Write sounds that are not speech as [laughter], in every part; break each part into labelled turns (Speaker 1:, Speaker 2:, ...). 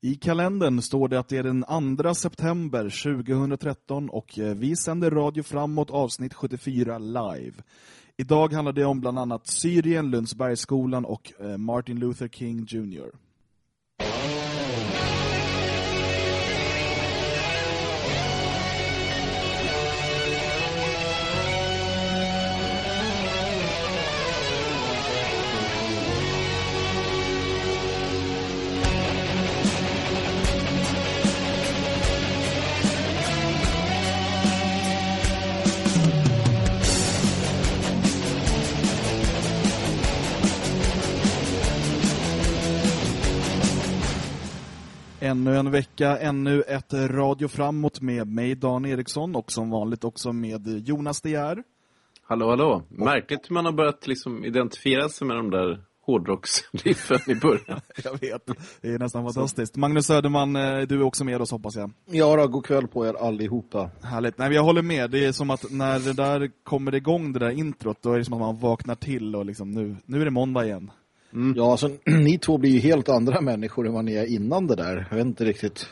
Speaker 1: I kalendern står det att det är den 2 september 2013 och eh, vi sänder radio framåt avsnitt 74 live. Idag handlar det om bland annat Syrien, Lundsbergsskolan och eh, Martin Luther King Jr. Ännu en vecka, ännu ett Radio Framåt med mig Dan Eriksson och som vanligt också med Jonas De Geer.
Speaker 2: Hallå, hallå. Märkligt hur man har börjat liksom identifiera sig med de där hårdrocksriffen i början. [laughs]
Speaker 1: jag vet, det är nästan fantastiskt. Magnus Söderman, eh, du är också med oss hoppas jag.
Speaker 3: Ja då, god kväll på er allihopa.
Speaker 1: Härligt. Nej, jag håller med. Det är som att när det där kommer igång, det där introt, då är det som att man vaknar till och liksom nu, nu är det måndag igen.
Speaker 3: Mm. Ja, alltså, [clears throat] ni två blir ju helt andra [laughs] människor än vad ni är innan det där. Jag vet inte riktigt.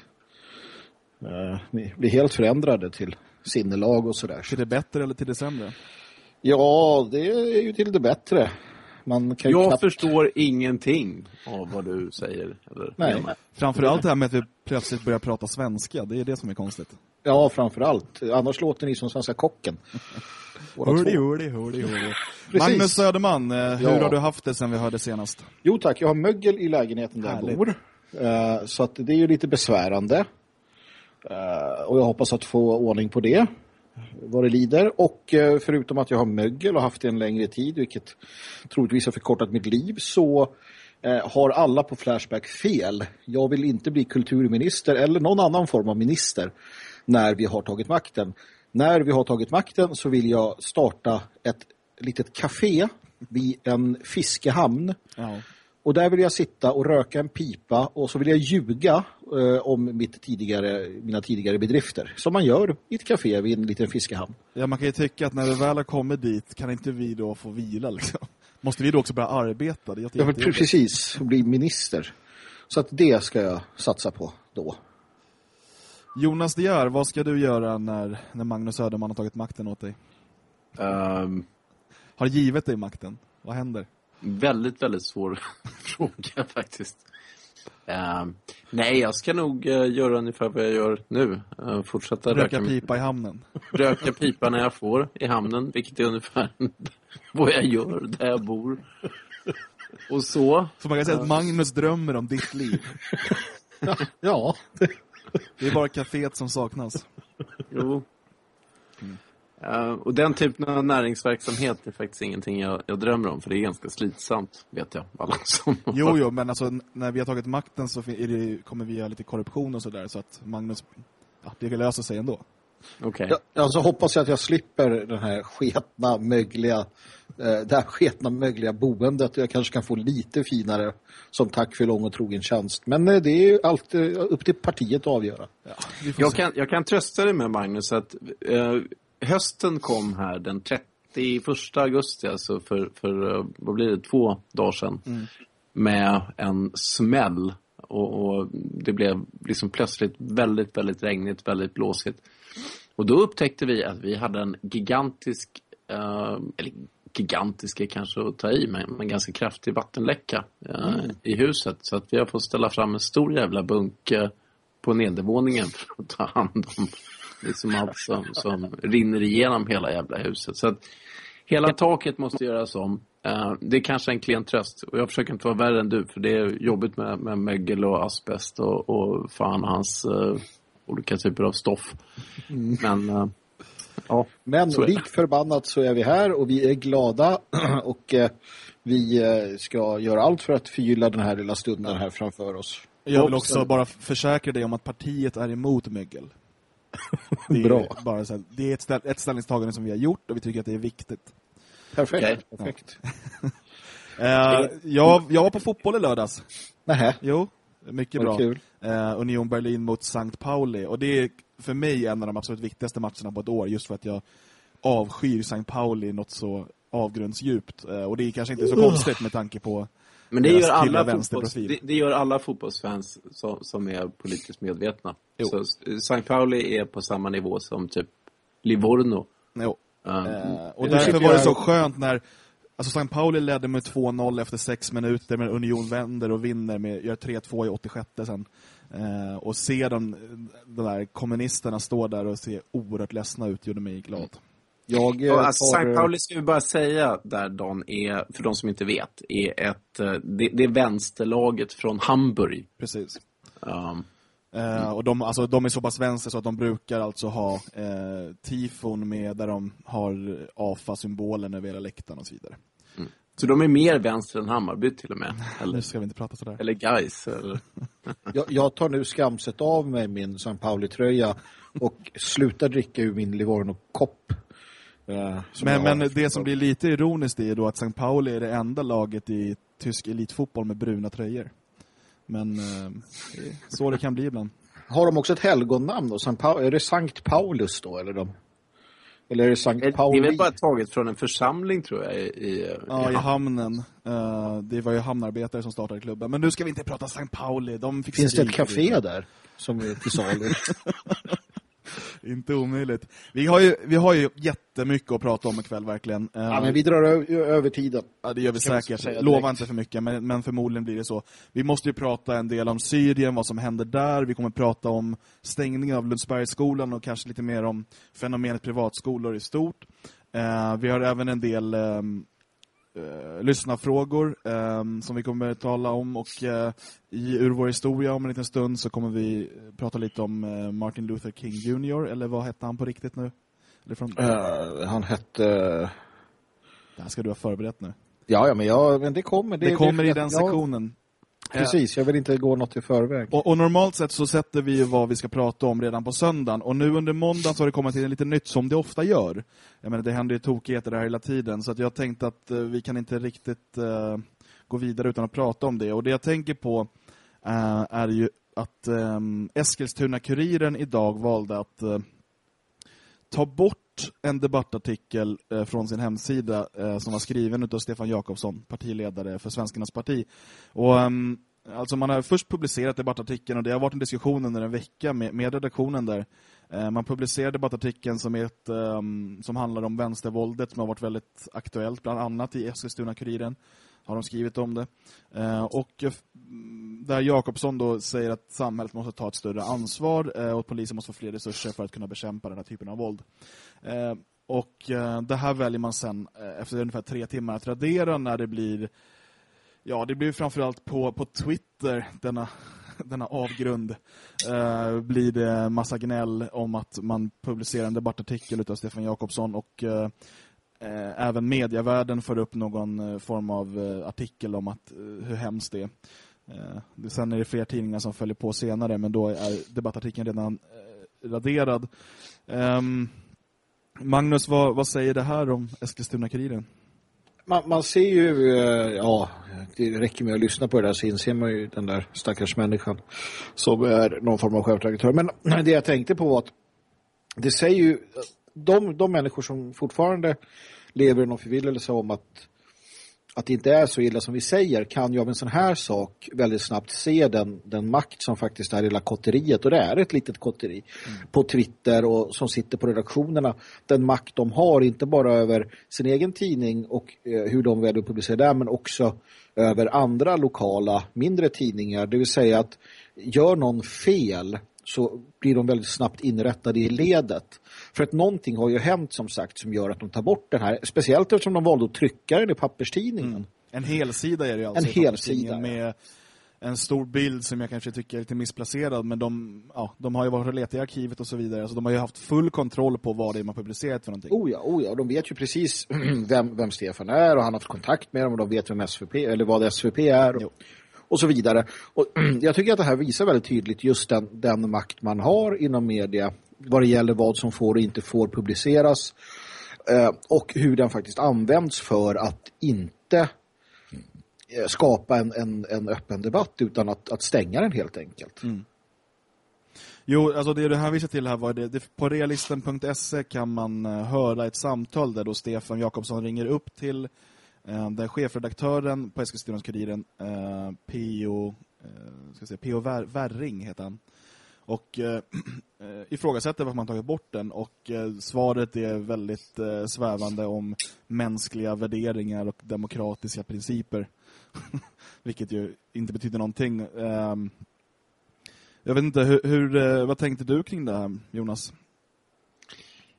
Speaker 3: Uh, ni blir helt förändrade till sinnelag och sådär.
Speaker 1: Till det bättre eller till det sämre?
Speaker 3: Ja, det är ju till det bättre. Man kan
Speaker 2: jag
Speaker 3: knappt...
Speaker 2: förstår ingenting av vad du säger. Eller
Speaker 3: Nej.
Speaker 1: Framförallt det här med att vi plötsligt börjar prata svenska. Det är det som är konstigt.
Speaker 3: Ja, framförallt. Annars låter ni som svenska kocken.
Speaker 1: Hurdy, hurdy, hurdy, hurdy. Magnus Söderman, eh, hur
Speaker 3: Ja.
Speaker 1: har du haft det sen vi hörde senast?
Speaker 3: Jo tack, jag har mögel i lägenheten där
Speaker 1: Härligt.
Speaker 3: jag bor. Eh, så att det är ju lite besvärande. Eh, och jag hoppas att få ordning på det. Vad det lider. Och förutom att jag har mögel och haft det en längre tid, vilket troligtvis har förkortat mitt liv, så har alla på Flashback fel. Jag vill inte bli kulturminister eller någon annan form av minister när vi har tagit makten. När vi har tagit makten så vill jag starta ett litet café vid en fiskehamn
Speaker 1: Ja.
Speaker 3: och där vill jag sitta och röka en pipa och så vill jag ljuga eh, om mitt tidigare, mina tidigare bedrifter. Som man gör i ett café vid en liten fiskehamn.
Speaker 1: ja, man kan ju tycka att när vi väl har kommit dit kan inte vi då få vila liksom? [laughs] Måste vi då också börja arbeta? Det är jättejobbigt.
Speaker 3: precis bli minister. Så att det ska jag satsa på då.
Speaker 1: Jonas De Geer, vad ska du göra när, när Magnus Söderman har tagit makten åt dig?
Speaker 2: Ehm,
Speaker 1: Har givit dig makten? Vad händer?
Speaker 2: väldigt, väldigt svår [laughs] fråga faktiskt. Ehm, nej, jag ska nog eh, göra ungefär vad jag gör nu. Uh, fortsätta
Speaker 1: Röka
Speaker 2: röka,
Speaker 1: pipa i hamnen. [laughs]
Speaker 2: röka pipa när jag får i hamnen, vilket är ungefär [laughs] vad jag gör där jag bor. Och så.
Speaker 1: Så man kan säga att Magnus drömmer om ditt liv.
Speaker 3: Ja,
Speaker 1: Det är bara kaféet som saknas.
Speaker 2: Jo. Eh, och den typen av näringsverksamhet är faktiskt ingenting jag, jag drömmer om, för det är ganska slitsamt, vet jag. Alla som
Speaker 1: Jo, jo, men alltså när vi har tagit makten så det, kommer vi göra lite korruption och sådär så att Magnus, ja, det löser sig ändå.
Speaker 2: Okej.
Speaker 3: Ja, alltså hoppas jag att jag slipper den här sketna, mögliga, eh, det här sketna, mögliga boendet. Jag kanske kan få lite finare som tack för lång och trogen tjänst. Men eh, det är ju alltid upp till partiet att avgöra.
Speaker 1: Ja,
Speaker 2: Jag
Speaker 1: se.
Speaker 2: kan, jag kan trösta dig med, Magnus, att eh, hösten kom här den 31 augusti, alltså för, för eh, vad blir det, två dagar sedan, med en smäll. Och, och det blev liksom plötsligt väldigt, väldigt regnigt, väldigt blåsigt. Och då upptäckte vi att vi hade en gigantisk, eh, eller gigantisk är kanske att ta i, men en ganska kraftig vattenläcka eh, i huset. Så att vi har fått ställa fram en stor jävla bunk eh, på nedervåningen för att ta hand om liksom allt som, som rinner igenom hela jävla huset. Så att hela taket måste göras om. Eh, det är kanske en klen tröst. Och jag försöker inte vara värre än du, för det är jobbigt med, med mögel och asbest och, och fan hans eh, olika typer av stoff. Men eh, ja,
Speaker 3: Men
Speaker 2: Så är det.
Speaker 3: lik förbannat så är vi här och vi är glada [clears throat] och eh, vi ska göra allt för att förgylla den här lilla stunden här framför oss.
Speaker 1: Jag vill också bara försäkra dig om att partiet är emot mögel. [laughs] Det är,
Speaker 3: Bra.
Speaker 1: Bara så här, det är ett, ställ, ett ställningstagande som vi har gjort och vi tycker att det är viktigt.
Speaker 3: Perfekt.
Speaker 2: Okej.
Speaker 3: Perfekt. [laughs]
Speaker 1: Eh, jag, jag var på fotboll i lördags.
Speaker 3: Nähä,
Speaker 1: Jo, mycket bra. Eh, Union Berlin mot St. Pauli. Och det är för mig en av de absolut viktigaste matcherna på ett år. Just för att jag avskyr St. Pauli något så avgrundsdjupt. Eh, och det är kanske inte så konstigt med tanke på
Speaker 2: Men det gör, alla fotbolls, det, det gör alla fotbollsfans som, som är politiskt medvetna.
Speaker 1: Jo.
Speaker 2: Så St. Pauli är på samma nivå som typ Livorno.
Speaker 1: Jo.
Speaker 2: Ja.
Speaker 1: Eh, och därför var det så skönt när Alltså St. Pauli ledde med 2-0 efter sex minuter, men Union vänder och vinner med, gör 3-2 i 86 sen. Eh, och se de, de där kommunisterna stå där och se oerhört ledsna ut gjorde mig glad.
Speaker 3: Jag eh,
Speaker 2: Och, alltså,
Speaker 3: tar,
Speaker 2: St. Pauli ska vi bara säga där Dan är, för de som inte vet, är ett, eh, det, det är vänsterlaget från Hamburg.
Speaker 1: Precis.
Speaker 2: Um,
Speaker 1: Eh, och de, alltså, de är så pass vänster så att de brukar alltså ha eh, tifon med där de har AFA-symbolen över hela läktaren och så vidare.
Speaker 2: så de är mer vänster än Hammarby till och med. [laughs] Eller,
Speaker 1: Nu ska vi inte prata sådär.
Speaker 2: eller Gais eller [laughs]
Speaker 3: jag, jag tar nu skamset av mig min St. Pauli-tröja och slutar dricka ur min Livorno-kopp. Eh,
Speaker 1: Men, men det som blir lite ironiskt är då att St. Pauli är det enda laget i tysk elitfotboll med bruna tröjor. Men eh, det så det kan bli ibland.
Speaker 3: Har de också ett helgonnamn då? Paul, är det Sankt Paulus då? Eller, de? eller är det Sankt
Speaker 2: Det
Speaker 3: Pauli?
Speaker 2: är väl bara taget från en församling tror jag i, i,
Speaker 1: Ja, i hamnen. Eh, det var ju hamnarbetare som startade klubben. Men nu ska vi inte prata St. Pauli. De fick
Speaker 3: Finns det ett café där? Som är till salu? [laughs] [laughs]
Speaker 1: Inte omöjligt. Vi har, ju, vi har ju jättemycket att prata om ikväll verkligen. Eh,
Speaker 3: ja, men vi drar över tiden.
Speaker 1: Ja, det gör vi
Speaker 3: Ska
Speaker 1: säkert. Lova inte för mycket, men, men förmodligen blir det så. Vi måste ju prata en del om Syrien, vad som händer där. Vi kommer prata om stängningen av Lundsbergsskolan och kanske lite mer om fenomenet privatskolor i stort. Eh, vi har även en del eh, eh, lyssnarfrågor eh, som vi kommer att tala om och eh, i Ur vår historia om en liten stund så kommer vi prata lite om eh, Martin Luther King Jr. eller vad hette han på riktigt nu? Från,
Speaker 3: Eh, han hette...
Speaker 1: det här ska du ha förberett nu.
Speaker 3: Ja, ja, men, ja, men det kommer.
Speaker 1: Det, kommer i den sektionen.
Speaker 3: Precis, jag vill inte gå något i förväg.
Speaker 1: Och, och normalt sett så sätter vi ju vad vi ska prata om redan på söndagen. Och nu under måndagen så har det kommit till lite nytt som det ofta gör. Jag menar, det händer ju tokigheter där hela tiden. Så att jag tänkte att eh, vi kan inte riktigt eh, gå vidare utan att prata om det. Och det jag tänker på eh, är ju att eh, Eskilstuna-Kuriren idag valde att eh, ta bort en debattartikel eh, från sin hemsida eh, som var skriven av Stefan Jakobsson, partiledare för Svenskarnas parti. Och ehm, alltså man har först publicerat debattartikeln och det har varit en diskussion under en vecka med, med redaktionen där. Eh, man publicerade debattartikeln som, ett, ehm, som handlar om vänstervåldet som har varit väldigt aktuellt, bland annat i Eskilstuna-Kuriren har de skrivit om det. Eh, och där Jakobsson då säger att samhället måste ta ett större ansvar eh, och att polisen måste få fler resurser för att kunna bekämpa den här typen av våld. Eh, och eh, det här väljer man sen eh, efter ungefär tre timmar att radera när det blir Ja, det blir framförallt på, på Twitter, denna, [laughs] denna avgrund, eh, blir det massa gnäll om att man publicerar en debattartikel av Stefan Jakobsson och eh, eh, även medievärlden får upp någon eh, form av eh, artikel om att, eh, hur hemskt det är. Eh, sen är det fler tidningar som följer på senare, men då är debattartikeln redan eh, raderad. Ehm, Magnus, vad, vad säger det här om Eskilstuna-Kuriren?
Speaker 3: Man, man ser ju, eh, ja, det räcker med att lyssna på det där så inser man ju den där stackars människan som är någon form av chefredaktör. Men [clears throat] det jag tänkte på var att det säger ju, eh, de, de människor som fortfarande lever i någon förvillelse om att, att det inte är så illa som vi säger kan ju av en sån här sak väldigt snabbt se den, den makt som faktiskt är i lilla kotteriet och det är ett litet kotteri på Twitter och som sitter på redaktionerna. Den makt de har, inte bara över sin egen tidning och eh, hur de väljer att publicera där men också över andra lokala mindre tidningar. Det vill säga att gör någon fel så blir de väldigt snabbt inrättade i ledet. För att någonting har ju hänt som sagt som gör att de tar bort den här, speciellt eftersom de valde att trycka den i papperstidningen.
Speaker 1: En helsida är det alltså.
Speaker 3: En helsida, ja.
Speaker 1: Med en stor bild som jag kanske tycker är lite missplacerad, men de, ja, de har ju varit och letat i arkivet och så vidare. Alltså de har ju haft full kontroll på vad det är man publicerat för någonting.
Speaker 3: Oh ja, oh ja, de vet ju precis [clears throat] vem, vem Stefan är och han har haft kontakt med dem och de vet vem SVP, eller vad SVP är och,
Speaker 1: Jo
Speaker 3: och så vidare. Och [clears throat] jag tycker att det här visar väldigt tydligt just den, den makt man har inom media vad det gäller vad som får och inte får publiceras eh, och hur den faktiskt används för att inte eh, skapa en, en, en öppen debatt utan att, att stänga den helt enkelt. Mm.
Speaker 1: Jo, alltså det du hänvisar till här var det, det på realisten.se kan man eh, höra ett samtal där då Stefan Jakobsson ringer upp till eh, Eh, där chefredaktören på Eskilstuna-Kuriren, eh, P.O. Eh, ska säga, P.O. Värring heter han, och eh, [clears throat] eh, ifrågasätter varför man tagit bort den och eh, svaret är väldigt eh, svävande om mänskliga värderingar och demokratiska principer. [laughs] Vilket ju inte betyder någonting. Eh, jag vet inte, hur, hur, eh, vad tänkte du kring det här, Jonas?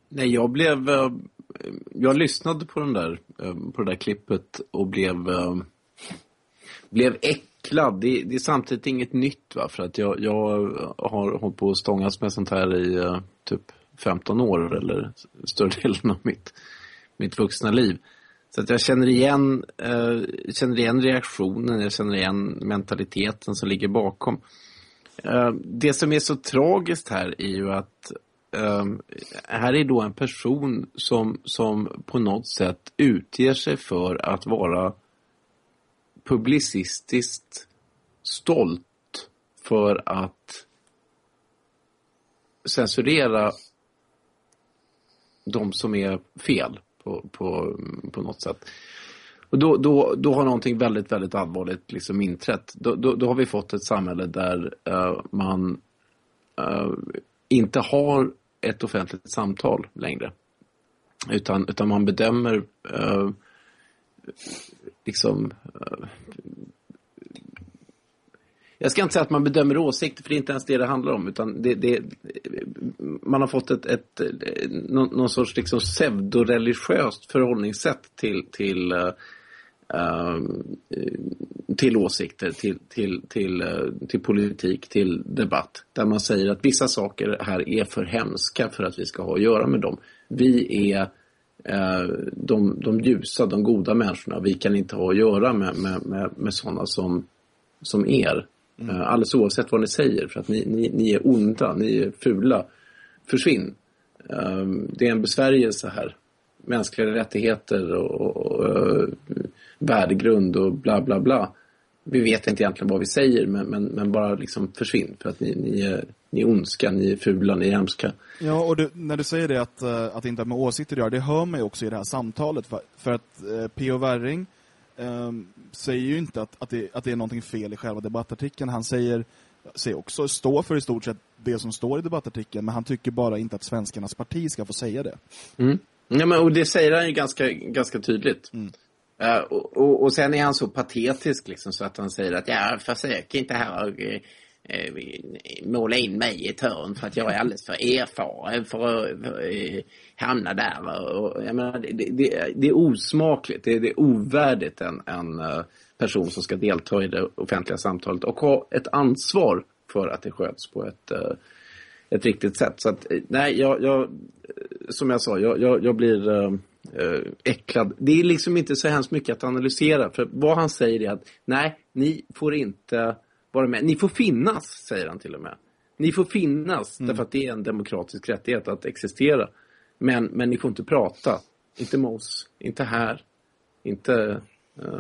Speaker 2: Nej, jag blev... Eh, Eh, jag lyssnade på, den där, eh, på det där klippet och blev, eh, blev äcklad. Det, det är samtidigt inget nytt, va? för att jag, jag har hållit på att stångas med sånt här i typ 15 år eller större [laughs] delen av mitt, mitt vuxna liv. Så att jag känner igen, eh, känner igen reaktionen, jag känner igen mentaliteten som ligger bakom. Eh, det som är så tragiskt här är ju att um, här är då en person som, som på något sätt utger sig för att vara publicistiskt stolt för att censurera de som är fel på, på, på något sätt. Och då, då, då har någonting väldigt, väldigt allvarligt liksom inträtt. Då, då, då har vi fått ett samhälle där uh, man uh, inte har ett offentligt samtal längre. Utan, utan man bedömer eh, liksom eh, jag ska inte säga att man bedömer åsikter för det är inte ens det det handlar om utan det, det, man har fått ett, ett, någon, någon sorts liksom pseudoreligiöst förhållningssätt till, till Ehm, till åsikter, till, till, till, eh, till politik, till debatt. Där man säger att vissa saker här är för hemska för att vi ska ha att göra med dem. Vi är eh, de, de ljusa, de goda människorna. Vi kan inte ha att göra med, med, med, med sådana som, som er. Mm. Eh, alldeles oavsett vad ni säger för att ni, ni, ni är onda, ni är fula. Försvinn. Ehm, det är en besvärjelse här mänskliga rättigheter och, och, och värdegrund och bla bla bla. Vi vet inte egentligen vad vi säger men, men, men bara liksom försvinn för att ni, ni, är, ni är ondska, ni är fula, ni är hemska.
Speaker 1: Ja, och du, när du säger det att, eh, att det inte har med åsikter att göra, det hör man ju också i det här samtalet. För, för att eh, P.O. Wärring eh, säger ju inte att, att, det, att det är någonting fel i själva debattartikeln. Han säger, säger också, stå för i stort sett det som står i debattartikeln, men han tycker bara inte att svenskarnas parti ska få säga det.
Speaker 2: Mm. Ja, men, och det säger han ju ganska, ganska tydligt. Mm. Uh, och, och, och, sen är han så patetisk liksom, så att han säger att jag försöker inte här och, uh, måla in mig i ett hörn för att jag är alldeles för erfaren för att uh, hamna där. Och, jag menar, det, det, det, är osmakligt, det, det är ovärdigt en, en person som ska delta i det offentliga samtalet och ha ett ansvar för att det sköts på ett, ett riktigt sätt. Så att, nej, jag, jag som jag sa, jag, jag, jag blir äcklad. Det är liksom inte så hemskt mycket att analysera. För vad han säger är att nej, ni får inte vara med. Ni får finnas, säger han till och med. Ni får finnas, mm. därför att det är en demokratisk rättighet att existera. Men, men ni får inte prata. Inte med oss, inte här, inte... Äh,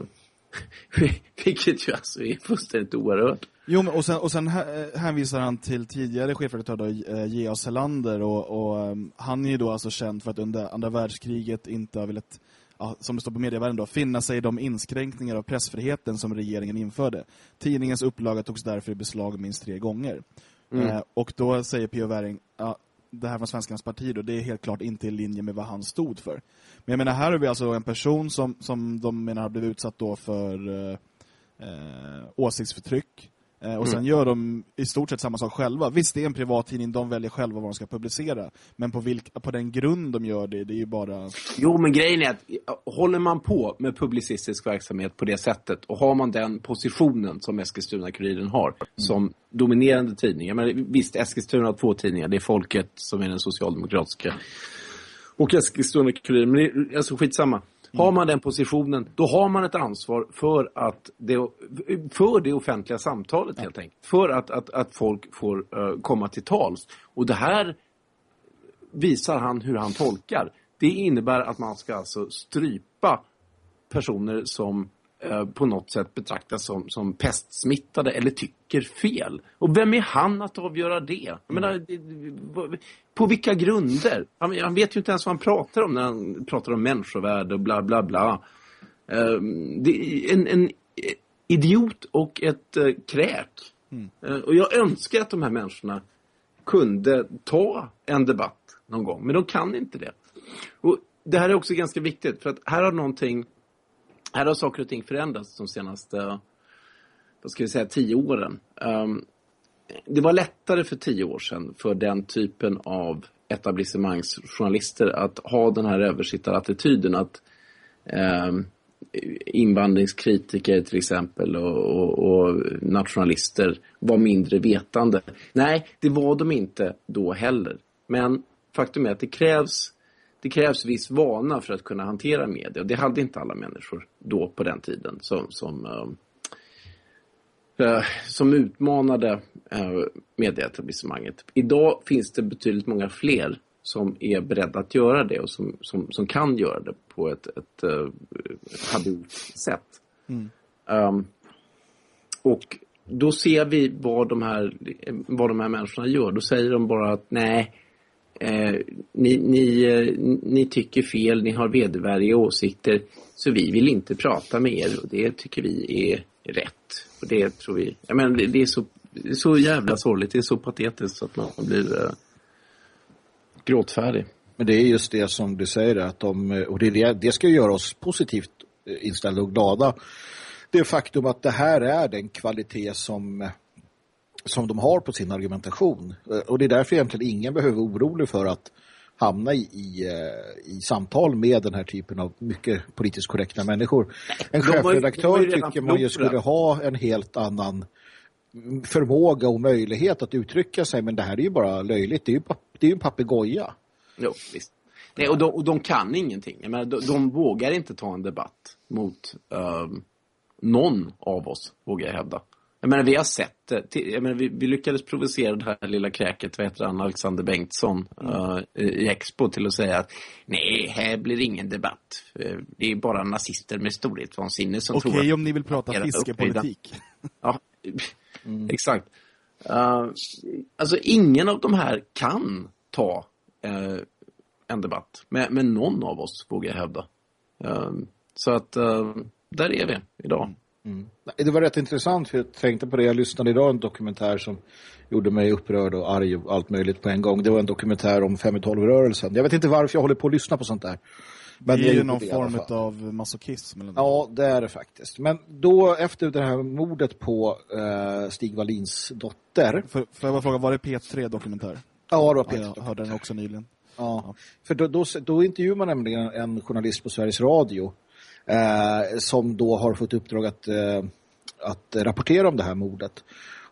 Speaker 2: [laughs] vilket ju alltså är fullständigt oerhört.
Speaker 1: Jo, men, och sen, och sen hänvisar han till tidigare chefredaktör J.A. Selander och, och um, han är ju då alltså känd för att under andra världskriget inte har velat ja, som det står på medievärlden då, finna sig i de inskränkningar av pressfriheten som regeringen införde. Tidningens upplaga togs därför i beslag minst tre gånger. Mm. Eh, och då säger P.O. Wäring, ja, det här från Svenskarnas parti då, det är helt klart inte i linje med vad han stod för. Men jag menar, här har vi alltså en person som, som de menar har blivit utsatt då för eh, eh åsiktsförtryck Eh, och sen mm. gör de i stort sett samma sak själva. Visst, det är en privat tidning, de väljer själva vad de ska publicera. Men på, vilk, på den grund de gör det, det är ju bara...
Speaker 2: Jo, men grejen är att håller man på med publicistisk verksamhet på det sättet och har man den positionen som Eskilstuna-Kuriren har, mm. som dominerande tidning. Men visst, Eskilstuna har två tidningar. Det är Folket som är den socialdemokratiska och Eskilstuna-Kuriren. Men det är alltså skitsamma. Har man den positionen, då har man ett ansvar för, att det, för det offentliga samtalet helt enkelt. För att, att, att folk får uh, komma till tals. Och det här visar han hur han tolkar. Det innebär att man ska alltså strypa personer som på något sätt betraktas som, som pestsmittade eller tycker fel. Och vem är han att avgöra det? Jag menar, på vilka grunder? Han, han, vet ju inte ens vad han pratar om när han pratar om människovärde och bla bla bla. Det är en, en idiot och ett uh, kräk. Mm. Och jag önskar att de här människorna kunde ta en debatt någon gång, men de kan inte det. Och det här är också ganska viktigt, för att här har någonting, här har saker och ting förändrats de senaste, vad ska vi säga, tio åren. Um, det var lättare för tio år sedan för den typen av etablissemangsjournalister att ha den här översittarattityden att eh, invandringskritiker till exempel och, och, och, nationalister var mindre vetande. Nej, det var de inte då heller. Men faktum är att det krävs, det krävs viss vana för att kunna hantera media. Det hade inte alla människor då på den tiden som, som eh, Eh, som utmanade eh, medieetablissemanget. Idag finns det betydligt många fler som är beredda att göra det och som, som, som kan göra det på ett, ett, uh, habilt sätt. Mm. Um, och då ser vi vad de, här, vad de här människorna gör. Då säger de bara att nej, eh, ni, ni, eh, ni tycker fel, ni har vedervärdiga åsikter, så vi vill inte prata med er och det tycker vi är rätt. Och det tror vi, jag menar, det, det är så, det är så jävla sorgligt, det är så patetiskt att man blir eh, gråtfärdig.
Speaker 3: Men det är just det som du säger, att de, eh, och det, det ska göra oss positivt eh, inställda och glada. Det faktum att det här är den kvalitet som, som de har på sin argumentation. Och det är därför egentligen ingen behöver vara orolig för att hamna i, i, eh, i, samtal med den här typen av mycket politiskt korrekta människor. En chefredaktör tycker man ju skulle ha en helt annan förmåga och möjlighet att uttrycka sig men det här är ju bara löjligt. Det är ju, det är ju en papegoja.
Speaker 2: Jo, visst. Nej, och, de, och de kan ingenting. Jag menar, de, de vågar inte ta en debatt mot um, någon av oss, vågar jag hävda. Jag menar, vi har sett det. Jag menar, vi, vi lyckades provocera det här lilla kräket, vad heter han, Alexander Bengtsson mm. uh, i Expo till att säga att nej, här blir ingen debatt. Eh, det är bara nazister med storhetsvansinne som
Speaker 1: Okej, tror Okej, om ni vill prata fiskepolitik. [laughs]
Speaker 2: ja, mm. exakt. Uh, alltså, ingen av de här kan ta uh, en debatt med, med någon av oss, vågar jag hävda. så att där är vi idag. Mm.
Speaker 3: Mm. Det var rätt intressant för jag tänkte på det. Jag lyssnade idag en dokumentär som gjorde mig upprörd och arg och allt möjligt på en gång. Det var en dokumentär om 5 12-rörelsen. Jag vet inte varför jag håller på att lyssna på sånt där.
Speaker 1: Men det är ju någon form av masochism. Eller
Speaker 3: ja, det är det faktiskt. Men då efter det här mordet på uh, Stig Wallins dotter.
Speaker 1: För, får jag bara fråga, var det P3-dokumentär?
Speaker 3: Ja, det var P3.
Speaker 1: Jag hörde den också nyligen.
Speaker 3: Ja, ja. för då, då, då intervjuar man nämligen en journalist på Sveriges Radio eh, som då har fått uppdrag att, eh, att rapportera om det här mordet.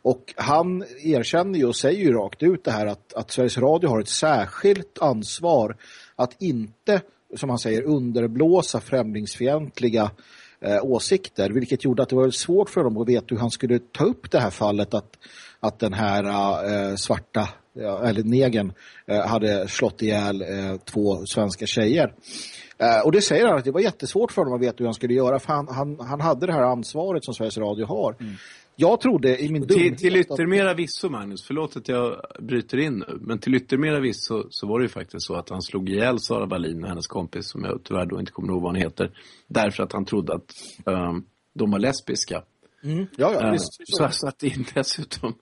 Speaker 3: Och han erkänner ju och säger ju rakt ut det här att, att Sveriges Radio har ett särskilt ansvar att inte, som han säger, underblåsa främlingsfientliga eh, åsikter. Vilket gjorde att det var svårt för dem att veta hur han skulle ta upp det här fallet att, att den här eh, svarta eller negen eh, hade slått ihjäl eh, två svenska tjejer. Uh, och det säger han att det var jättesvårt för honom att veta hur han skulle göra för han, han, han hade det här ansvaret som Sveriges Radio har. Mm. Jag trodde i min
Speaker 2: Till, till yttermera visso, Magnus, förlåt att jag bryter in nu, men till yttermera visso så var det ju faktiskt så att han slog ihjäl Sara Wallin och hennes kompis, som jag tyvärr då inte kommer ihåg vad han heter, därför att han trodde att um, de var lesbiska.
Speaker 3: Mm. Ja, ja, uh, visst.
Speaker 2: Så, så, att det dessutom...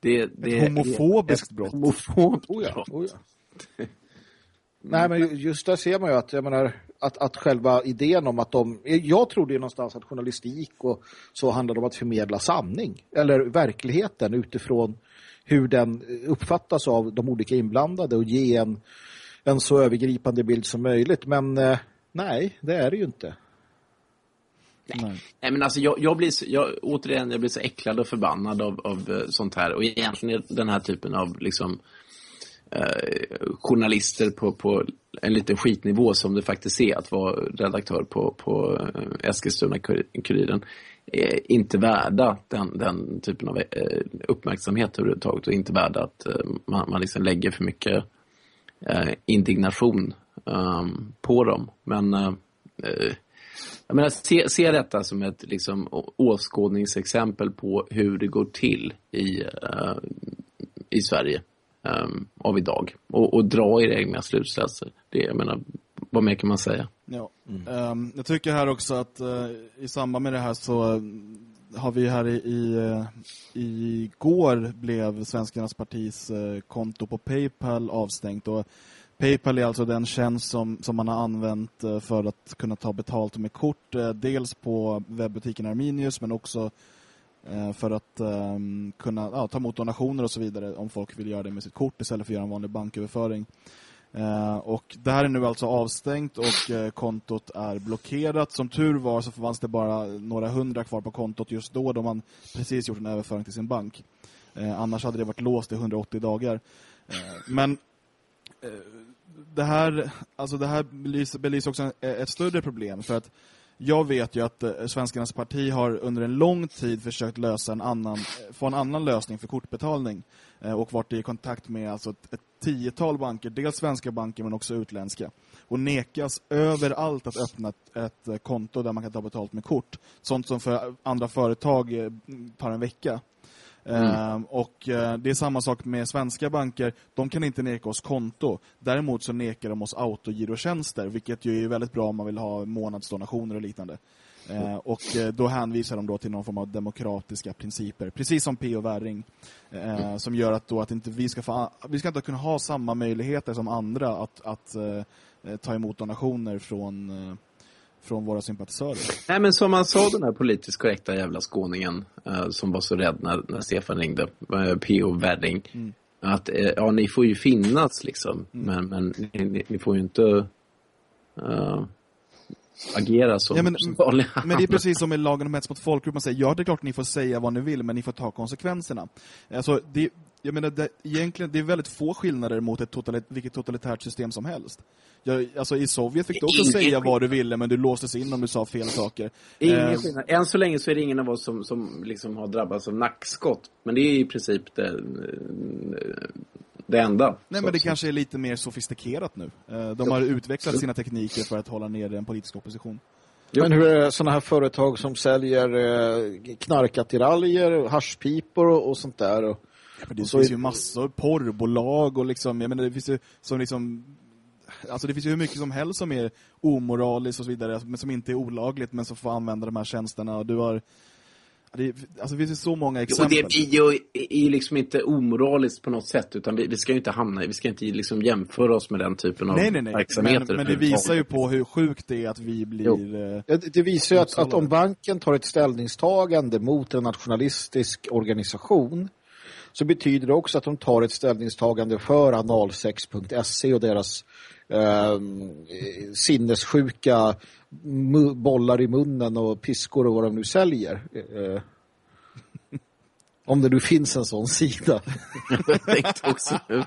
Speaker 2: Det, det
Speaker 1: ett homofobiskt brott.
Speaker 2: Homofobiskt oh ja, oh
Speaker 3: ja. [laughs] Nej, men just där ser man ju att, jag menar, att, att själva idén om att de... Jag trodde ju någonstans att journalistik och så handlade om att förmedla sanning. Eller verkligheten utifrån hur den uppfattas av de olika inblandade och ge en, en så övergripande bild som möjligt. Men eh, nej, det är det ju inte.
Speaker 2: Nej. Nej, men alltså jag, jag blir så, jag, återigen, jag blir så äcklad och förbannad av, av eh, sånt här. Och egentligen den här typen av liksom eh, journalister på, på en liten skitnivå som det faktiskt är att vara redaktör på, på eh, Eskilstuna-Kuriren är inte värda den, den typen av eh, uppmärksamhet överhuvudtaget och inte värda att eh, man, man liksom lägger för mycket indignation um, på dem. Men jag menar, se, se detta som ett liksom, åskådningsexempel på hur det går till i, uh, i Sverige um, av idag. Och, och dra era egna slutsatser. Det, jag menar, vad mer kan man säga?
Speaker 1: Ja. Um, jag tycker här också att uh, i samband med det här så uh, har vi här i, i, i går blev Svenskarnas partis konto på Paypal avstängt och Paypal är alltså den tjänst som, som man har använt eh, för att kunna ta betalt med kort. Eh, dels på webbutiken Arminius men också eh, för att um, kunna ja, ta emot donationer och så vidare om folk vill göra det med sitt kort istället för att göra en vanlig banköverföring. Uh, och det här är nu alltså avstängt och uh, kontot är blockerat. Som tur var så fanns det bara några hundra kvar på kontot just då då man precis gjort en överföring till sin bank. Uh, annars hade det varit låst i 180 dagar. men det här, alltså det här belyser, belyser också ett större problem för att jag vet ju att eh, Svenskarnas parti har under en lång tid försökt lösa en annan, eh, få en annan lösning för kortbetalning eh, och varit i kontakt med alltså ett, ett tiotal banker, dels svenska banker men också utländska. Och nekas överallt att öppna ett, ett konto där man kan ta betalt med kort. Sånt som för andra företag tar en vecka. Mm. Uh, och uh, det är samma sak med svenska banker. De kan inte neka oss konto. Däremot så nekar de oss autogirotjänster, vilket ju är väldigt bra om man vill ha månadsdonationer och liknande. Uh, och eh, då hänvisar de då till någon form av demokratiska principer, precis som P.O. Väring, mm. Eh, som gör att, då att inte vi ska få, vi ska inte kunna ha samma möjligheter som andra att, att ta emot donationer från från våra sympatisörer.
Speaker 2: Nej, men som man sa den här politiskt korrekta jävla skåningen eh, som var så rädd när, när Stefan ringde, eh, P.O. Wedding, mm. att eh, ja, ni får ju finnas liksom, mm. men, men ni, ni, får ju inte uh, agera som,
Speaker 1: ja, men,
Speaker 2: som
Speaker 1: vanliga. Men det är precis som i lagen om hets mot folkgrupp, man säger, ja det är klart ni får säga vad ni vill, men ni får ta konsekvenserna. Alltså, det, jag menar, det, egentligen, det är väldigt få skillnader mot ett totalit, vilket totalitärt system som helst. Jag, alltså i Sovjet fick du också ingen säga vad du ville men du låstes in om du sa fel saker.
Speaker 2: Ingen eh, skillnad. Än så länge så är det ingen av oss som, som liksom har drabbats av nackskott. Men det är i princip det, det enda.
Speaker 1: Nej men det så. kanske är lite mer sofistikerat nu. Eh, de har utvecklat sina tekniker för att hålla ner den politiska opposition.
Speaker 3: Men hur är sådana här företag som säljer eh, knarkattiraljer, haschpipor och, och sånt där? Och,
Speaker 1: det finns ju massor porrbolag och liksom, jag menar det finns ju som liksom alltså det finns ju hur mycket som helst som är omoraliskt och så vidare, men som inte är olagligt men som får använda de här tjänsterna och du har det, alltså det finns ju så många exempel.
Speaker 2: Jo, det är ju liksom inte omoraliskt på något sätt utan vi, vi ska ju inte hamna vi ska inte liksom jämföra oss med den typen av nej, nej, nej. verksamheter.
Speaker 1: Men, men det visar ju på hur sjukt det är att vi blir...
Speaker 3: Eh, det, det, visar ju att, att om banken tar ett ställningstagande mot en nationalistisk organisation så betyder det också att de tar ett ställningstagande för analsex.se och deras eh, sinnessjuka bollar i munnen och piskor och vad de nu säljer. Eh, om det nu finns en sån sida. [laughs]
Speaker 2: jag tänkte också nu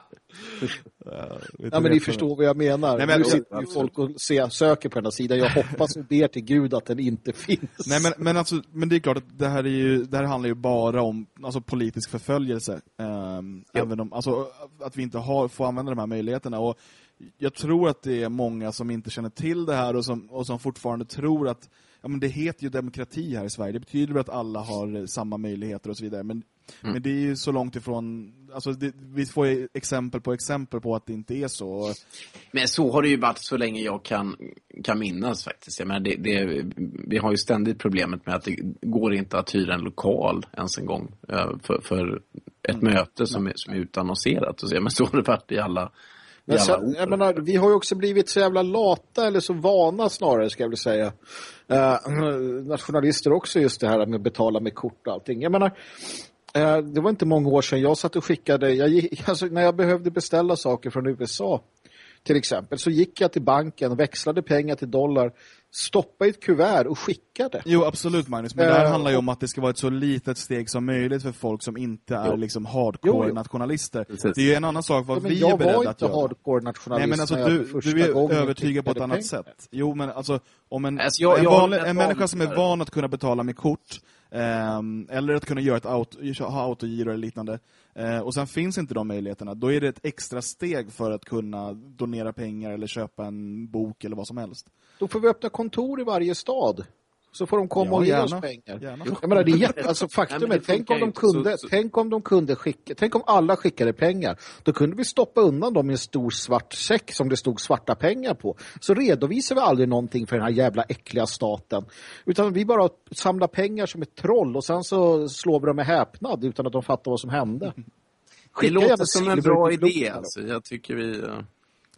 Speaker 3: ja, men ni förstår vad jag menar. Nej, men, nu sitter ju folk och söker på den här sidan. Jag hoppas och ber till Gud att den inte finns.
Speaker 1: Nej, men, men, alltså, men det är klart att det här, är ju, det här handlar ju bara om alltså, politisk förföljelse. Um, även om, alltså, att vi inte har, får använda de här möjligheterna. Och jag tror att det är många som inte känner till det här och som, och som fortfarande tror att ja, men det heter ju demokrati här i Sverige. Det betyder att alla har samma möjligheter och så vidare. Men, mm. men det är ju så långt ifrån... Alltså det, vi får exempel på exempel på att det inte är så.
Speaker 2: Men så har det ju varit så länge jag kan, kan minnas faktiskt. Jag menar, det, det, vi har ju ständigt problemet med att det går inte att hyra en lokal ens en gång eh, för, för ett mm. möte som är, som är utannonserat. Och så, men så har det varit i alla
Speaker 3: men sen, jag menar, vi har ju också blivit så jävla lata eller så vana snarare ska jag vilja säga. Uh, nationalister också just det här med att betala med kort och allting. Jag menar, det var inte många år sedan jag satt och skickade, jag gick, [laughs] alltså, när jag behövde beställa saker från USA till exempel så gick jag till banken och växlade pengar till dollar stoppa i ett kuvert och skicka det.
Speaker 1: Jo, absolut Magnus. Men det här uh, handlar ju om att det ska vara ett så litet steg som möjligt för folk som inte är jo. liksom hardcore-nationalister. Det är ju en annan sak vad ja, vi är beredda att göra.
Speaker 3: Jag var inte hardcore-nationalist
Speaker 1: Nej, men alltså, du, du är övertygad på ett annat pengar. sätt. Jo, men alltså, om en, alltså, jag, en, vanlig, en människa som är van att kunna betala med kort Ehm, eller att kunna göra ett auto, ha autogiro eller liknande. Eh, och sen finns inte de möjligheterna. Då är det ett extra steg för att kunna donera pengar eller köpa en bok eller vad som helst.
Speaker 3: Då får vi öppna kontor i varje stad. Så får de komma
Speaker 1: Ja,
Speaker 3: och ge
Speaker 1: gärna.
Speaker 3: oss pengar.
Speaker 1: Gärna.
Speaker 3: Jag menar, det är jätte, alltså faktum är,
Speaker 2: det
Speaker 3: tänk om, de kunde,
Speaker 2: Så- så-
Speaker 3: tänk om de kunde skicka, tänk om alla skickade pengar. Då kunde vi stoppa undan dem i en stor svart säck som det stod svarta pengar på. Så redovisar vi aldrig någonting för den här jävla äckliga staten. Utan vi bara samlar pengar som ett troll och sen så slår vi dem med häpnad utan att de fattar vad som hände.
Speaker 2: Det
Speaker 3: Skicka
Speaker 2: låter
Speaker 3: gärna
Speaker 2: som en bra idé. Alltså. Jag tycker vi...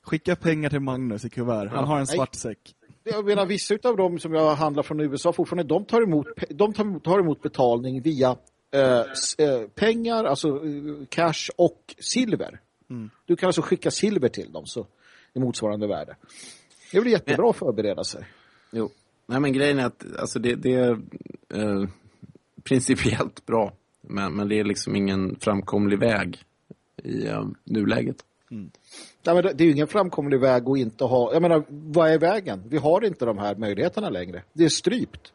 Speaker 1: Skicka pengar till Magnus i kuvert. Han
Speaker 3: Ja.
Speaker 1: har en
Speaker 3: Nej.
Speaker 1: svart säck.
Speaker 3: Jag menar, vissa av dem som jag handlar från USA fortfarande, de tar emot, de tar emot, betalning via eh, eh, pengar, alltså eh, cash och silver.
Speaker 1: Mm.
Speaker 3: Du kan alltså skicka silver till dem så i motsvarande värde. Det blir jättebra att förbereda sig.
Speaker 2: Jo. Nej, men grejen är att alltså, det, det är eh, principiellt bra. Men, men det är liksom ingen framkomlig väg i eh, nuläget.
Speaker 3: Nej, men det är ju ingen framkomlig väg att inte ha, jag menar, vad är vägen? Vi har inte de här möjligheterna längre. Det är strypt.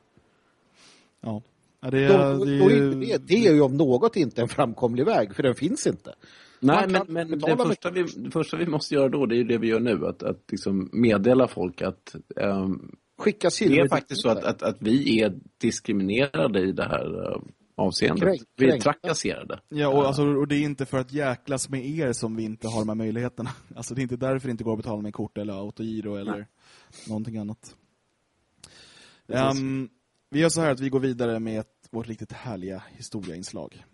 Speaker 1: Ja. Ja, det, är,
Speaker 3: då
Speaker 1: det,
Speaker 3: är det, det är ju om något inte en framkomlig väg, för den finns inte.
Speaker 2: Nej, men, men det, första vi, det första vi måste göra då, det är ju det vi gör nu. Att, att liksom meddela folk att ehm,
Speaker 3: Skicka silver.
Speaker 2: det är faktiskt så att, att, att vi är diskriminerade i det här avseendet.
Speaker 3: Kränk-
Speaker 2: vi är trakasserade.
Speaker 1: Ja, och, alltså, och det är inte för att jäklas med er som vi inte har de här möjligheterna. [laughs] Alltså det är inte därför det inte går att betala med kort eller autogiro eller någonting annat. Ehm, vi gör så här att vi går vidare med ett, vårt riktigt härliga historieinslag.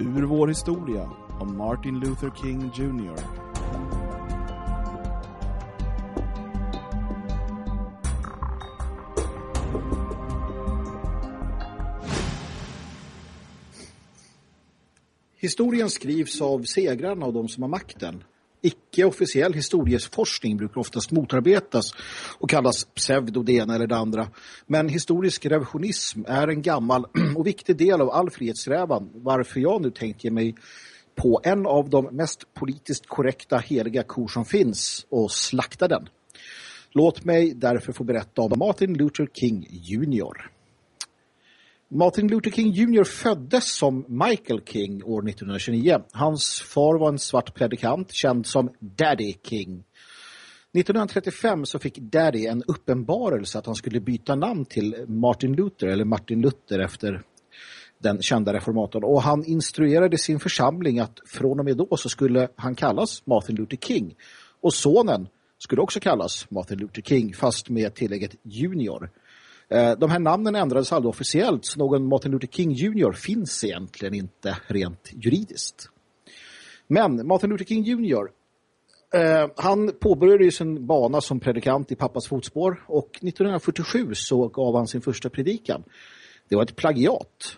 Speaker 1: Ur vår historia om Martin Luther King Jr.
Speaker 3: Historien skrivs av segrarna och de som har makten. Icke-officiell historieforskning brukar oftast motarbetas och kallas pseudo det ena eller det andra. Men historisk revisionism är en gammal [clears throat] och viktig del av all frihetssträvan varför jag nu tänker mig på en av de mest politiskt korrekta heliga kor som finns och slakta den. Låt mig därför få berätta om Martin Luther King Jr. Martin Luther King Jr. föddes som Michael King år 1929. Hans far var en svart predikant känd som Daddy King. 1935 så fick Daddy en uppenbarelse att han skulle byta namn till Martin Luther eller Martin Luther efter den kända reformatorn och han instruerade sin församling att från och med då så skulle han kallas Martin Luther King och sonen skulle också kallas Martin Luther King fast med tillägget Junior. Eh, de här namnen ändrades aldrig officiellt så någon Martin Luther King Jr. finns egentligen inte rent juridiskt. Men Martin Luther King Jr. Eh, han påbörjade ju sin bana som predikant i pappas fotspår och 1947 så gav han sin första predikan. Det var ett plagiat.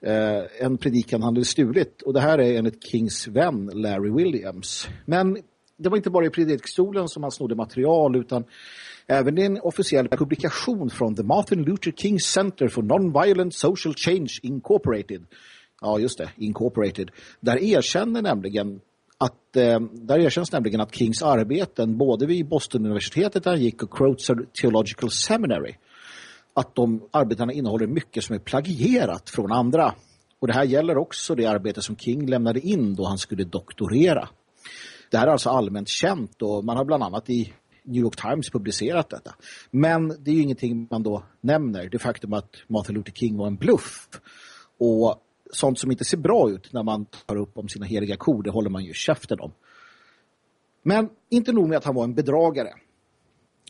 Speaker 3: Eh, en predikan han hade stulit och det här är enligt Kings vän Larry Williams. Men det var inte bara i predikstolen som han snodde material utan även i en officiell publikation från The Martin Luther King Center for Nonviolent Social Change Incorporated. Ja, just det, Incorporated. Där erkänner nämligen att eh, där erkänns nämligen att Kings arbeten både vid Boston-universitetet där han gick och Kreutzer Theological Seminary att de arbetena innehåller mycket som är plagierat från andra. Och det här gäller också det arbete som King lämnade in då han skulle doktorera. Det här är alltså allmänt känt och man har bland annat i New York Times publicerat detta. Men det är ju ingenting man då nämner, det faktum att Martin Luther King var en bluff. Och sånt som inte ser bra ut när man tar upp om sina heliga kor, det håller man ju käften om. Men inte nog med att han var en bedragare.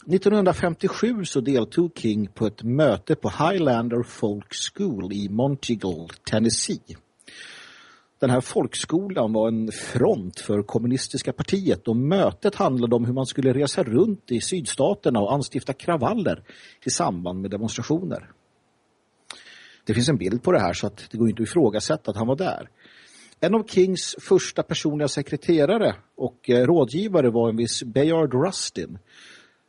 Speaker 3: 1957 så deltog King på ett möte på Highlander Folk School i Montegal, Tennessee. Den här folkskolan var en front för kommunistiska partiet och mötet handlade om hur man skulle resa runt i sydstaterna och anstifta kravaller i samband med demonstrationer. Det finns en bild på det här så att det går inte att ifrågasätta att han var där. En av Kings första personliga sekreterare och eh, rådgivare var en viss Bayard Rustin.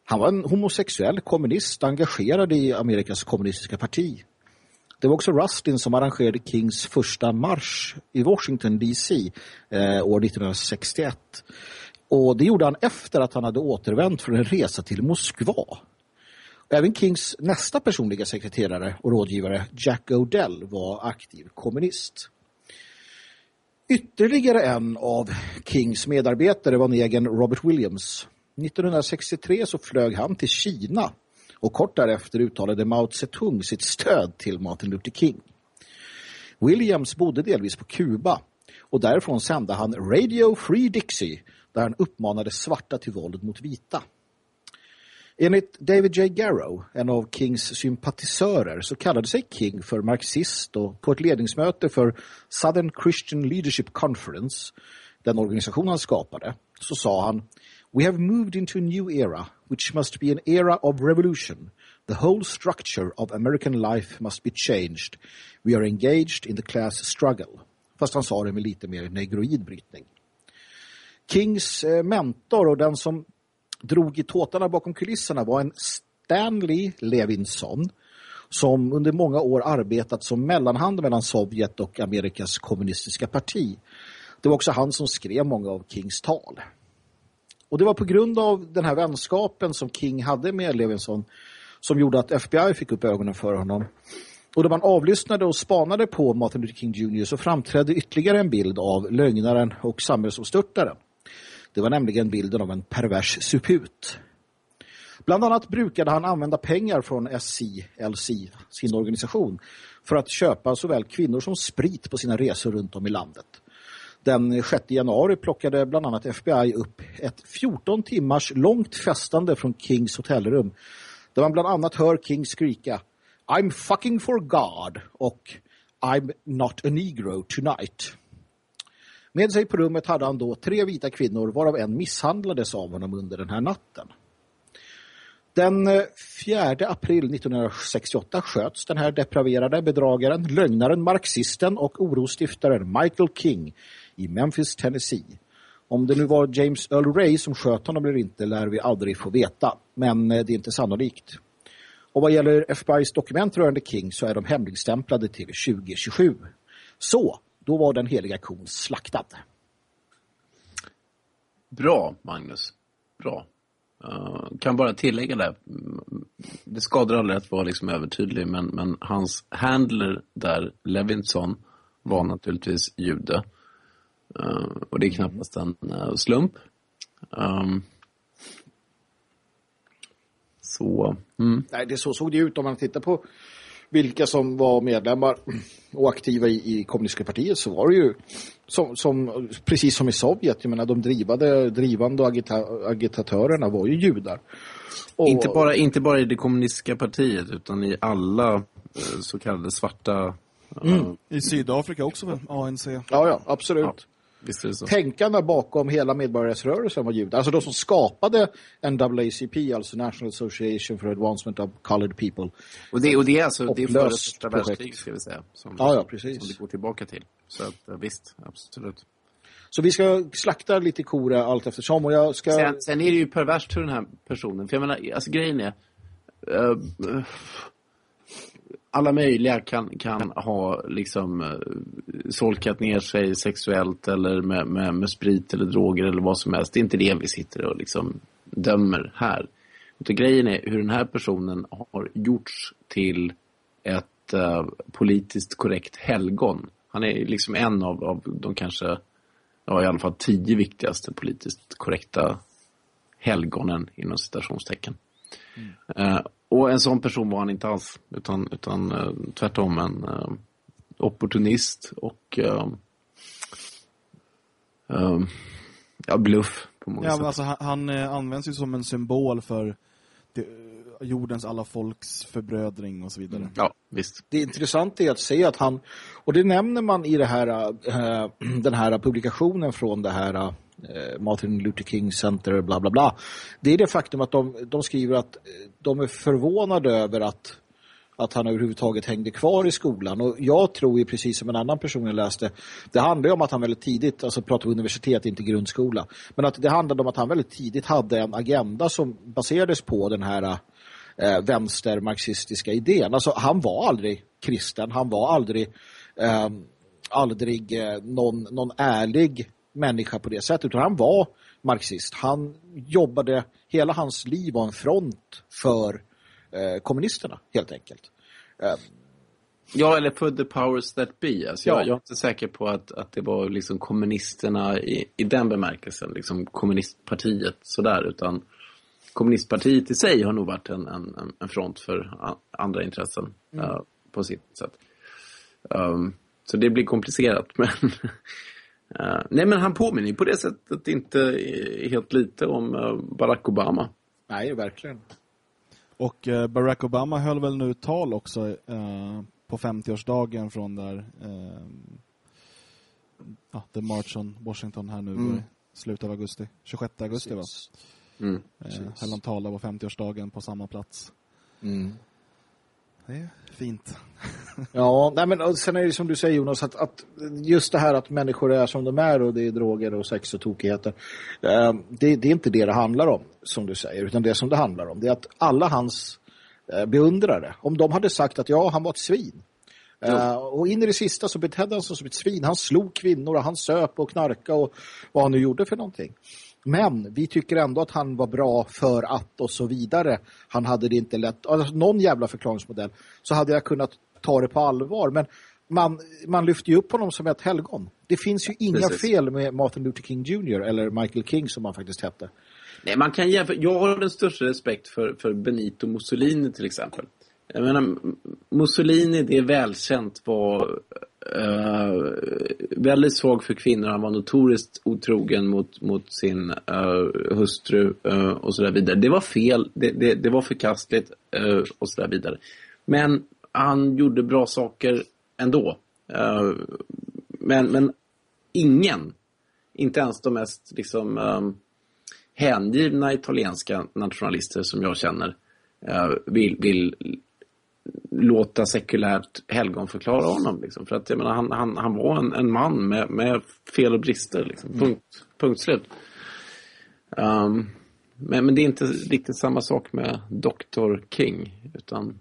Speaker 3: Han var en homosexuell kommunist engagerad i Amerikas kommunistiska parti. Det var också Rustin som arrangerade Kings första marsch i Washington DC eh, år 1961. Och det gjorde han efter att han hade återvänt från en resa till Moskva. Även Kings nästa personliga sekreterare och rådgivare Jack Odell var aktiv kommunist. Ytterligare en av Kings medarbetare var negern Robert Williams. 1963 så flög han till Kina och kort därefter uttalade Mao Zedong sitt stöd till Martin Luther King. Williams bodde delvis på Kuba och därifrån sände han Radio Free Dixie där han uppmanade svarta till våld mot vita. Enligt David J. Garrow, en av Kings sympatisörer, så kallade sig King för marxist och på ett ledningsmöte för Southern Christian Leadership Conference, den organisation han skapade, så sa han We have moved into a new era, which must be an era of revolution. The whole structure of American life must be changed. We are engaged in the class struggle. Fast han sa det med lite mer negroid brytning. Kings eh, mentor och den som drog i tåtarna bakom kulisserna var en Stanley Levinson som under många år arbetat som mellanhand mellan Sovjet och Amerikas kommunistiska parti. Det var också han som skrev många av Kings tal. Och det var på grund av den här vänskapen som King hade med Levinson som gjorde att FBI fick upp ögonen för honom. Och då man avlyssnade och spanade på Martin Luther King Jr. så framträdde ytterligare en bild av lögnaren och samhällsomstörtaren. Det var nämligen bilden av en pervers suput. Bland annat brukade han använda pengar från SCLC, sin organisation, för att köpa såväl kvinnor som sprit på sina resor runt om i landet. Den 6 januari plockade bland annat FBI upp ett 14 timmars långt festande från Kings hotellrum där man bland annat hör King skrika I'm fucking for God och I'm not a negro tonight. Med sig på rummet hade han då tre vita kvinnor varav en misshandlades av honom under den här natten. Den eh, 4 april 1968 sköts den här depraverade bedragaren, lögnaren, marxisten och orostiftaren Michael King i Memphis, Tennessee. Om det nu var James Earl Ray som sköt honom eller inte lär vi aldrig få veta, men eh, det är inte sannolikt. Och vad gäller FBI's dokument rörande King så är de hemligstämplade till 2027. Så, då var den heliga kon slaktad.
Speaker 2: Bra, Magnus. Bra. Uh, kan bara tillägga där, mm, Det skadar aldrig att vara liksom övertydlig, men, men hans handler där, Levinson, var naturligtvis jude. Uh, och det är knappast en uh, slump. Um, så. Mm.
Speaker 3: Nej, det så såg det ut om man tittar på vilka som var medlemmar och aktiva i, i kommunistiska partiet så var det ju som, som, precis som i Sovjet, jag menar de drivade, drivande agita, agitatörerna var ju judar.
Speaker 2: Och, inte, bara, inte bara i det kommunistiska partiet utan i alla eh, så kallade svarta...
Speaker 1: Mm. Uh, I Sydafrika också väl, ANC?
Speaker 3: Ja, ja, absolut. Ja. Tänkarna bakom hela medborgarrättsrörelsen var judar. Alltså de som skapade NAACP, alltså National Association for Advancement of Colored People.
Speaker 2: Och det, och det är alltså det är före första världskriget ska vi säga. Som,
Speaker 3: ja, ja, precis.
Speaker 2: Som det går tillbaka till. Så att, visst, absolut.
Speaker 3: Så vi ska slakta lite kor allt eftersom. Och jag ska...
Speaker 2: sen, sen är det ju perverst för den här personen. För jag menar, alltså grejen är... Uh, alla möjliga kan, kan ha liksom uh, solkat ner sig sexuellt eller med, med, med, sprit eller droger eller vad som helst. Det är inte det vi sitter och liksom dömer här. Utan grejen är hur den här personen har gjorts till ett uh, politiskt korrekt helgon. Han är liksom en av, av de kanske, ja, i alla fall tio viktigaste politiskt korrekta helgonen inom citationstecken. Mm. Uh, och en sån person var han inte alls, utan, utan uh, tvärtom en uh, opportunist och ja, bluff på många
Speaker 1: ja,
Speaker 2: sätt.
Speaker 1: Men alltså, han, han används ju som en symbol för det, jordens alla folks förbrödring och så vidare. Mm.
Speaker 2: Ja, visst.
Speaker 3: Det intressanta är att se att han, och det nämner man i det här, äh, den här publikationen från det här äh, Eh, Martin Luther King Center, bla bla bla. Det är det faktum att de, de skriver att eh, de är förvånade över att att han överhuvudtaget hängde kvar i skolan. Och jag tror ju precis som en annan person jag läste, det handlar ju om att han väldigt tidigt, alltså pratar om universitet, inte grundskola, men att det handlade om att han väldigt tidigt hade en agenda som baserades på den här eh, vänstermarxistiska idén. Alltså han var aldrig kristen, han var aldrig eh, aldrig eh, någon, någon ärlig människa på det sättet, utan han var marxist. Han jobbade, hela hans liv var en front för eh, kommunisterna, helt enkelt. Eh,
Speaker 2: Ja, eller för the powers that be. Alltså,
Speaker 3: Ja.
Speaker 2: jag, jag är inte säker på att, att det var liksom kommunisterna i, i den bemärkelsen, liksom kommunistpartiet sådär, utan kommunistpartiet i sig har nog varit en, en, en- front för andra intressen eh, på sitt sätt. Um, så det blir komplicerat, [laughs] men eh, nej, men han påminner ju på det sättet inte helt lite om eh, Barack Obama.
Speaker 3: nej, verkligen.
Speaker 1: Och eh, Barack Obama höll väl nu tal också eh, på 50-årsdagen från där eh, ja, The March on Washington här nu
Speaker 3: Mm.
Speaker 1: i slutet av augusti. 26 augusti va?
Speaker 3: Precis.
Speaker 2: Mm.
Speaker 1: Eh,
Speaker 3: Precis.
Speaker 1: höll han tal på 50-årsdagen på samma plats.
Speaker 3: Mm.
Speaker 1: Det är fint. [laughs]
Speaker 3: Ja, nej men sen är det som du säger Jonas, att, att just det här att människor är som de är och det är droger och sex och tokigheter. Eh, det, det är inte det det handlar om, som du säger, utan det som det handlar om det är att alla hans eh, beundrare, om de hade sagt att ja, han var ett svin. Eh, och in i det sista så betedde han sig som ett svin. Han slog kvinnor och han söp och knarka och vad han nu gjorde för någonting. Men vi tycker ändå att han var bra för att och så vidare. Han hade det inte lätt. Alltså, någon jävla förklaringsmodell så hade jag kunnat ta det på allvar. Men man, man lyfter ju upp honom som ett helgon. Det finns ju inga
Speaker 2: Precis.
Speaker 3: fel med Martin Luther King Jr. eller Michael King som han faktiskt hette.
Speaker 2: Nej, man kan jämföra. Jag har den största respekt för, för Benito Mussolini till exempel. Jag menar, Mussolini, det är välkänt, var Uh, väldigt svag för kvinnor. Han var notoriskt otrogen mot, mot sin uh, hustru uh, och så där vidare. Det var fel, det, det, det var förkastligt och så där vidare. Men han gjorde bra saker ändå. Men, men ingen, inte ens de mest liksom um, hängivna italienska nationalister som jag känner vill, vill låta sekulärt helgon förklara honom. Liksom. För att jag menar, han, han, han var en, en man med, med fel och brister. Liksom. Punkt, punkt slut. Um, men, men det är inte riktigt samma sak med Dr. King. Utan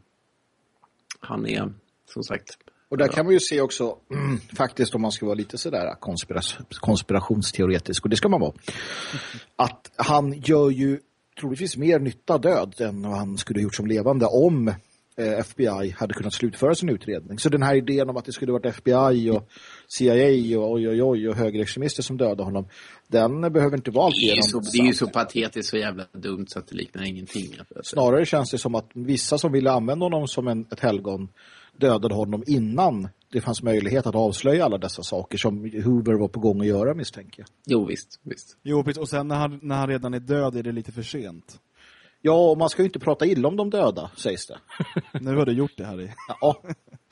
Speaker 2: han är, som sagt,
Speaker 3: Och där kan man ju se också, [clears throat] faktiskt om man ska vara lite sådär konspiras konspirationsteoretisk, och det ska man vara, [laughs] att han gör ju troligtvis mer nytta död än vad han skulle ha gjort som levande om FBI hade kunnat slutföra sin utredning. Så den här idén om att det skulle varit FBI och CIA och oj oj oj och högerextremister som dödade honom, den behöver inte vara
Speaker 2: det är, ju
Speaker 3: alltigenom
Speaker 2: så, det är ju så patetiskt så jävla dumt så att det liknar ingenting.
Speaker 3: Snarare känns det som att vissa som ville använda honom som en, ett helgon dödade honom innan det fanns möjlighet att avslöja alla dessa saker som Hoover var på gång att göra misstänker jag.
Speaker 2: Jo, visst. visst.
Speaker 1: Jo, precis. Och sen när han, när han redan är död är det lite för sent.
Speaker 3: Ja, och man ska ju inte prata illa om de döda, sägs det. [laughs]
Speaker 1: Nu har du gjort det, Harry.
Speaker 3: Ja,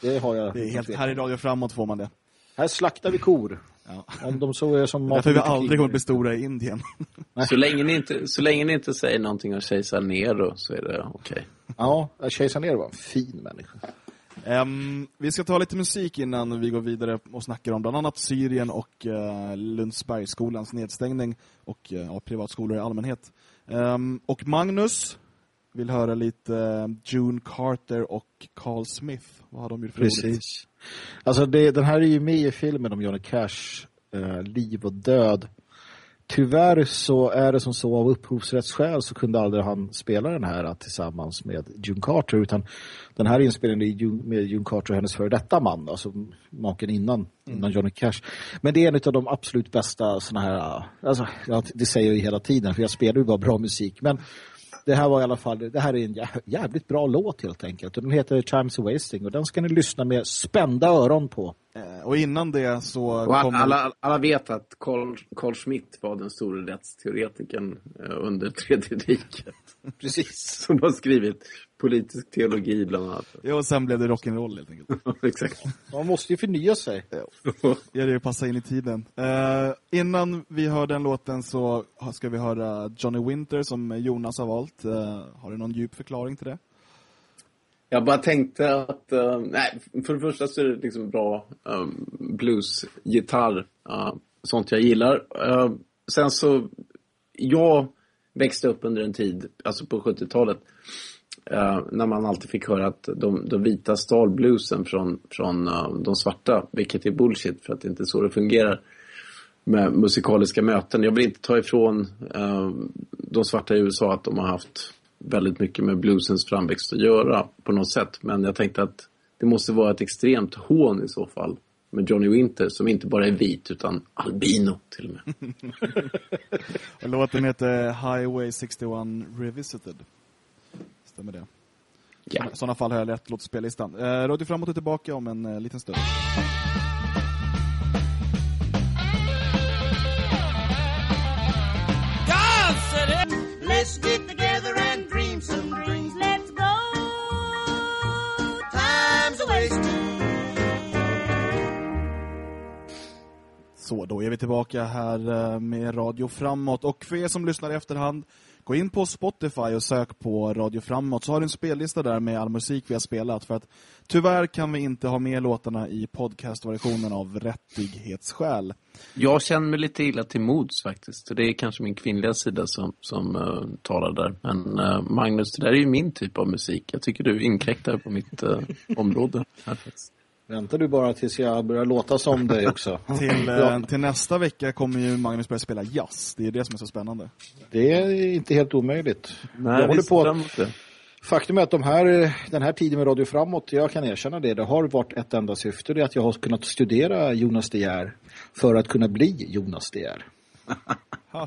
Speaker 3: det har jag.
Speaker 1: Det är helt, här i Radio Framåt får man det.
Speaker 3: Här slaktar vi kor.
Speaker 1: Ja.
Speaker 3: Om de så är som
Speaker 1: Därför vi aldrig kommer bli stora i Indien. [laughs]
Speaker 2: Så länge, ni inte, så länge ni inte säger någonting om kejsar Nero så är det okej.
Speaker 3: Ja, kejsar ner var en fin människa.
Speaker 1: Um, vi ska ta lite musik innan vi går vidare och snackar om bland annat Syrien och eh, uh, Lundsbergsskolans nedstängning och eh, uh, ja, privatskolor i allmänhet. Um, och Magnus vill höra lite eh, June Carter och Carl Smith. Vad har de gjort för roligt?
Speaker 3: Precis. Alltså det, den här är ju med i filmen om Johnny Cash, uh, liv och död. Tyvärr så är det som så av upphovsrättsskäl så kunde aldrig han spela den här tillsammans med June Carter utan den här inspelningen är med June Carter och hennes före detta man, alltså maken innan, innan Johnny Cash. Men det är en av de absolut bästa såna här, alltså det säger jag ju hela tiden för jag spelar ju bara bra musik men det här var i alla fall, det här är en jä- jävligt bra låt helt enkelt. Och den heter Times of Wasting och den ska ni lyssna med spända öron på.
Speaker 1: Eh, och innan det så kommer...
Speaker 2: alla, alla vet att Carl, Carl Schmitt var den stora rättsteoretikern eh, under tredje riket. [laughs]
Speaker 3: Precis.
Speaker 2: Som har skrivit politisk teologi bland annat.
Speaker 1: Ja, och sen blev det rock'n'roll helt enkelt. [laughs]
Speaker 2: Exakt.
Speaker 3: Man måste ju förnya sig.
Speaker 1: Ja, det passar in i tiden. Eh, innan vi hör den låten så ska vi höra Johnny Winter som Jonas har valt. Eh, har du någon djup förklaring till det?
Speaker 2: Jag bara tänkte att, uh, nej, för det första så är det liksom bra um, bluesgitarr. Uh, sånt jag gillar. Uh, sen så, jag växte upp under en tid, alltså på 70-talet, uh, eh, när man alltid fick höra att de, de vita stal bluesen från, från uh, de svarta, vilket är bullshit för att det inte är så det fungerar med musikaliska möten. Jag vill inte ta ifrån uh, de svarta i USA att de har haft väldigt mycket med bluesens framväxt att göra på något sätt. Men jag tänkte att det måste vara ett extremt hån i så fall med Johnny Winter som inte bara är vit utan albino till och med. [laughs]
Speaker 1: Låten heter Highway 61 Revisited. Stämmer det?
Speaker 2: Ja.
Speaker 1: I sådana fall har jag lätt låt spellistan. Eh, Radio Framåt är tillbaka om en eh, liten stund.
Speaker 4: Let's
Speaker 1: Så, då är vi tillbaka här eh, med Radio Framåt. Och för er som lyssnar i efterhand, gå in på Spotify och sök på Radio Framåt. Så har du en spellista där med all musik vi har spelat. För att tyvärr kan vi inte ha med låtarna i podcastversionen av rättighetsskäl.
Speaker 2: Jag känner mig lite illa till mods faktiskt. Det är kanske min kvinnliga sida som, som uh, talar där. Men uh, Magnus, det där är ju min typ av musik. Jag tycker du inkräktar på mitt uh, område. Här, faktiskt.
Speaker 3: Väntar du bara tills jag börjar låta som dig också? [laughs]
Speaker 1: Till, eh,
Speaker 3: Ja,
Speaker 1: till nästa vecka kommer ju Magnus börja spela jazz. Det är det som är så spännande.
Speaker 3: det är inte helt omöjligt.
Speaker 2: Nej,
Speaker 3: jag håller på faktum är att de här, den här tiden med Radio Framåt, jag kan erkänna det, det har varit ett enda syfte, det är att jag har kunnat studera Jonas De Geer för att kunna bli Jonas De Geer. [laughs]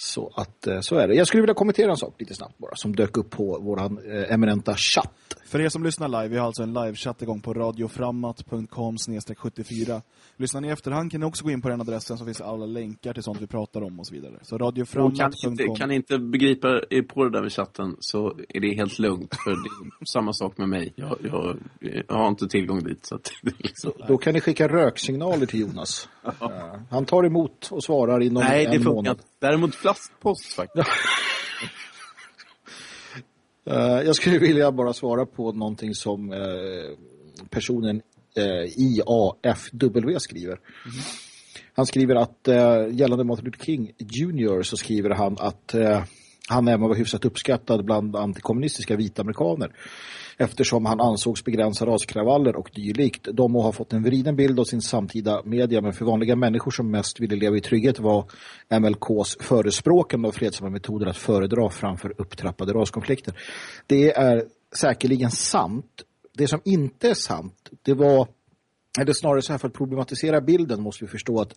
Speaker 3: Så att eh, så är det. Jag skulle vilja kommentera en sak lite snabbt bara, som dök upp på våran eh, eminenta chatt.
Speaker 1: För er som lyssnar live, vi har alltså en livechatt igång på radioframmat.com 74. Lyssnar ni i efterhand kan ni också gå in på den adressen så finns alla länkar till sånt vi pratar om och så vidare. Så
Speaker 2: Och kan, inte,
Speaker 1: radioframmat.com.
Speaker 2: kan ni inte begripa er på det där med chatten så är det helt lugnt. För det är [laughs] samma sak med mig. Jag, jag, jag har inte tillgång dit. Så att det liksom...
Speaker 3: Då kan ni skicka röksignaler till Jonas. [laughs] Eh, han tar emot och svarar inom
Speaker 2: Nej, det
Speaker 3: en
Speaker 2: funkar
Speaker 3: månad.
Speaker 2: inte. Däremot flaskpost faktiskt. [laughs]
Speaker 3: Eh, jag skulle vilja bara svara på någonting som eh, personen eh, IAFW skriver. Han skriver att gällande Martin Luther King Jr. så skriver han att han även var hyfsat uppskattad bland antikommunistiska vita amerikaner eftersom han ansågs begränsa raskravaller och dylikt. De må ha fått en vriden bild av sin samtida media men för vanliga människor som mest ville leva i trygghet var MLKs förespråkande av fredsamma metoder att föredra framför upptrappade raskonflikter. Det är säkerligen sant. Det som inte är sant, det var eller snarare så här för att problematisera bilden måste vi förstå att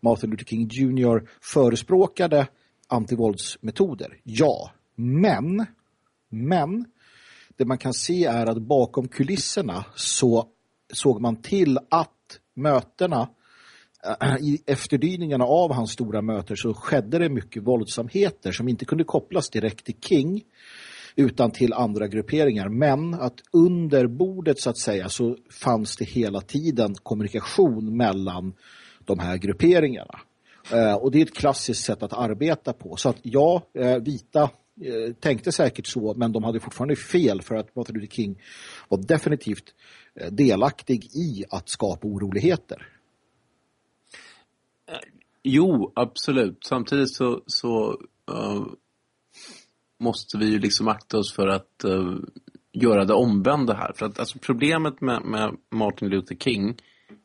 Speaker 3: Martin Luther King Jr. förespråkade antivåldsmetoder. Ja, men, men det man kan se är att bakom kulisserna så såg man till att mötena äh, i efterdyningarna av hans stora möten så skedde det mycket våldsamheter som inte kunde kopplas direkt till King utan till andra grupperingar. Men att under bordet så att säga så fanns det hela tiden kommunikation mellan de här grupperingarna. Eh, och det är ett klassiskt sätt att arbeta på. Så att ja, eh, vita eh, tänkte säkert så, men de hade fortfarande fel för att Martin Luther King var definitivt delaktig i att skapa oroligheter.
Speaker 2: Jo, absolut. Samtidigt så, så uh, måste vi ju liksom akta oss för att uh, göra det omvända här. För att alltså, problemet med, med Martin Luther King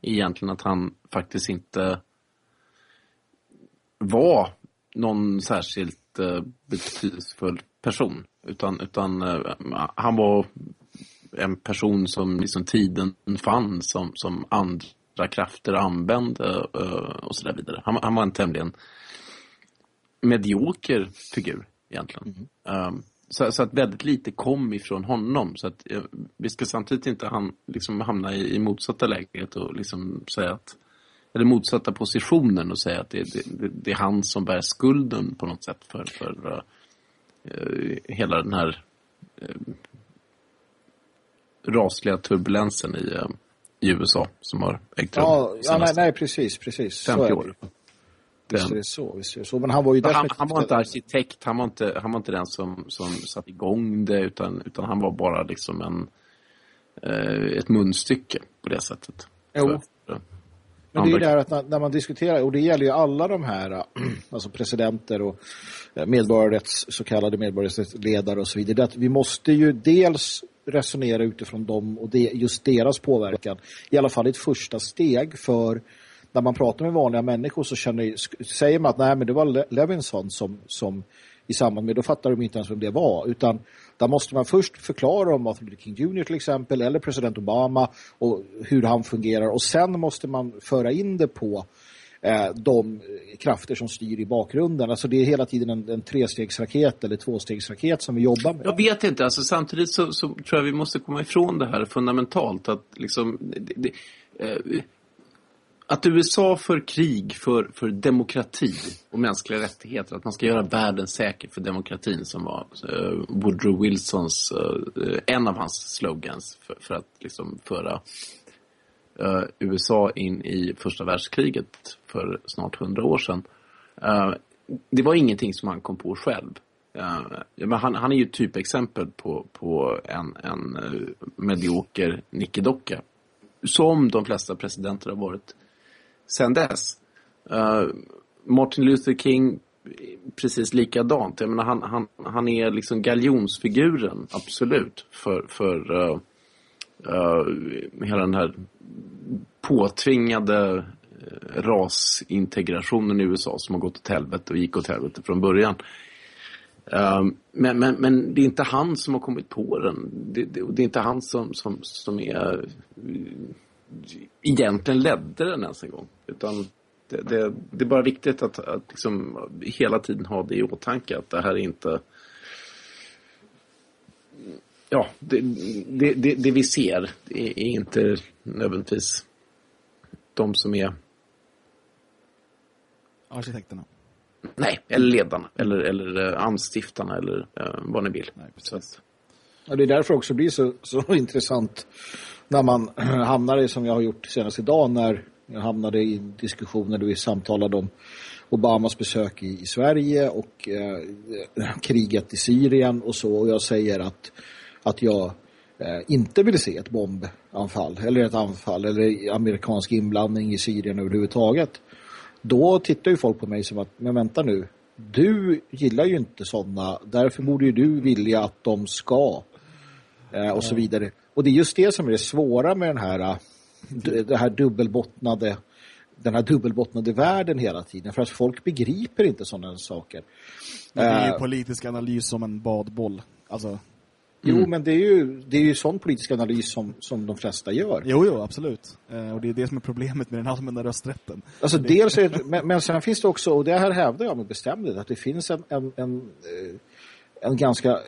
Speaker 2: är egentligen att han faktiskt inte var någon särskilt uh, betydelsefull person. Utan, utan uh, han var en person som liksom tiden fann som, som andra krafter använde uh, och så där vidare. Han, han var en tämligen medioker figur egentligen. Um, så, så, att väldigt lite kom ifrån honom. Så att vi ska samtidigt inte han, liksom hamna i, i motsatta läget och liksom säga att eller motsatta positionen och säga att det, det, det, är han som bär skulden på något sätt för, för uh, hela den här rasliga turbulensen i, uh, i USA som har ägt rum
Speaker 3: Ja, ja nej, nej, precis, precis. Så
Speaker 2: 50
Speaker 3: är det.
Speaker 2: år.
Speaker 3: Visst är det så, visst är det så. Men han var ju
Speaker 2: Han,
Speaker 3: definitivt...
Speaker 2: han var inte arkitekt, han var inte, han var inte den som, som satte igång det, utan, utan han var bara liksom en, ett munstycke på det sättet.
Speaker 3: Jo. Men det är ju det här att när, man diskuterar, och det gäller ju alla de här, äh, [clears throat] alltså presidenter och äh, medborgarrätts, så kallade medborgarrättsledare och så vidare, att vi måste ju dels resonera utifrån dem och det, just deras påverkan, i alla fall ett första steg för när man pratar med vanliga människor så känner, säger man att nej men det var Le- Levinson som, som i samband med, då fattar de inte ens vem det var, utan där måste man först förklara om Martin Luther King Jr till exempel, eller president Obama och hur han fungerar och sen måste man föra in det på eh, de krafter som styr i bakgrunden. Alltså det är hela tiden en, en trestegsraket eller tvåstegsraket som vi jobbar med.
Speaker 2: Jag vet inte, alltså samtidigt så, så tror jag vi måste komma ifrån det här fundamentalt. Att, liksom, det, det, eh, att USA för krig för, för demokrati och mänskliga rättigheter, att man ska göra världen säker för demokratin som var uh, Woodrow Wilsons, uh, en av hans slogans för, för att liksom föra uh, USA in i första världskriget för snart hundra år sedan. Det var ingenting som han kom på själv. Men han, han är ju typexempel på, på en, en uh, medioker nickedocka. Som de flesta presidenter har varit sen dess. Uh, Martin Luther King, precis likadant. Jag menar, han, han, han är liksom galjonsfiguren, absolut, för, för uh, hela den här påtvingade rasintegrationen i USA som har gått åt helvete och gick åt helvete från början. Um, men, men, men det är inte han som har kommit på den. Det, det, det är inte han som, som, som är, egentligen ledde den ens en gång. Utan det, det, det är bara viktigt att, att liksom hela tiden ha det i åtanke att det här är inte Ja, det, det, det, det vi ser är, är inte nödvändigtvis de som är
Speaker 1: Arkitekterna.
Speaker 2: Nej, eller ledarna, eller, eller eh, anstiftarna, eller eh, vad ni vill.
Speaker 1: Nej, precis.
Speaker 2: Så
Speaker 3: Och det är därför också blir så, så [laughs] intressant när man [clears throat] hamnar i, som jag har gjort senast idag, när jag hamnade i diskussioner där vi samtalade om Obamas besök i, i Sverige och eh, [clears throat] kriget i Syrien och så. Och jag säger att, att jag eh, inte vill se ett bombanfall eller ett anfall eller amerikansk inblandning i Syrien överhuvudtaget. Då tittar ju folk på mig som att, men vänta nu, du gillar ju inte sådana, därför borde ju du vilja att de ska eh, och så vidare. Och det är just det som är det svåra med den här, d- det här dubbelbottnade den här dubbelbottnade världen hela tiden för att folk begriper inte sådana saker.
Speaker 1: Men det är ju
Speaker 3: Eh,
Speaker 1: politisk analys som en badboll. Alltså,
Speaker 3: Jo, men det är ju, det är ju sån politisk analys som, som de flesta gör.
Speaker 1: jo, jo, absolut. Eh, och det är det som är problemet med den allmänna rösträtten.
Speaker 3: Alltså dels är, det- men, men sen finns det också, och det här hävdar jag med bestämdhet, att det finns en, en, en, eh, en ganska...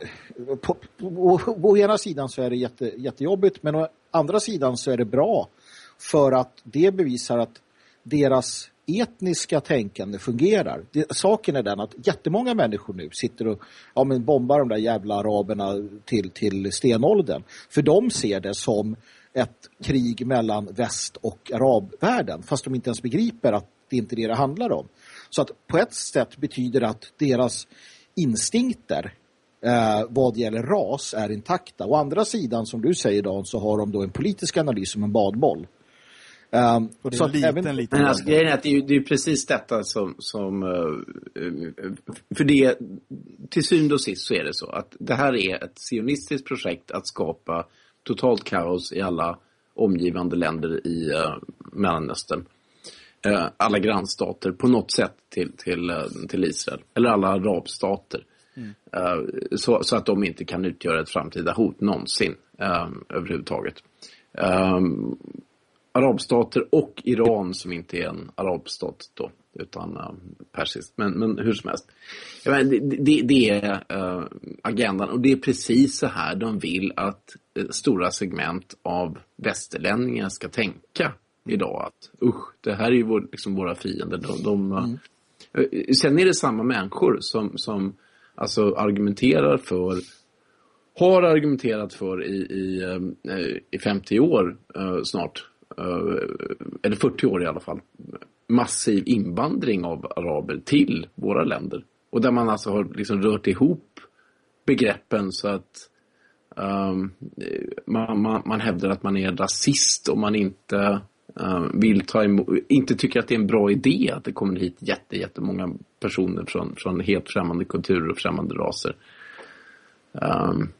Speaker 3: På, på, på, å ena sidan så är det jätte, jättejobbigt, men å andra sidan så är det bra för att det bevisar att deras etniska tänkande fungerar. Det, saken är den att jättemånga människor nu sitter och ja, men bombar de där jävla araberna till, till stenåldern. För de ser det som ett krig mellan väst och arabvärlden fast de inte ens begriper att det inte är det det handlar om. Så att på ett sätt betyder det att deras instinkter eh, vad gäller ras är intakta. Å andra sidan, som du säger Dan, så har de då en politisk analys som en badboll. Um,
Speaker 1: Och det är en liten, liten
Speaker 2: Men alltså, grejen är att det är, ju- det är precis detta som, som eh, eh, för det, till syvende och sist så är det så att det här är ett sionistiskt projekt att skapa totalt kaos i alla omgivande länder i uh, Mellanöstern. Eh, alla grannstater på något sätt till, till, eh, till Israel. Eller alla arabstater. Eh, så, så att de inte kan utgöra ett framtida hot någonsin eh, överhuvudtaget. Um, arabstater och Iran som inte är en arabstat då, utan uh, persiskt. Men, men hur som helst. Jag menar, det, det, det är uh, agendan och det är precis så här de vill att uh, stora segment av västerlänningar ska tänka idag. Att usch, det här är ju vår, liksom våra fiender. De, de, uh, Sen är det samma människor som, som alltså argumenterar för har argumenterat för i, i, ehm, eh, i 50 år eh, snart, eh, eller 40 år i alla fall, massiv invandring av araber till våra länder. Och där man alltså har liksom rört ihop begreppen så att um, man, man, man hävdar att man är rasist om man inte Eh, vill ta emot, inte tycker att det är en bra idé att det kommer hit jätte, jättemånga personer från, från helt främmande kulturer och främmande raser. Um,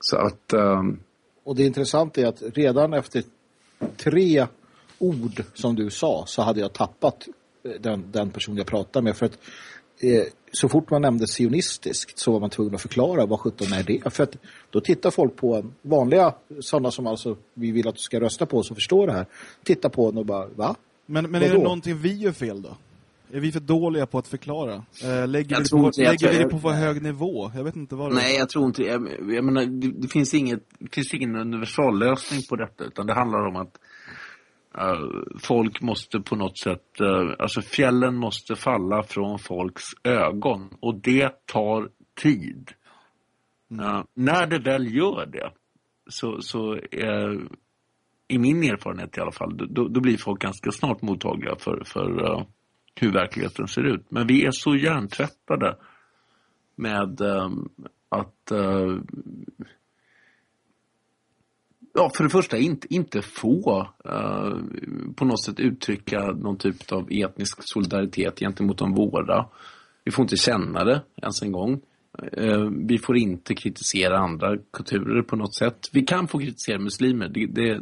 Speaker 2: så att... Um,
Speaker 3: och det intressanta är att redan efter tre ord som du sa så hade jag tappat den, den person jag pratade med. För att eh, så fort man nämnde sionistiskt så var man tvungen att förklara vad sjutton är det. För att då tittar folk på en, vanliga sådana som alltså vi vill att du ska rösta på som förstår det här, tittar på en och bara, va?
Speaker 1: Men, men är det någonting vi gör fel då? Är vi för dåliga på att förklara? Äh, lägger vi, på, lägger vi det på för hög nivå? Jag vet inte vad det
Speaker 2: Nej, jag tror inte jag, jag menar, det, det, finns inget, det finns ingen universallösning på detta utan det handlar om att folk måste på något sätt, uh, alltså fjällen måste falla från folks ögon och det tar tid. Uh, när det väl gör det så, så i min erfarenhet i alla fall, då, då blir folk ganska snart mottagliga för, för hur verkligheten ser ut. Men vi är så hjärntvättade med att ja, för det första inte, inte få uh, på något sätt uttrycka någon typ av etnisk solidaritet gentemot de våra. Vi får inte känna det ens en gång. Uh, vi får inte kritisera andra kulturer på något sätt. Vi kan få kritisera muslimer. Det, det,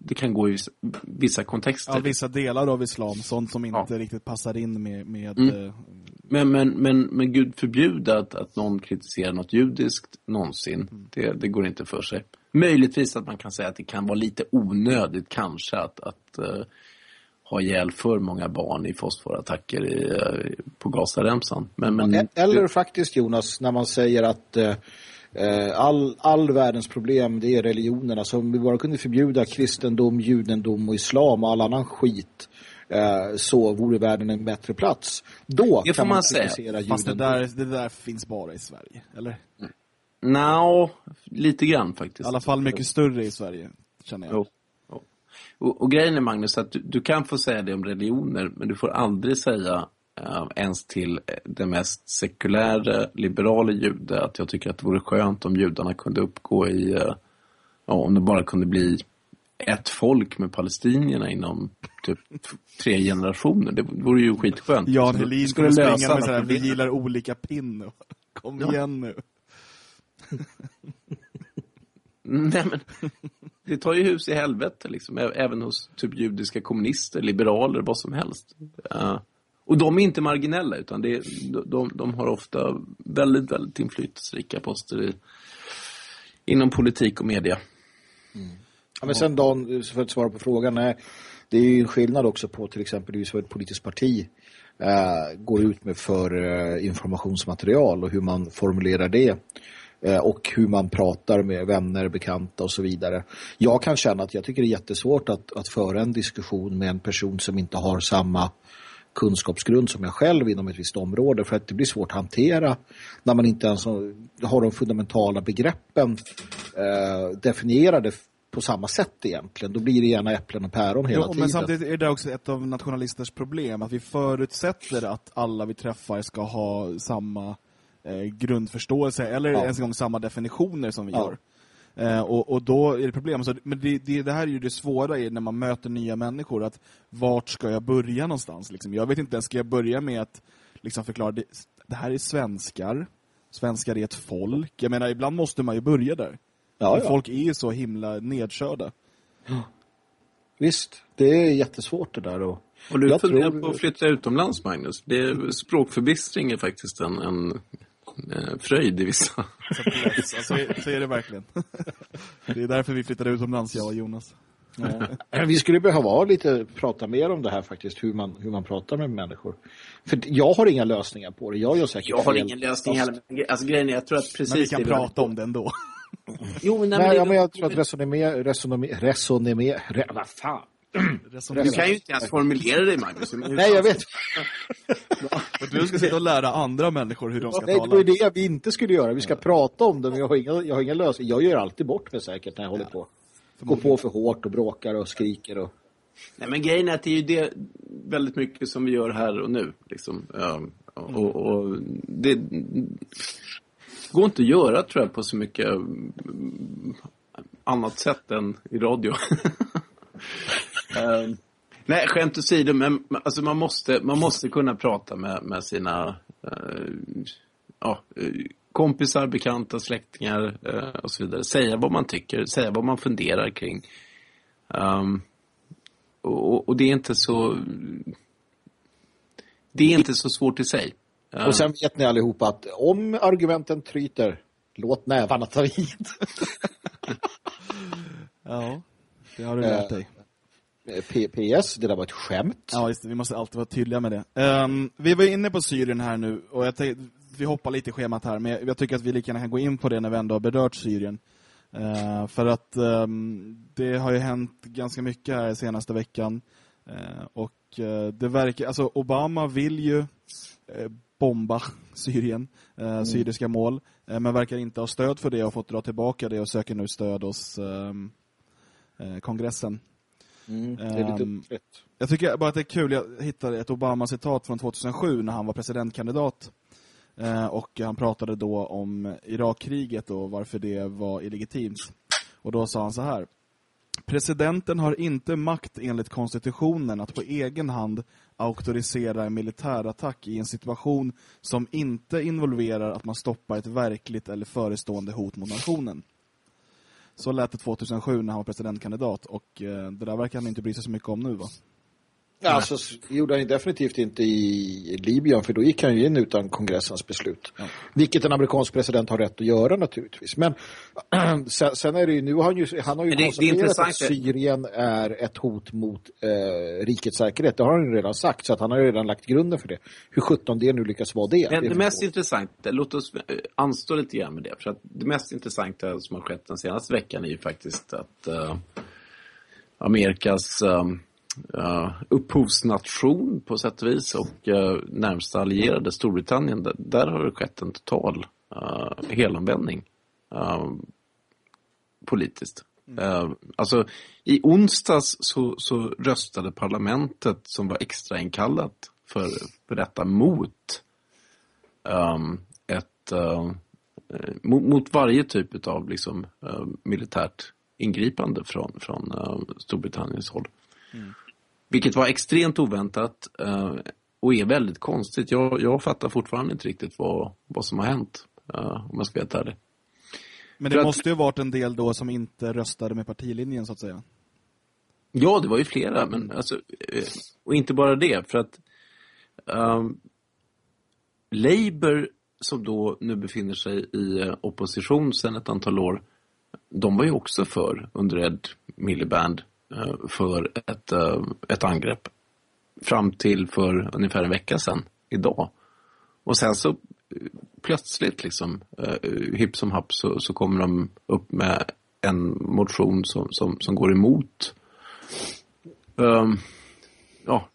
Speaker 2: det kan gå i vissa kontexter.
Speaker 1: Ja, vissa delar av islam. Sånt som inte ja. riktigt passar in med... med mm.
Speaker 2: uh, men, men, men, men Gud förbjuda att, att någon kritiserar något judiskt någonsin. Mm. Det, det går inte för sig. Möjligtvis att man kan säga att det kan vara lite onödigt kanske att, att uh, ha ihjäl för många barn i fosforattacker i, uh, på Gazaremsan. Men, men,
Speaker 3: Eller faktiskt Jonas, när man säger att uh, all, all världens problem det är religionerna. Så om vi bara kunde förbjuda kristendom, judendom och islam och all annan skit så vore världen en bättre plats. Då det kan man, man kritisera
Speaker 1: Fast det där, det där finns bara i Sverige, eller?
Speaker 2: Mm. No, lite grann faktiskt.
Speaker 1: I alla fall mycket större i Sverige, känner jag. Jo.
Speaker 2: jo. Och, och, grejen är Magnus att du, du, kan få säga det om religioner, men du får aldrig säga äh, ens till den mest sekulära, liberala jude att jag tycker att det vore skönt om judarna kunde uppgå i, äh, ja, om det bara kunde bli ett folk med palestinierna inom typ tre generationer. Det vore ju skitskönt.
Speaker 1: Jan Helin skulle springa med sådär, vi gillar olika pinn. [laughs] Kom ja. igen nu. [laughs]
Speaker 2: Nej, men det tar ju hus i helvete liksom, även hos typ judiska kommunister, liberaler, vad som helst. Uh, och de är inte marginella utan det är, de, de har ofta väldigt, väldigt inflytelserika poster i, inom politik och media.
Speaker 3: Mm. Ja, men sen Dan, för att svara på frågan, nej, det är ju en skillnad också på till exempel hur ett politiskt parti eh, går ut med för eh, informationsmaterial och hur man formulerar det och hur man pratar med vänner, bekanta och så vidare. Jag kan känna att jag tycker det är jättesvårt att, att föra en diskussion med en person som inte har samma kunskapsgrund som jag själv inom ett visst område för att det blir svårt att hantera när man inte ens har de fundamentala begreppen eh, definierade på samma sätt egentligen. Då blir det gärna äpplen och päron hela jo, tiden.
Speaker 1: Men samtidigt är det också ett av nationalisters problem att vi förutsätter att alla vi träffar ska ha samma eh, grundförståelse eller ja. ens en gång samma definitioner som vi ja. har. Eh, och, och, då är det problem. Så, men det, det, det, här är ju det svåra i när man möter nya människor. att Vart ska jag börja någonstans? Liksom? Jag vet inte ens, ska jag börja med att liksom förklara det, det här är svenskar. Svenskar är ett folk. Jag menar, ibland måste man ju börja där. Ja, ja. Folk är ju så himla nedkörda.
Speaker 3: Visst, det är jättesvårt det där. Och,
Speaker 2: och du funderar tror... på att flytta utomlands, Magnus. Det, språkförbistring är faktiskt en, en fröjd i vissa.
Speaker 1: Så, så, så är det verkligen. [laughs] Det är därför vi flyttade utomlands, jag och Jonas.
Speaker 3: Ja. Vi skulle behöva lite prata mer om det här faktiskt, hur man, hur man pratar med människor. För jag har inga lösningar på det. Jag gör säkert
Speaker 2: Jag har ingen lösning heller. Alltså grejen är, jag tror att precis Men
Speaker 1: vi kan prata om det ändå.
Speaker 3: Jo, men, nej, nej, ja, men jag tror att resonemé, resonemé, resonemé, re, vad fan?
Speaker 2: Du kan ju inte ens formulera dig, Magnus.
Speaker 3: Nej, jag vet. [laughs]
Speaker 1: och du ska sitta och lära andra människor hur de ska
Speaker 3: Nej,
Speaker 1: tala.
Speaker 3: Nej, det är det vi inte skulle göra. Vi ska ja. prata om det, men jag har inga, jag har inga lösningar. Jag gör alltid bort mig säkert när jag ja. håller på. Går på för hårt och bråkar och skriker och...
Speaker 2: Nej, men grejen är att det är ju det, väldigt mycket som vi gör här och nu. Liksom. Eh, och, och det går inte att göra tror jag på så mycket mm, annat sätt än i radio. [laughs] Eh, nej, skämt åsido, men alltså man, måste, man måste kunna prata med, med sina eh, ja, eh, kompisar, bekanta, släktingar eh, och så vidare. Säga vad man tycker, säga vad man funderar kring. Um, och, och, det är inte så... Det är inte så svårt i sig.
Speaker 3: Och sen vet ni allihopa att om argumenten tryter, låt nävarna ta vid. [laughs]
Speaker 1: ja, det har du lärt dig.
Speaker 3: PS, det där var ett skämt.
Speaker 1: Ja, just det. Vi måste alltid vara tydliga med det. Um, vi var inne på Syrien här nu och jag tänkte, vi hoppar lite i schemat här, men jag tycker att vi lika gärna kan gå in på det när vi ändå har berört Syrien. Uh, för att um, det har ju hänt ganska mycket här senaste veckan. Uh, och uh, det verkar, alltså Obama vill ju bomba [laughs] Syrien, mm. syriska mål, men verkar inte ha stöd för det och fått dra tillbaka det och söker nu stöd hos kongressen.
Speaker 3: Mm, det är lite um,
Speaker 1: Jag tycker bara att det är kul, jag hittade ett Obama-citat från 2007 när han var presidentkandidat. Uh, och han pratade då om Irakkriget och varför det var illegitimt. Och då sa han så här. Presidenten har inte makt enligt konstitutionen att på egen hand auktorisera en militärattack i en situation som inte involverar att man stoppar ett verkligt eller förestående hot mot nationen. Så lät det 2007 när han var presidentkandidat och eh, det där verkar han inte bry sig så mycket om nu va?
Speaker 3: Alltså gjorde han definitivt inte i Libyen för då gick han ju in utan kongressens beslut. Ja. Vilket en amerikansk president har rätt att göra naturligtvis. Men [clears throat] sen, sen, är det ju, nu har han ju, han har ju det, konstaterat det att Syrien är ett hot mot eh, rikets säkerhet. Det har han ju redan sagt så att han har ju redan lagt grunden för det. Hur 17 det nu lyckas vara det.
Speaker 2: Men det,
Speaker 3: det
Speaker 2: mest intressanta, låt oss eh, anstå lite grann med det. För att det mest intressanta som har skett den senaste veckan är ju faktiskt att uh, Amerikas um, uh, upphovsnation på sätt och vis och uh, närmsta allierade Storbritannien, där, där, har det skett en total uh, helomvändning uh, politiskt. Mm. alltså i onsdags så, så, röstade parlamentet som var extrainkallat för, för detta mot um, ett mot, mot, varje typ av liksom, militärt ingripande från, från Storbritanniens håll. Mm. Vilket var extremt oväntat eh, och är väldigt konstigt. Jag, jag fattar fortfarande inte riktigt vad, vad som har hänt, eh, om jag ska vara ärlig.
Speaker 1: Men det För måste att, ju varit en del då som inte röstade med partilinjen, så att säga.
Speaker 2: Ja, det var ju flera, men alltså, eh, och inte bara det, för att um, Labour, som då nu befinner sig i opposition sedan ett antal år, de var ju också för under Ed Miliband Eh, Eh, för ett, eh, ett angrepp. Fram till för ungefär en vecka sedan, idag. Och sen så eh, plötsligt liksom, hipp som happ så, så kommer de upp med en motion som, som, som går emot um, ja,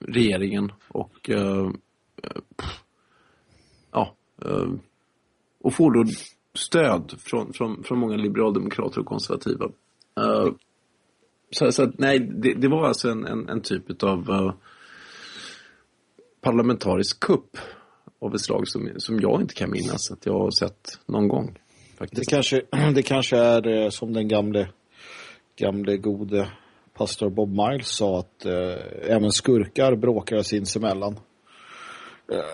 Speaker 2: regeringen och uh, ja, uh, och får då stöd från, från, från många liberaldemokrater och konservativa. Uh, så, så nej, det, det, var alltså en, en, en typ av uh, parlamentarisk kupp av ett slag som, som jag inte kan minnas att jag har sett någon gång.
Speaker 3: Faktiskt. Det, kanske, [clears throat] det kanske är uh, som den gamle, gamle gode pastor Bob Miles sa att uh, även skurkar bråkar sinsemellan.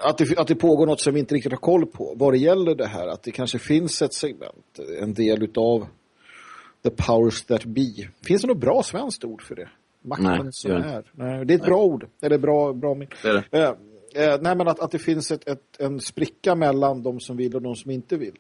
Speaker 3: Att det, att det pågår något som vi inte riktigt har koll på. Vad det gäller det här, att det kanske finns ett segment, en del utav The powers that be. Finns det något bra svenskt ord för det? Makten nej, som är. Nej, det är ett nej. bra ord. Eller bra, bra det är det. Eh, eh, nej, men att, att det finns ett, ett, en spricka mellan de som vill och de som inte vill.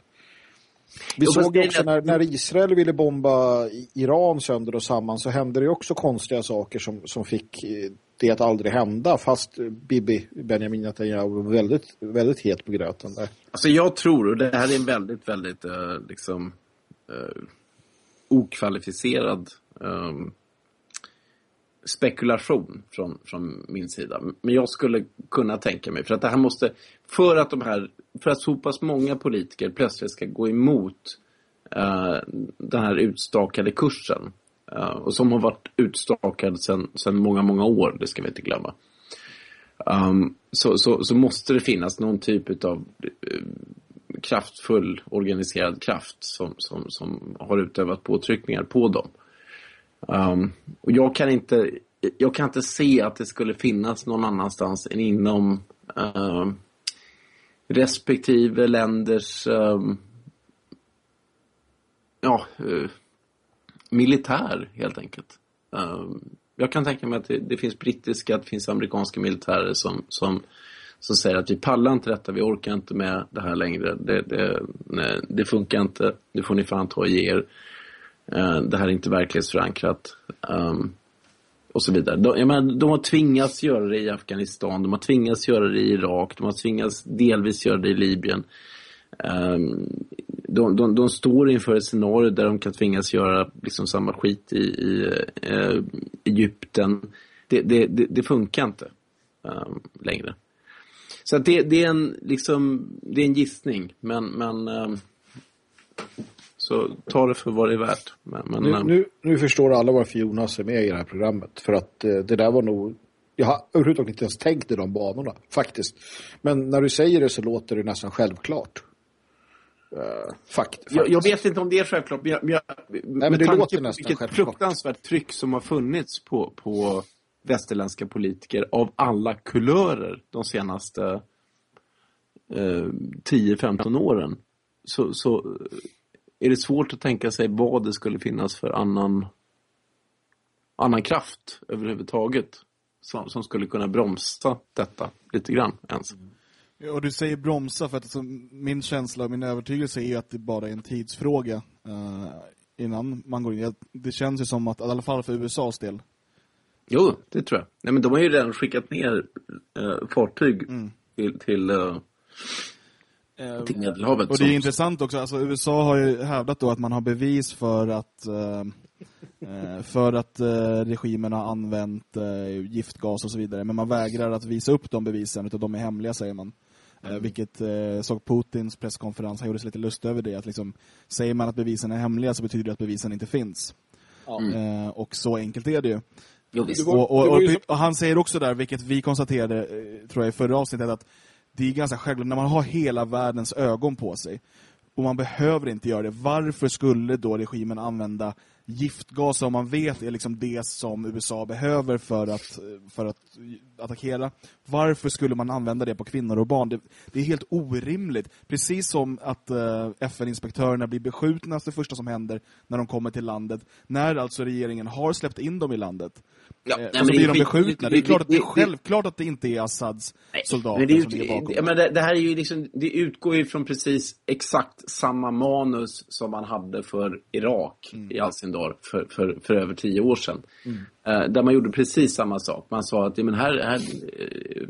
Speaker 3: Vi jo, såg också när, när, Israel ville bomba Iran sönder och samman så hände det också konstiga saker som, som fick eh, det att aldrig hända fast Bibi Benjamin Netanyahu var väldigt, väldigt het på gröten där.
Speaker 2: Alltså jag tror, och det här är en väldigt, väldigt uh, liksom okvalificerad um, spekulation från, från min sida. Men jag skulle kunna tänka mig, för att det här måste, för att de här, för att så pass många politiker plötsligt ska gå emot uh, den här utstakade kursen Uh, och som har varit utstakad sedan sedan många, många år, det ska vi inte glömma. Um, så, så, så måste det finnas någon typ av uh, eh, kraftfull organiserad kraft som, som, som har utövat påtryckningar på dem. Um, och jag kan, inte, jag kan inte se att det skulle finnas någon annanstans än inom uh, respektive länders um, ja, uh, militär helt enkelt. Um, jag kan tänka mig att det, det, finns brittiska, att det finns amerikanska militärer som, som, som säger att vi pallar inte detta, vi orkar inte med det här längre. Det, det, nej, det funkar inte, nu får ni fan ta och ge er. Eh, det här är inte verklighetsförankrat. Um, och så vidare. De, jag menar, de har tvingats göra det i Afghanistan, de har tvingats göra det i Irak, de har tvingats delvis göra det i Libyen. Um, de, de, de, står inför ett scenario där de kan tvingas göra liksom samma skit i, i uh, Egypten. Det, det, det, det, funkar inte um, längre. Så det, det, är en, liksom, det är en gissning, men, men um, så ta det för vad det är värt. Men, men,
Speaker 3: nu, nu, nu, förstår alla varför Jonas är med i det här programmet. För att eh, det där var nog... Jag har överhuvudtaget inte ens tänkt i de banorna, faktiskt. Men när du säger det så låter det nästan självklart.
Speaker 2: Uh, fakt, jag, jag, vet inte om det är självklart, men, jag, jag,
Speaker 3: Nej, men det låter nästan
Speaker 2: vilket självklart. fruktansvärt tryck som har funnits på, på västerländska politiker av alla kulörer de senaste eh, 10-15 åren. Så, så är det svårt att tänka sig vad det skulle finnas för annan, annan kraft överhuvudtaget som, som skulle kunna bromsa detta lite grann ens.
Speaker 1: Ja, och du säger bromsa för att alltså, min känsla och min övertygelse är att det bara är en tidsfråga eh, innan man går in. Det känns ju som att, i alla fall för USAs del.
Speaker 2: Jo, det tror jag. Nej, men de har ju redan skickat ner uh, fartyg mm. till, till uh,
Speaker 1: Eh, till Medelhavet. Och det är intressant också, alltså USA har ju hävdat då att man har bevis för att eh, eh för att eh, regimen har använt eh, giftgas och så vidare. Men man vägrar att visa upp de bevisen utan de är hemliga säger man. Eh, mm. vilket eh, såg Putins presskonferens, han gjorde sig lite lust över det. Att liksom, säger man att bevisen är hemliga så betyder det att bevisen inte finns. Mm. och så enkelt är det ju. Jo, och, och, och, och, han säger också där, vilket vi konstaterade tror jag i förra avsnittet, att det är ganska självklart, när man har hela världens ögon på sig och man behöver inte göra det, varför skulle då regimen använda giftgas som man vet är liksom det som USA behöver för att, för att attackera. Varför skulle man använda det på kvinnor och barn? Det, det är helt orimligt. Precis som att uh, eh, FN-inspektörerna blir beskjutna det första som händer när de kommer till landet. När alltså regeringen har släppt in dem i landet. Ja, eh, och så blir de beskjutna. Det är klart att det är självklart att det inte är Assads soldater
Speaker 2: det,
Speaker 1: som ligger bakom.
Speaker 2: Ja, men det, det, här är ju liksom, det utgår ju från precis exakt samma manus som man hade för Irak mm. i dag för, för, för över tio år sedan. Mm. Uh, där man gjorde precis samma sak. Man sa att ja, men här, här uh,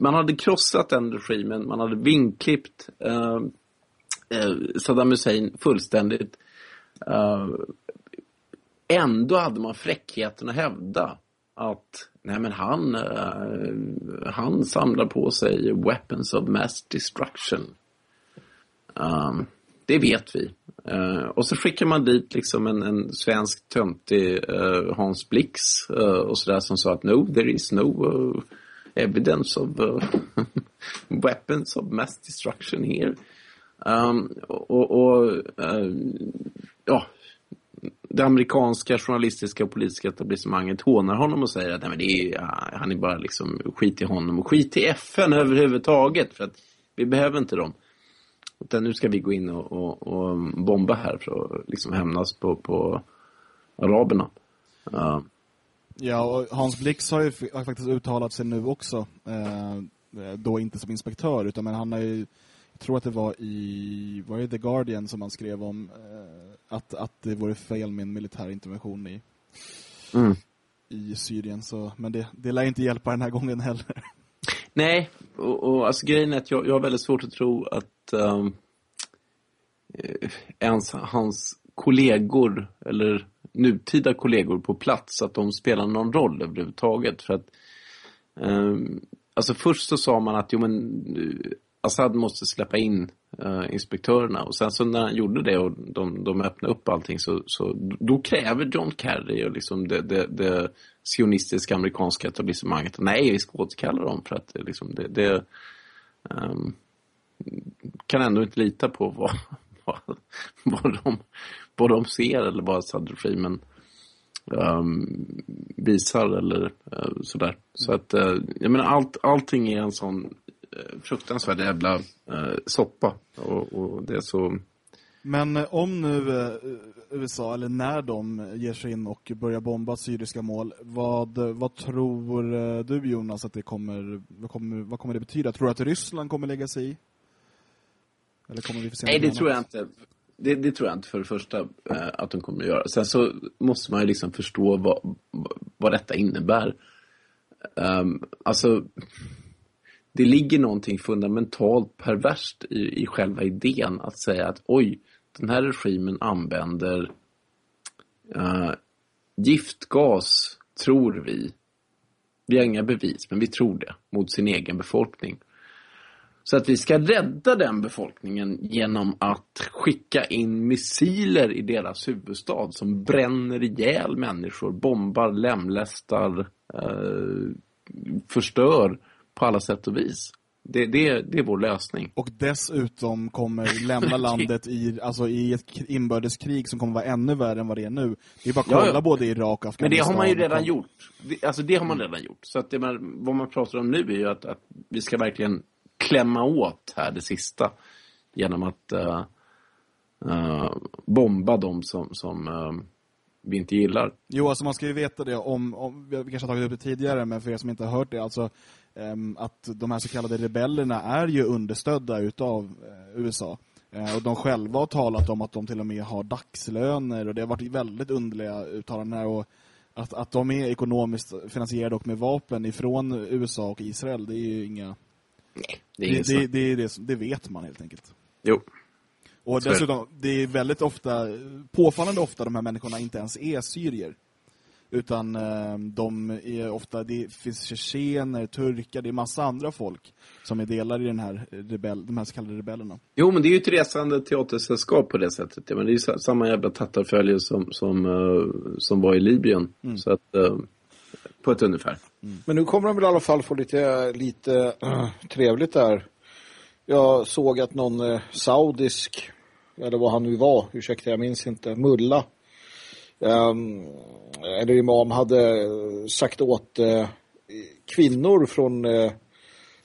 Speaker 2: man hade krossat den regimen, man hade vinklippt uh, Saddam Hussein fullständigt ändå hade man fräckheten att hävda att nej men han, eh, han samlar på sig weapons of mass destruction. Um, det vet vi. Uh, och så skickar man dit liksom en, en svensk töntig uh, Hans Blix uh, och sådär som sa att no, there is no evidence of [laughs] weapons of mass destruction here. Um, och, och ja, det amerikanska journalistiska och politiska etablissemanget hånar honom och säger att nej, men det är, han är bara liksom skit i honom och skit i FN överhuvudtaget för att vi behöver inte dem. Utan nu ska vi gå in och, och, och bomba här för att liksom hämnas på, på araberna. Uh.
Speaker 1: Ja, och Hans Blix har ju har faktiskt uttalat sig nu också. Eh, då inte som inspektör, utan men han har ju, tror att det var i var det The Guardian som han skrev om eh, att, att det vore fel med en militär intervention i, mm. i Syrien. Så, men det, det lär inte hjälpa den här gången heller.
Speaker 2: Nej, och, och alltså grejen är att jag, jag har väldigt svårt att tro att um, ens hans kollegor eller nutida kollegor på plats att de spelar någon roll överhuvudtaget. För att um, alltså först så sa man att jo men Assad måste släppa in uh, inspektörerna. Och sen så när han gjorde det och de, de öppnade upp allting så, så då kräver John Kerry och liksom det, det, det sionistiska amerikanska etablissemanget nej, vi ska återkalla dem för att eh, liksom det, det um, kan ändå inte lita på vad, [laughs] vad, vad, de, vad de ser eller vad Assad-regimen um, visar eller uh, sådär. Så att, uh, jag menar, allt, allting är en sån fruktansvärd jävla uh, soppa. Och, och, det är så...
Speaker 1: Men om nu USA, eller när de ger sig in och börjar bomba syriska mål, vad, vad tror du Jonas att det kommer, vad kommer, vad kommer det betyda? Tror du att Ryssland kommer lägga sig i?
Speaker 2: Eller kommer vi få se Nej, det tror jag inte. Det, det, tror jag inte för det första eh, att de kommer att göra. Sen så måste man ju liksom förstå vad, vad detta innebär. Um, alltså, det ligger någonting fundamentalt perverst i, i själva idén att säga att oj, den här regimen använder uh, giftgas, tror vi. Vi har inga bevis, men vi tror det, mot sin egen befolkning. Så att vi ska rädda den befolkningen genom att skicka in missiler i deras huvudstad som bränner ihjäl människor, bombar, lemlästar, eh, förstör på alla sätt och vis. Det, det, det är vår lösning.
Speaker 1: Och dessutom kommer [laughs] lämna landet i, alltså i ett inbördeskrig som kommer vara ännu värre än vad det är nu. Det är bara att kolla ja, ja. både Irak och Afghanistan.
Speaker 2: Men det har man ju redan gjort. Alltså det har man redan gjort. Så att det man, vad man pratar om nu är ju att, att vi ska verkligen klämma åt här det sista genom att uh, uh, bomba dem som, som uh, vi inte gillar.
Speaker 1: Jo, alltså man ska ju veta det om, om vi kanske har tagit upp det tidigare, men för er som inte har hört det, alltså um, att de här så kallade rebellerna är ju understödda utav USA. och de själva har talat om att de till och med har dagslöner och det har varit väldigt underliga uttalanden och att, att de är ekonomiskt finansierade och med vapen ifrån USA och Israel, det är ju inga
Speaker 2: Nej,
Speaker 1: det, är det, det, det, det, vet man helt enkelt.
Speaker 2: Jo.
Speaker 1: Och dessutom, det är väldigt ofta, påfallande ofta de här människorna inte ens är syrier. Utan eh, de är ofta, det finns tjetjener, turkar, det är massa andra folk som är delar i den här rebell, de här så kallade rebellerna.
Speaker 2: Jo, men det är ju ett resande teatersällskap på det sättet. Ja, men det är ju samma jävla tattarfölje som, som, uh, som var i Libyen. Mm. Så att, uh, på ett ungefär.
Speaker 3: Mm. Men nu kommer de väl i alla fall få lite, lite äh, [clears throat] trevligt där. Jag såg att någon äh, saudisk, eller vad han nu var, ursäkta jag minns inte, mulla um, eller imam hade sagt åt äh, kvinnor från äh,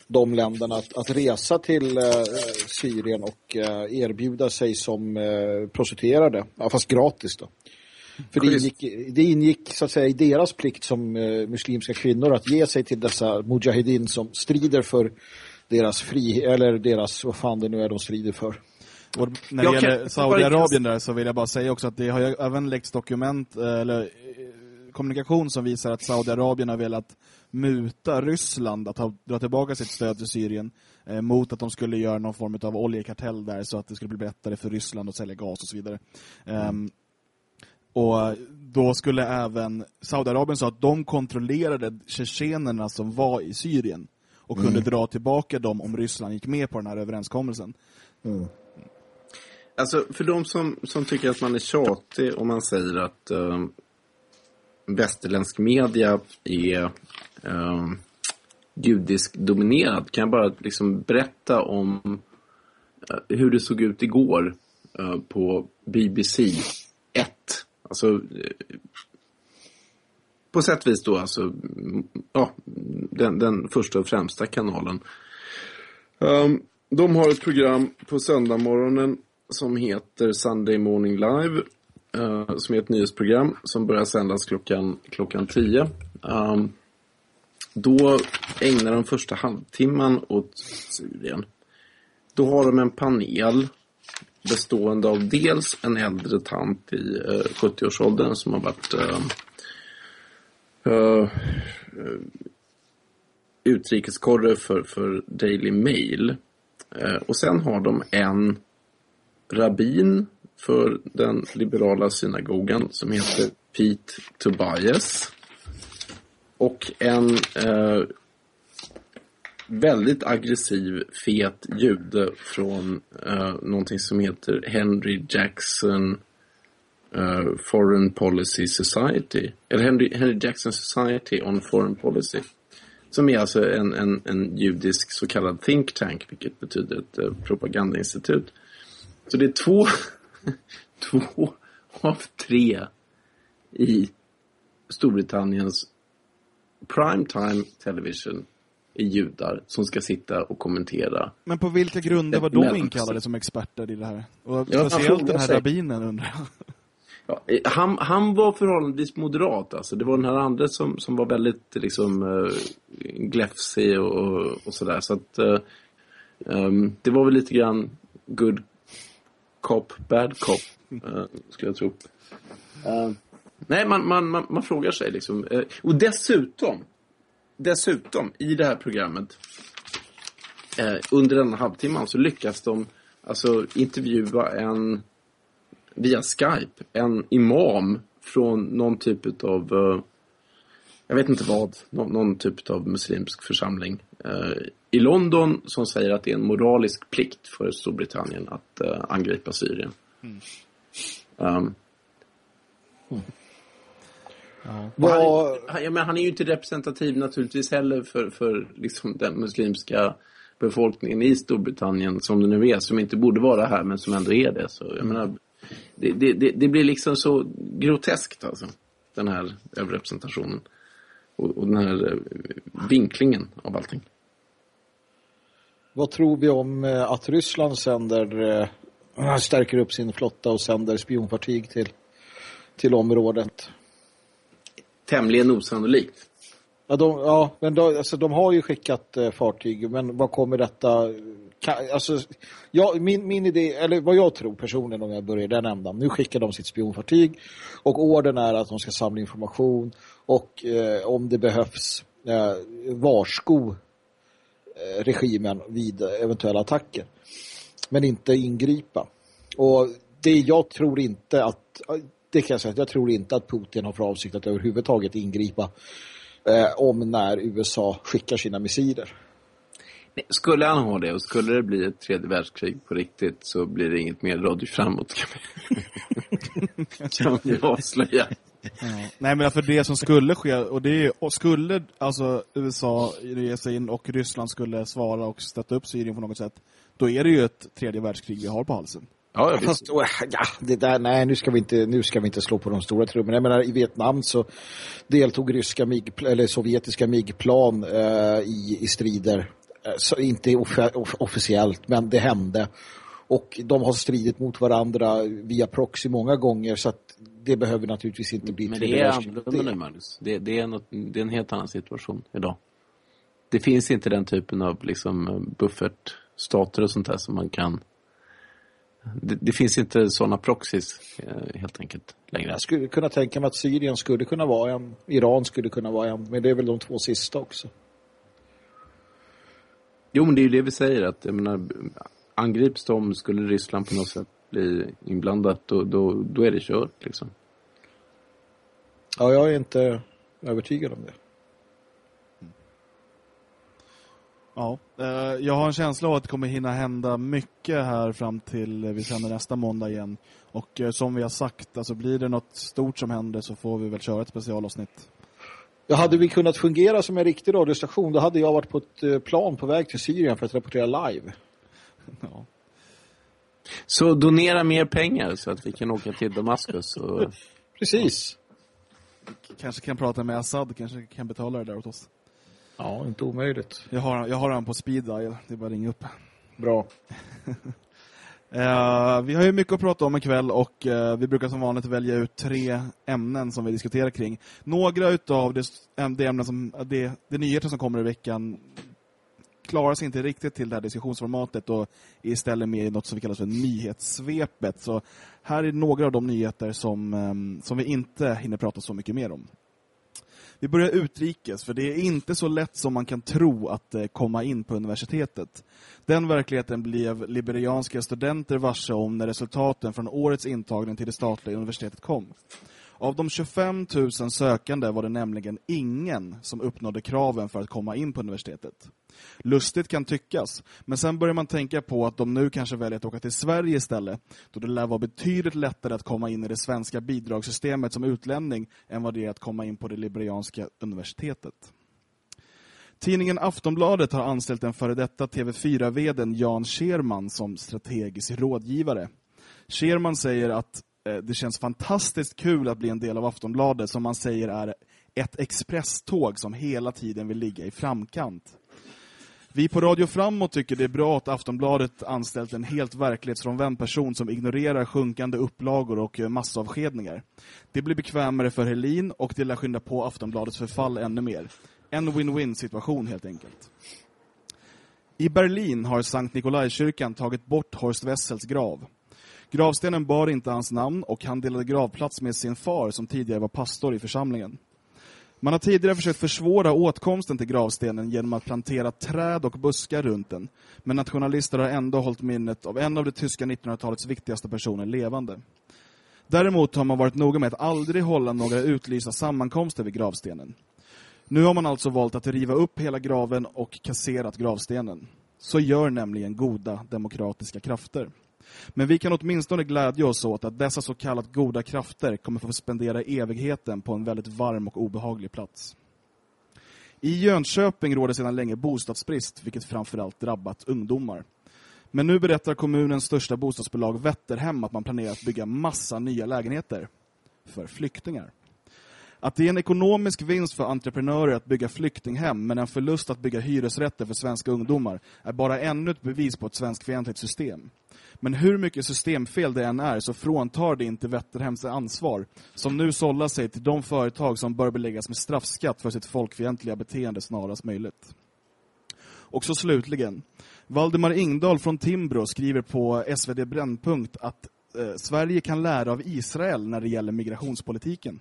Speaker 3: de länderna att, att resa till äh, Syrien och erbjuda sig som prostituerade, ja, fast gratis då. För det ingick, det ingick så att säga i deras plikt som eh, muslimska kvinnor att ge sig till dessa mujahedin som strider för deras fri eller deras, vad fan det nu är de strider för.
Speaker 1: Och när det jag gäller Saudiarabien där så vill jag bara säga också att det har ju även läckts dokument eh, eller eh, kommunikation som visar att Saudiarabien har velat muta Ryssland att ha, dra tillbaka sitt stöd till Syrien eh, mot att de skulle göra någon form av oljekartell där så att det skulle bli lättare för Ryssland att sälja gas och så vidare. Mm. Um, och då skulle även Saudiarabien sa att de kontrollerade tjetjenerna som var i Syrien och kunde mm. dra tillbaka dem om Ryssland gick med på den här överenskommelsen. Mm.
Speaker 2: Alltså för de som, som tycker att man är tjatig om man säger att uh, västerländsk media är uh, judisk dominerad kan jag bara liksom berätta om uh, hur det såg ut igår på BBC 1 Alltså, eh, på sätt och vis då alltså, ja, den, den första och främsta kanalen. Um, de har ett program på söndagmorgonen som heter Sunday Morning Live. Uh, som är ett nyhetsprogram som börjar sändas klockan, klockan 10. Um, ehm, då ägnar de första halvtimman åt Syrien. Då har de en panel bestående av dels en äldre tant i eh, uh, 70-årsåldern som har varit uh, Eh, eh, utrikeskorre för, för Daily Mail. Eh, och sen har de en rabbin för den liberala synagogan som heter Pete Tobias. Och en eh, väldigt aggressiv, fet jude från eh, någonting som heter Henry Jackson uh, Foreign Policy Society. Eller Henry, Henry Jackson Society on Foreign Policy. Som är alltså en, en, en judisk så kallad think tank, vilket betyder ett uh, propagandainstitut. Så det är två, [laughs] två av tre i Storbritanniens primetime television är judar som ska sitta och kommentera.
Speaker 1: Men på vilka grunder var de inkallade som experter i det här? Och speciellt den här
Speaker 2: sig.
Speaker 1: rabbinen undrar jag.
Speaker 2: Ja, eh, han, han var förhållandevis moderat alltså. Det var den här andra som, som var väldigt liksom äh, gläfsig och, och, sådär. Så att eh, ehm, det var väl lite grann good cop, bad cop, äh, skulle jag tro. Ehm, nej, man, man, man, man frågar sig liksom. och dessutom, dessutom i det här programmet under den halvtimman så lyckas de alltså intervjua en via Skype en imam från någon typ av uh, jag vet inte vad, någon, någon typ av muslimsk församling eh, i London som säger att det är en moralisk plikt för Storbritannien att eh, angripa Syrien. Um,
Speaker 3: Vad,
Speaker 2: han, ja, men han är ju inte representativ naturligtvis heller för, för liksom den muslimska befolkningen i Storbritannien som det nu är, som inte borde vara här men som ändå är det. Så, jag menar, det, det, det, blir liksom så groteskt alltså, den här överrepresentationen. Och, och den här eh, vinklingen av allting.
Speaker 3: vad tror vi om eh, att Ryssland sänder, eh, stärker upp sin flotta och sänder spionfartyg till, till området?
Speaker 2: Tämligen osannolikt.
Speaker 3: Ja, de, ja men då, alltså, de har ju skickat fartyg, men vad kommer detta... Kan, alltså, ja, min, min idé, eller vad jag tror personligen om jag börjar i den ändan, nu skickar de sitt spionfartyg och orden är att de ska samla information och eh, om det behövs eh, varsko eh, regimen vid eventuella attacker. Men inte ingripa. Och det jag tror inte att det kan jag säga, jag tror inte att Putin har för avsikt att överhuvudtaget ingripa eh, om när USA skickar sina missiler.
Speaker 2: Skulle han ha det och skulle det bli ett tredje världskrig på riktigt så blir det inget mer radio framåt kan vi, [laughs] kan vi avslöja.
Speaker 1: Nej men för det som skulle ske, och det är, och skulle alltså USA ge sig in och Ryssland skulle svara och stötta upp Syrien på något sätt, då är det ju ett tredje världskrig vi har på halsen.
Speaker 2: Ja.
Speaker 3: Fast, ja, det där, nej, nu ska vi inte, nu ska vi inte slå på de stora trummorna. Jag menar, i Vietnam så deltog ryska MIG, eller sovjetiska MIG-plan eh, i, i strider. Eh, så, inte off, off, officiellt, men det hände. Och de har stridit mot varandra via proxy många gånger, så att det behöver naturligtvis inte bli
Speaker 2: Men det är annorlunda nu, Magnus. Det, det, är något, det är en helt annan situation idag. Det finns inte den typen av liksom, buffertstater och sånt där som man kan... Det, det finns inte sådana proxys, eh, helt enkelt, längre.
Speaker 3: Jag skulle kunna tänka mig att Syrien skulle kunna vara en, Iran skulle kunna vara en, men det är väl de två sista också.
Speaker 2: Jo, men det är ju det vi säger, att jag menar, angrips de, skulle Ryssland på något sätt bli inblandat, då, då, då är det kört, liksom.
Speaker 3: Ja, jag är inte övertygad om det.
Speaker 1: Ja, eh, jag har en känsla av att det kommer hinna hända mycket här fram till vi sänder nästa måndag igen. Och eh, som vi har sagt, alltså blir det något stort som händer så får vi väl köra ett specialavsnitt.
Speaker 3: Ja, hade vi kunnat fungera som en riktig radiostation då hade jag varit på ett eh, plan på väg till Syrien för att rapportera live. [laughs]
Speaker 1: Ja.
Speaker 2: Så donera mer pengar så att vi kan åka till Damaskus och... [laughs]
Speaker 3: Precis.
Speaker 1: Kanske kan prata med Assad, kanske kan betala det där åt oss.
Speaker 3: Ja, inte omöjligt.
Speaker 1: Jag har, jag har han på speed dial, det är bara att ringa upp.
Speaker 3: Bra. [laughs]
Speaker 1: Eh, vi har ju mycket att prata om ikväll och eh, vi brukar som vanligt välja ut tre ämnen som vi diskuterar kring. Några utav det, det ämnen som, eh, det, det nyheter som kommer i veckan klarar sig inte riktigt till det här diskussionsformatet och är istället med i något som vi kallar för nyhetssvepet. Så här är några av de nyheter som, eh, som vi inte hinner prata så mycket mer om. Vi börjar utrikes, för det är inte så lätt som man kan tro att eh, komma in på universitetet. Den verkligheten blev liberianska studenter varse om när resultaten från årets intagning till det statliga universitetet kom. Av de 25 000 sökande var det nämligen ingen som uppnådde kraven för att komma in på universitetet. Lustigt kan tyckas, men sen börjar man tänka på att de nu kanske väljer att åka till Sverige istället, då det lär vara betydligt lättare att komma in i det svenska bidragssystemet som utlänning än vad det är att komma in på det liberianska universitetet. Tidningen Aftonbladet har anställt den före detta TV4-veden Jan Scherman som strategisk rådgivare. Scherman säger att Eh, det känns fantastiskt kul att bli en del av Aftonbladet som man säger är ett expresståg som hela tiden vill ligga i framkant. Vi på Radio Framåt tycker det är bra att Aftonbladet anställt en helt verklighetsfrånvänd person som ignorerar sjunkande upplagor och eh, massavskedningar. Det blir bekvämare för Helin och det lär skynda på Aftonbladets förfall ännu mer. En win-win situation helt enkelt. I Berlin har Sankt Nikolajkyrkan tagit bort Horst Wessels grav. Gravstenen bar inte hans namn och han delade gravplats med sin far som tidigare var pastor i församlingen. Man har tidigare försökt försvåra åtkomsten till gravstenen genom att plantera träd och buskar runt den. Men nationalister har ändå hållit minnet av en av det tyska 1900-talets viktigaste personer levande. Däremot har man varit noga med att aldrig hålla några utlysta sammankomster vid gravstenen. Nu har man alltså valt att riva upp hela graven och kasserat gravstenen. Så gör nämligen goda demokratiska krafter. Men vi kan åtminstone glädja oss åt att dessa så kallat goda krafter kommer få spendera evigheten på en väldigt varm och obehaglig plats. I Jönköping råder sedan länge bostadsbrist, vilket framförallt drabbat ungdomar. Men nu berättar kommunens största bostadsbolag Vätterhem att man planerar att bygga massa nya lägenheter för flyktingar. Att det är en ekonomisk vinst för entreprenörer att bygga flyktinghem men en förlust att bygga hyresrätter för svenska ungdomar är bara ännu ett bevis på ett svenskfientligt system. Men hur mycket systemfel det än är så fråntar det inte Vätterhems ansvar som nu sållar sig till de företag som bör beläggas med straffskatt för sitt folkfientliga beteende snarast möjligt. Och så slutligen. Valdemar Ingdahl från Timbro skriver på SvD Brännpunkt att eh, Sverige kan lära av Israel när det gäller migrationspolitiken.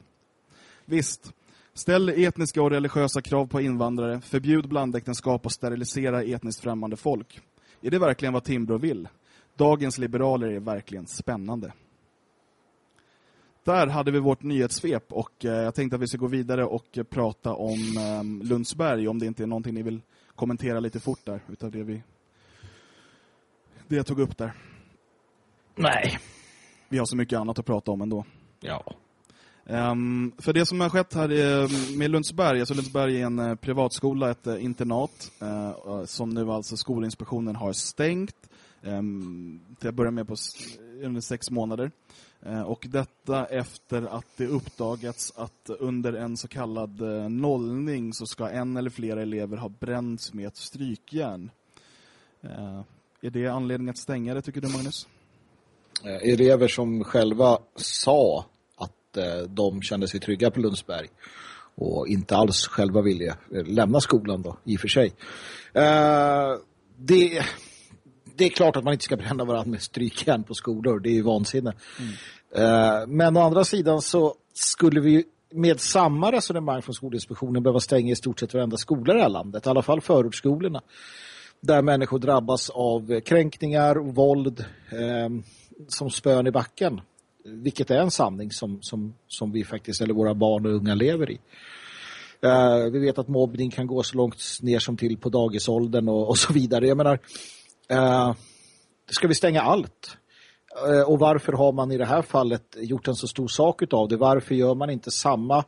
Speaker 1: Visst, ställ etniska och religiösa krav på invandrare, förbjud blandäktenskap och sterilisera etniskt främmande folk. Är det verkligen vad Timbro vill? Dagens liberaler är verkligen spännande. Där hade vi vårt nyhetssvep och eh, jag tänkte att vi ska gå vidare och prata om eh, Lundsberg om det inte är någonting ni vill kommentera lite fort där utav det vi det jag tog upp där.
Speaker 3: Nej.
Speaker 1: Vi har så mycket annat att prata om ändå.
Speaker 3: Ja.
Speaker 1: Um, för det som har skett här är, med Lundsberg, alltså Lundsberg är en eh, privatskola, ett eh, internat uh, som nu alltså Skolinspektionen har stängt um, till att börja med på under sex månader. och detta efter att det uppdagats att under en så kallad nollning så ska en eller flera elever ha bränts med ett strykjärn. är det anledning att stänga det tycker du Magnus?
Speaker 3: Elever som själva sa Eh, de kände sig trygga på Lundsberg och inte alls själva ville eh, lämna skolan då, i och för sig. Eh, det, det är klart att man inte ska bränna varandra med strykjärn på skolor, det är ju vansinne. Mm. Men å andra sidan så skulle vi med samma resonemang från Skolinspektionen behöva stänga i stort sett varenda skola i det här landet, i alla fall förortsskolorna. Där människor drabbas av kränkningar och våld eh, som spön i backen vilket är en sanning som, som, som vi faktiskt, eller våra barn och unga lever i. Uh, vi vet att mobbning kan gå så långt ner som till på dagisåldern och, och så vidare. Jag menar, uh, ska vi stänga allt? Uh, och varför har man i det här fallet gjort en så stor sak av det? Varför gör man inte samma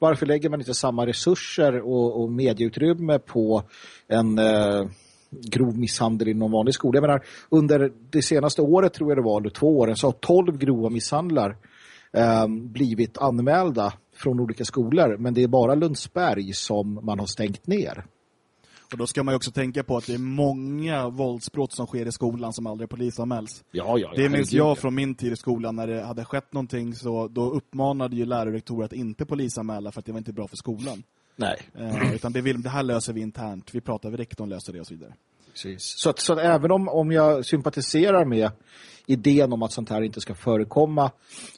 Speaker 3: varför lägger man inte samma resurser och, och medieutrymme på en grov misshandel i någon vanlig skola. Jag menar, under det senaste året tror jag det var, eller två åren, så har 12 grova misshandlar eh, blivit anmälda från olika skolor. Men det är bara Lundsberg som man har stängt ner.
Speaker 1: Och då ska man ju också tänka på att det är många våldsbrott som sker i skolan som aldrig polisanmäls.
Speaker 3: Ja, ja,
Speaker 1: det minns jag från min tid i skolan när det hade skett någonting så då uppmanade ju lärarrektorer att inte polisanmäla för att det var inte bra för skolan.
Speaker 3: Nej.
Speaker 1: Eh, utan det, vill, det här löser vi internt. Vi pratar med rektorn, löser det och så vidare.
Speaker 3: Precis. Så, att, så att även om, om jag sympatiserar med idén om att sånt här inte ska förekomma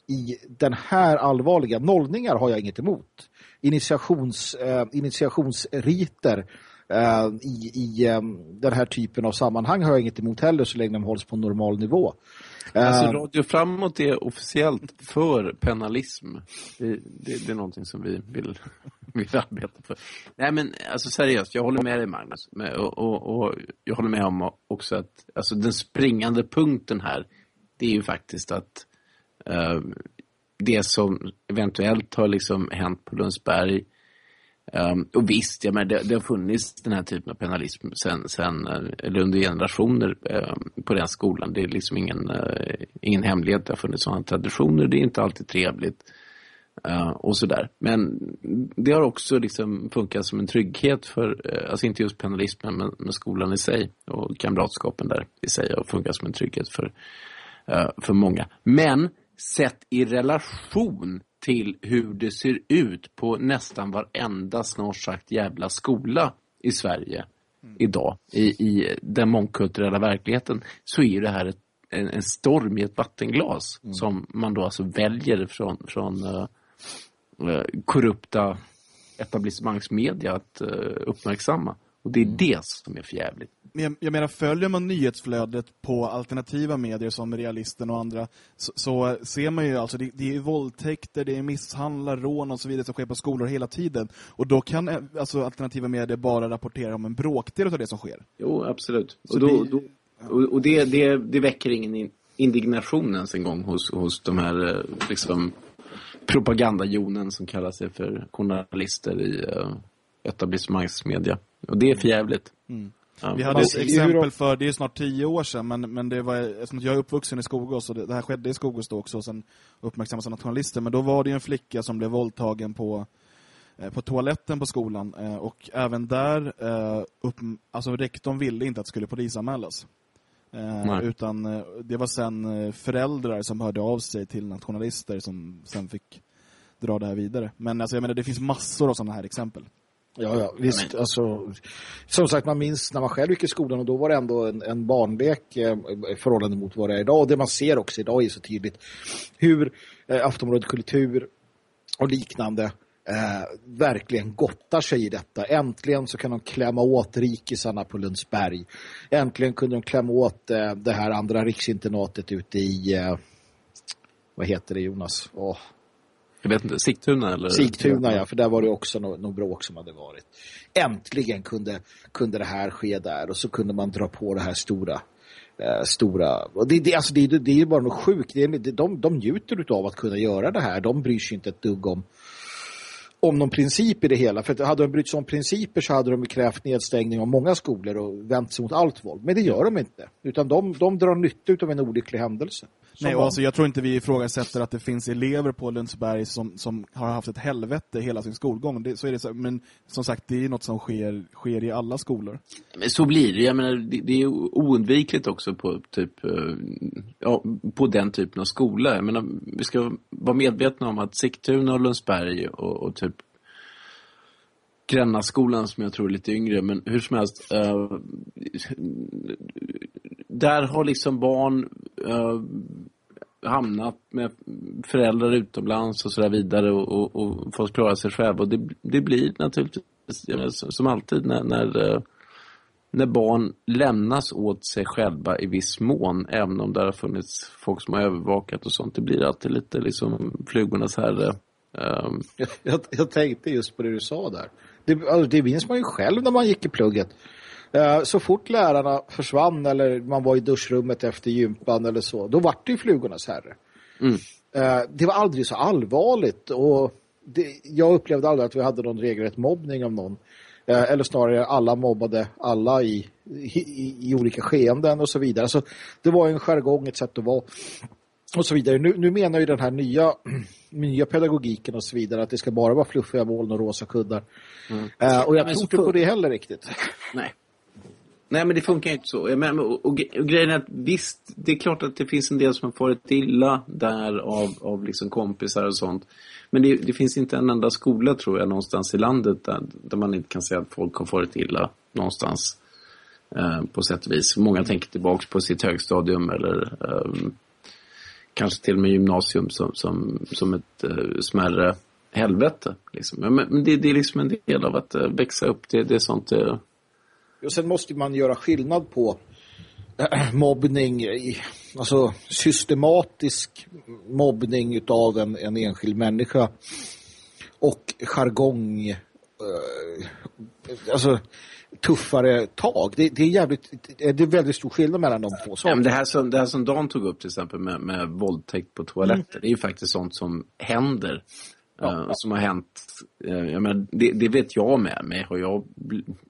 Speaker 3: i den här allvarliga nollningar har jag inget emot. Initiations, eh, initiationsriter Eh, I i eh, den här typen av sammanhang har jag inget emot heller så länge de hålls på normal nivå.
Speaker 2: Alltså
Speaker 3: Eh,
Speaker 2: Radio Framåt är officiellt för penalism. Det, det, det är någonting som vi vill, [laughs] vill arbeta för. Nej men alltså seriöst, jag håller med dig Magnus. Och, och, och jag håller med om också att alltså, den springande punkten här, det är ju faktiskt att eh, det som eventuellt har liksom hänt på Lundsberg Um, och visst, ja, men det, det har funnits den här typen av penalism sen, sen eh, eller under generationer um, på den skolan. Det är liksom ingen, uh, ingen hemlighet. Det har funnits sådana traditioner. Det är inte alltid trevligt. Uh, och sådär. Men det har också liksom funkat som en trygghet för, uh, alltså inte just penalismen, men, men skolan i sig och kamratskapen där i sig har funkat som en trygghet för, för många. Men sett i relation till hur det ser ut på nästan varenda snart sagt jävla skola i Sverige idag, i, i den mångkulturella verkligheten, så är det här ett, en, en storm i ett vattenglas som man då alltså väljer från, från eh, korrupta etablissemangsmedia att eh, uppmärksamma. Och det är det som är förjävligt.
Speaker 1: Men jag, jag menar, följer man nyhetsflödet på alternativa medier som Realisten och andra så, så ser man ju alltså, det, det är våldtäkter, det är misshandlar, rån och så vidare som sker på skolor hela tiden. Och då kan eh, alltså alternativa medier bara rapportera om en bråkdel av det som sker.
Speaker 2: Jo, absolut.
Speaker 1: Så
Speaker 2: Och, då,
Speaker 1: vi-
Speaker 2: då, och, och det, det, det väcker ingen in- indignation ens en gång hos, hos de här eh, liksom, propagandajonen som kallar sig för journalister i uh, etablissemangsmedia. Och det är förjävligt. Ja,
Speaker 1: Mm. Vi hade ett exempel för, det är snart tio år sedan, men, men det var, eftersom jag är uppvuxen i Skogås, och det, det här skedde i Skogås då också, och sen uppmärksammas av nationalister, men då var det ju en flicka som blev våldtagen på, eh, på toaletten på skolan, eh, och även där, eh, upp, alltså rektorn ville inte att det skulle polisanmälas.
Speaker 2: Nej.
Speaker 1: utan det var sen föräldrar som hörde av sig till nationalister som sen fick dra det här vidare. Men alltså, jag menar, det finns massor av sådana här exempel.
Speaker 3: Ja, ja, visst. Alltså, som sagt, man minns när man själv gick i skolan och då var det ändå en, en barnlek eh, förhållande mot vad det är idag. Och det man ser också idag är så tydligt hur eh, Aftonbladet Kultur och liknande eh, verkligen gottar sig i detta. Äntligen så kan de klämma åt rikisarna på Lundsberg. Äntligen kunde de klämma åt eh, det här andra riksinternatet ute i, eh, vad heter det Jonas? Åh,
Speaker 2: jag vet inte, Sigtuna eller?
Speaker 3: Sigtuna, ja, för där var det också något no bråk som hade varit. Äntligen kunde, kunde det här ske där och så kunde man dra på det här stora. Eh, stora. Och det, det, alltså det, det, det är ju bara något sjukt. Det, det, de, de njuter av att kunna göra det här. De bryr sig inte ett dugg om, om någon princip i det hela. För att hade de brytt sig om principer så hade de krävt nedstängning av många skolor och vänt sig mot allt våld. Men det gör de inte. Utan de, de drar nytta av en olycklig händelse.
Speaker 1: Nej, och alltså, jag tror inte vi ifrågasätter att det finns elever på Lundsberg som, som har haft ett helvete hela sin skolgång. Det, så är det så, men som sagt, det är något som sker, sker i alla skolor.
Speaker 2: Men så blir det. Jag menar, det, det är oundvikligt också på, typ, eh, ja, på den typen av skola. Jag menar, vi ska vara medvetna om att Sigtuna och Lundsberg och, och typ Grännaskolan som jag tror är lite yngre, men hur som helst. eh, där har liksom barn eh, hamnat med föräldrar utomlands och så vidare och, och, och fått klara sig själva. Och det, det blir naturligtvis, som alltid när, när eh, när barn lämnas åt sig själva i viss mån, även om det har funnits folk som har övervakat och sånt. Det blir alltid lite liksom flugornas herre. Ehm,
Speaker 3: Jag, jag, jag tänkte just på det du sa där. Det, alltså, det minns man ju själv när man gick i plugget. Eh, Så fort lärarna försvann eller man var i duschrummet efter gympan eller så, då var det ju flugornas herre.
Speaker 2: Mm.
Speaker 3: Eh, Det var aldrig så allvarligt och det, jag upplevde aldrig att vi hade någon regelrätt mobbning av någon. Eh, Eller snarare alla mobbade alla i, i, i olika skeenden och så vidare. Så det var en jargong, ett sätt att vara och så vidare. Nu, nu menar ju den här nya, [clears throat] nya pedagogiken och så vidare att det ska bara vara fluffiga moln och rosa kuddar. Eh, och jag
Speaker 2: men
Speaker 3: tror inte på det heller riktigt. [laughs]
Speaker 2: nej. Nej, men det funkar ju inte så. Menar, och, och, och grejen är att visst, det är klart att det finns en del som har farit illa där av, av liksom kompisar och sånt. Men det, det finns inte en enda skola, tror jag, någonstans i landet där, där man inte kan säga att folk har farit illa någonstans. Eh, på sätt och vis. Många tänker tillbaka på sitt högstadium eller ehm, kanske till och med gymnasium som, som, som ett uh, smärre helvete. Liksom. Men, men det, det är liksom en del av att eh, växa upp. Det, det är sånt, eh,
Speaker 3: Och sen måste man göra skillnad på äh, [clears throat] mobbning, i, alltså systematisk mobbning utav en, en enskild människa och jargong, eh, alltså tuffare tag. Det, det, är jävligt, det är väldigt stor skillnad mellan de två
Speaker 2: Ja,
Speaker 3: sakerna.
Speaker 2: men det, här som, det här som Dan tog upp till exempel med, med våldtäkt på toaletter, det är ju faktiskt sånt som händer.
Speaker 3: Ja,
Speaker 2: eh, Som har hänt, eh, jag menar, det, det vet jag med mig, har jag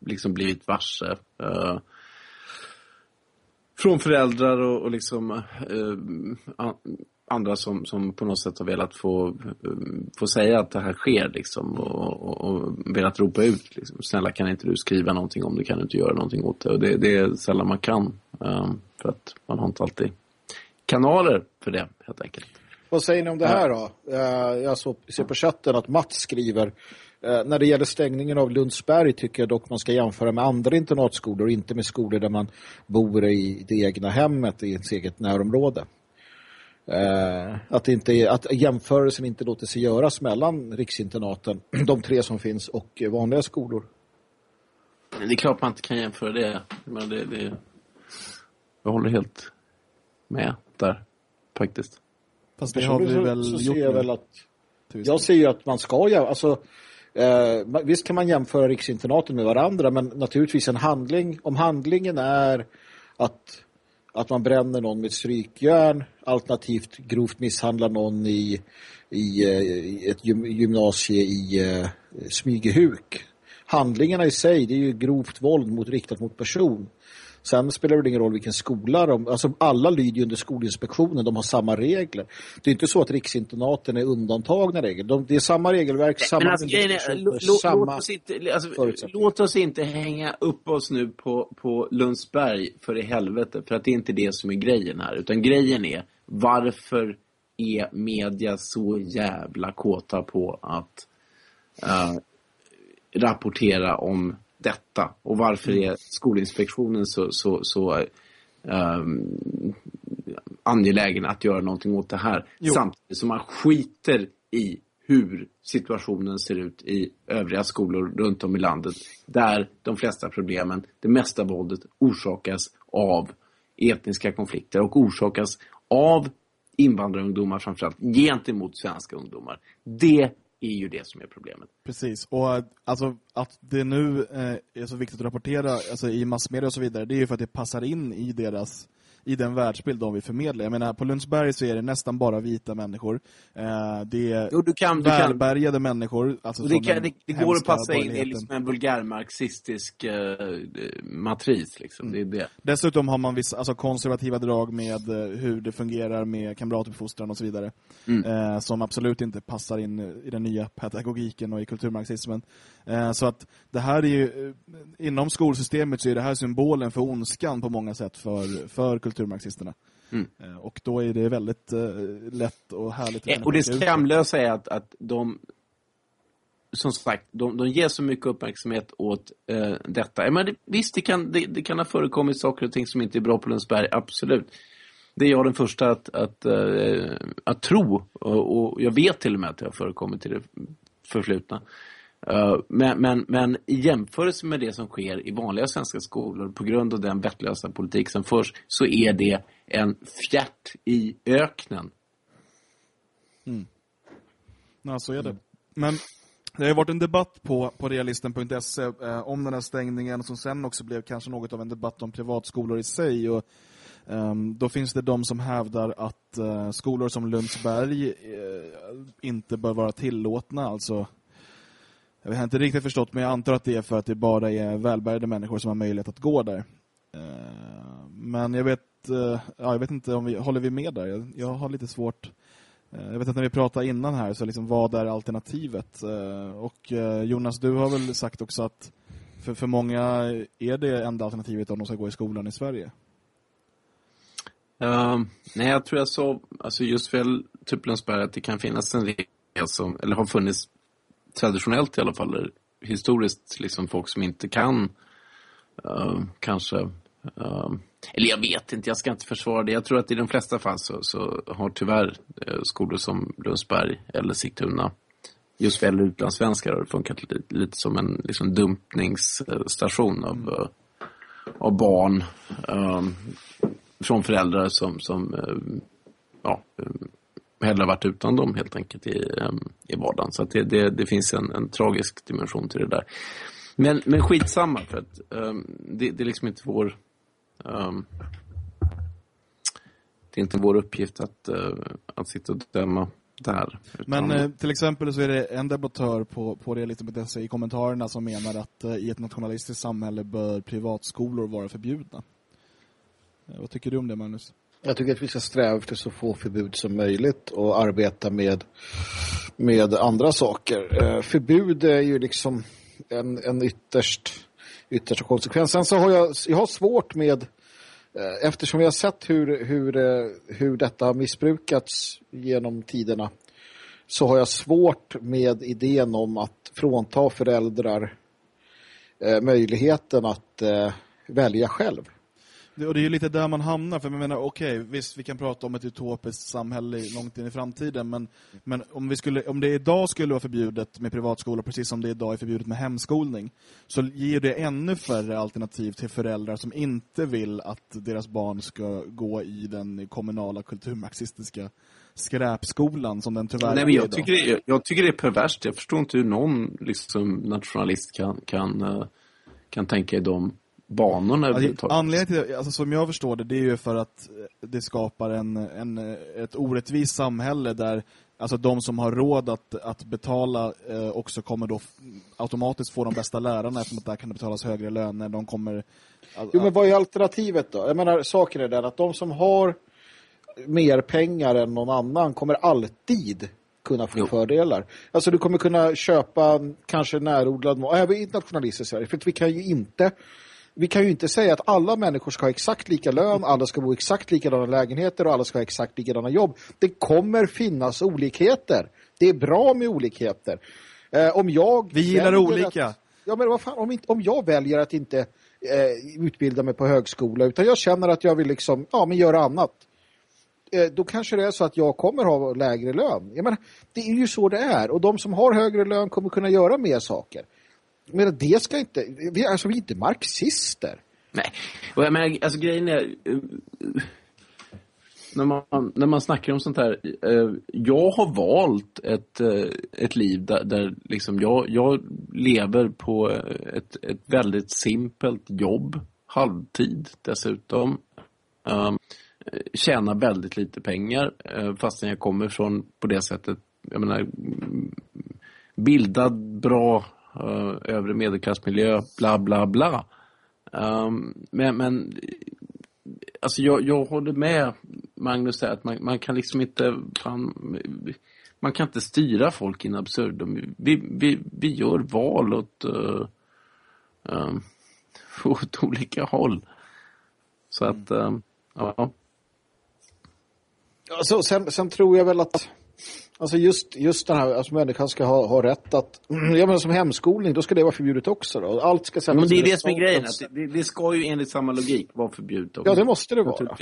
Speaker 2: liksom blivit varse. eh, från föräldrar och, och liksom andra som, som på något sätt har velat få, eh, få säga att det här sker liksom och, och, och velat ropa ut liksom, snälla kan inte du skriva någonting om det, kan du inte göra någonting åt det och det, det är sällan man kan eh, för att man har inte alltid kanaler för det helt enkelt.
Speaker 3: Vad säger ni om det här då? Eh, Jag så, ser på chatten att Mats skriver när det gäller stängningen av Lundsberg tycker jag dock man ska jämföra med andra internatskolor och inte med skolor där man bor i det egna hemmet i ens eget närområde. Eh, Att, inte att jämförelsen inte låter sig göras mellan riksinternaten, [clears throat] de tre som finns, och vanliga skolor.
Speaker 2: Det är klart man inte kan jämföra det. Men det, det jag håller helt med där faktiskt.
Speaker 1: Fast det har vi väl
Speaker 3: så, så
Speaker 1: gjort
Speaker 3: ser jag väl att Jag ser ju att man ska göra, alltså eh, visst kan man jämföra riksinternaten med varandra men naturligtvis en handling, om handlingen är att, att man bränner någon med ett strykjärn alternativt grovt misshandlar någon i, i, eh, i ett gymnasie i eh, uh, Smygehuk. Handlingarna i sig, det är ju grovt våld mot, riktat mot person. Sen spelar det ingen roll vilken skola de, alltså alla lyder ju under skolinspektionen, de har samma regler. Det är inte så att riksinternaten är undantagna regler. De, det är samma regelverk, samma
Speaker 2: Men alltså, lå- lå-
Speaker 3: samma...
Speaker 2: låt, oss inte, alltså, låt oss inte hänga upp oss nu på, på Lundsberg för i helvete. För att det är inte det som är grejen här. Utan grejen är, varför är media så jävla kåta på att eh, rapportera om detta? Och varför är Skolinspektionen så, så, så ehm, angelägen att göra någonting åt det här.
Speaker 1: Jo.
Speaker 2: Samtidigt som man skiter i hur situationen ser ut i övriga skolor runt om i landet. Där de flesta problemen, det mesta våldet orsakas av etniska konflikter och orsakas av invandrarungdomar framförallt gentemot svenska ungdomar. Det är ju det som är problemet.
Speaker 1: Precis, och eh, alltså, att det nu eh, är så viktigt att rapportera alltså, i massmedia och så vidare, det är ju för att det passar in i deras i den världsbild de vill förmedla. Jag menar, på Lundsberg så är det nästan bara vita människor. Eh, det är
Speaker 2: Jo, du kan, du kan,
Speaker 1: välbärgade människor. Alltså
Speaker 2: det, kan, det, det går att passa in i liksom en vulgärmarxistisk eh, matris. Liksom. Det är det.
Speaker 1: Dessutom har man vissa alltså, konservativa drag med eh, hur det fungerar med kamratuppfostran och så vidare.
Speaker 2: Mm.
Speaker 1: Eh, som absolut inte passar in i den nya pedagogiken och i kulturmarxismen. Eh, så att det här är ju, eh, inom skolsystemet så är det här symbolen för ondskan på många sätt för, för kulturmarxisterna.
Speaker 2: Mm.
Speaker 1: Eh, och då är det väldigt eh, lätt och härligt.
Speaker 2: Eh, Och det
Speaker 1: att-
Speaker 2: skamlösa är att, att de som sagt, de, de ger så mycket uppmärksamhet åt eh, detta. Men det, visst, det kan, det, det kan ha förekommit saker och ting som inte är bra på Lundsberg, absolut. Det är jag den första att, att, eh, att tro. Och, och jag vet till och med att det har förekommit i det förflutna. Eh, men, men, men i jämförelse med det som sker i vanliga svenska skolor på grund av den vettlösa politik som förs så är det en fjärt i öknen. Mm.
Speaker 1: Ja, så är det. Men det har ju varit en debatt på, på realisten.se eh, om den här stängningen som sen också blev kanske något av en debatt om privatskolor i sig. Och, ehm, då finns det de som hävdar att eh, skolor som Lundsberg eh, inte bör vara tillåtna. Alltså, jag har inte riktigt förstått, men jag antar att det är för att det bara är välbärgade människor som har möjlighet att gå där. Eh, men jag vet, eh, ja, jag vet inte om vi håller vi med där. Jag, jag har lite svårt eh, Jag vet att när vi pratade innan här, så liksom, vad är alternativet? Och Jonas, du har väl sagt också att för, för många är det enda alternativet om de ska gå i skolan i Sverige?
Speaker 2: Uh, nej, jag tror jag sa, alltså just för Tupplundsberg typ att det kan finnas en del som, eller har funnits traditionellt i alla fall, eller historiskt, liksom folk som inte kan eh, kanske, eh, eller jag vet inte, jag ska inte försvara det. Jag tror att i de flesta fall så, så har tyvärr eh, skolor som Lundsberg eller Sigtuna, just för äldre utlandssvenskar har det funkat lite, lite som en liksom, dumpningsstation av, eh, av barn um, från föräldrar som, som um, ja, um, hellre varit utan dem helt enkelt i, ehm, i vardagen. Så det, det, det, finns en, en, tragisk dimension till det där. Men, men skitsamma för att um, det, det, är liksom inte vår um, det är inte vår uppgift att, uh, att sitta och döma där.
Speaker 1: Men eh, till exempel så är det en debattör på, på Realism.se i kommentarerna som menar att eh, i ett nationalistiskt samhälle bör privatskolor vara förbjudna. Eh, vad tycker du om det Magnus?
Speaker 3: Jag tycker att vi ska sträva efter så få förbud som möjligt och arbeta med, med andra saker. Eh, förbud är ju liksom en, en ytterst, yttersta konsekvens. Sen så har jag, jag har svårt med eh, eftersom vi har sett hur, hur, eh, hur detta har missbrukats genom tiderna så har jag svårt med idén om att frånta föräldrar eh, möjligheten att eh, välja själv.
Speaker 1: Och det är ju lite där man hamnar, för jag menar, okej, okay, visst vi kan prata om ett utopiskt samhälle långt in i framtiden, men, men om, vi skulle, om det idag skulle vara förbjudet med privatskolor, precis som det idag är förbjudet med hemskolning, så ger det ännu färre alternativ till föräldrar som inte vill att deras barn ska gå i den kommunala kulturmarxistiska skräpskolan som den tyvärr
Speaker 2: Nej, men jag, tycker det, jag tycker det är perverst. Jag förstår inte hur någon liksom, nationalist kan, kan, eh, kan tänka i dem banorna
Speaker 1: alltså, Anledningen till alltså, som jag förstår det, det är ju för att det skapar en, en, ett orättvist samhälle där alltså de som har råd att, att betala eh, också kommer då automatiskt få de bästa lärarna eftersom att där kan det betalas högre löner. De kommer...
Speaker 3: All, jo, men vad är alternativet då? Jag menar, saken är den att de som har mer pengar än någon annan kommer alltid kunna få jo. fördelar. Alltså du kommer kunna köpa kanske närodlad mat. Vi är internationalister i Sverige, för vi kan ju inte vi kan ju inte säga att alla människor ska ha exakt lika lön, alla ska bo exakt likadana lägenheter och alla ska ha exakt likadana jobb. Det kommer finnas olikheter. Det är bra med olikheter. Eh, om jag
Speaker 1: Vi gillar olika.
Speaker 3: Att, ja, men vad fan, om, inte, om jag väljer att inte eh, utbilda mig på högskola utan jag känner att jag vill liksom, ja, men göra annat eh, då kanske det är så att jag kommer ha lägre lön. Jag menar, det är ju så det är. Och de som har högre lön kommer kunna göra mer saker. Men det ska inte... Vi, alltså, vi är inte marxister.
Speaker 2: Nej, och jag menar, alltså grejen är... Eh, när man, när man snackar om sånt här, eh, jag har valt ett, eh, ett liv där, där liksom jag, jag lever på ett, ett väldigt simpelt jobb, halvtid dessutom. Um, tjänar väldigt lite pengar fastän jag kommer från på det sättet, jag menar, mm, bildad, bra Eh, övre medelklassmiljö, bla bla bla. Um, men, men alltså jag, jag håller med Magnus där att man, man kan liksom inte fan, man kan inte styra folk in absurdum. Vi, vi, vi gör val åt, uh, [laughs] åt olika håll. Så att, um, ja.
Speaker 3: Alltså, sen, sen tror jag väl att Alltså just, just den här, alltså människan ska ha, ha rätt att, [clears throat] ja men som hemskolning, då ska det vara förbjudet också då. Allt ska
Speaker 2: sättas Men det är det som är grejen, att det, det, ska ju enligt samma logik vara förbjudet också.
Speaker 3: Ja, det måste det vara.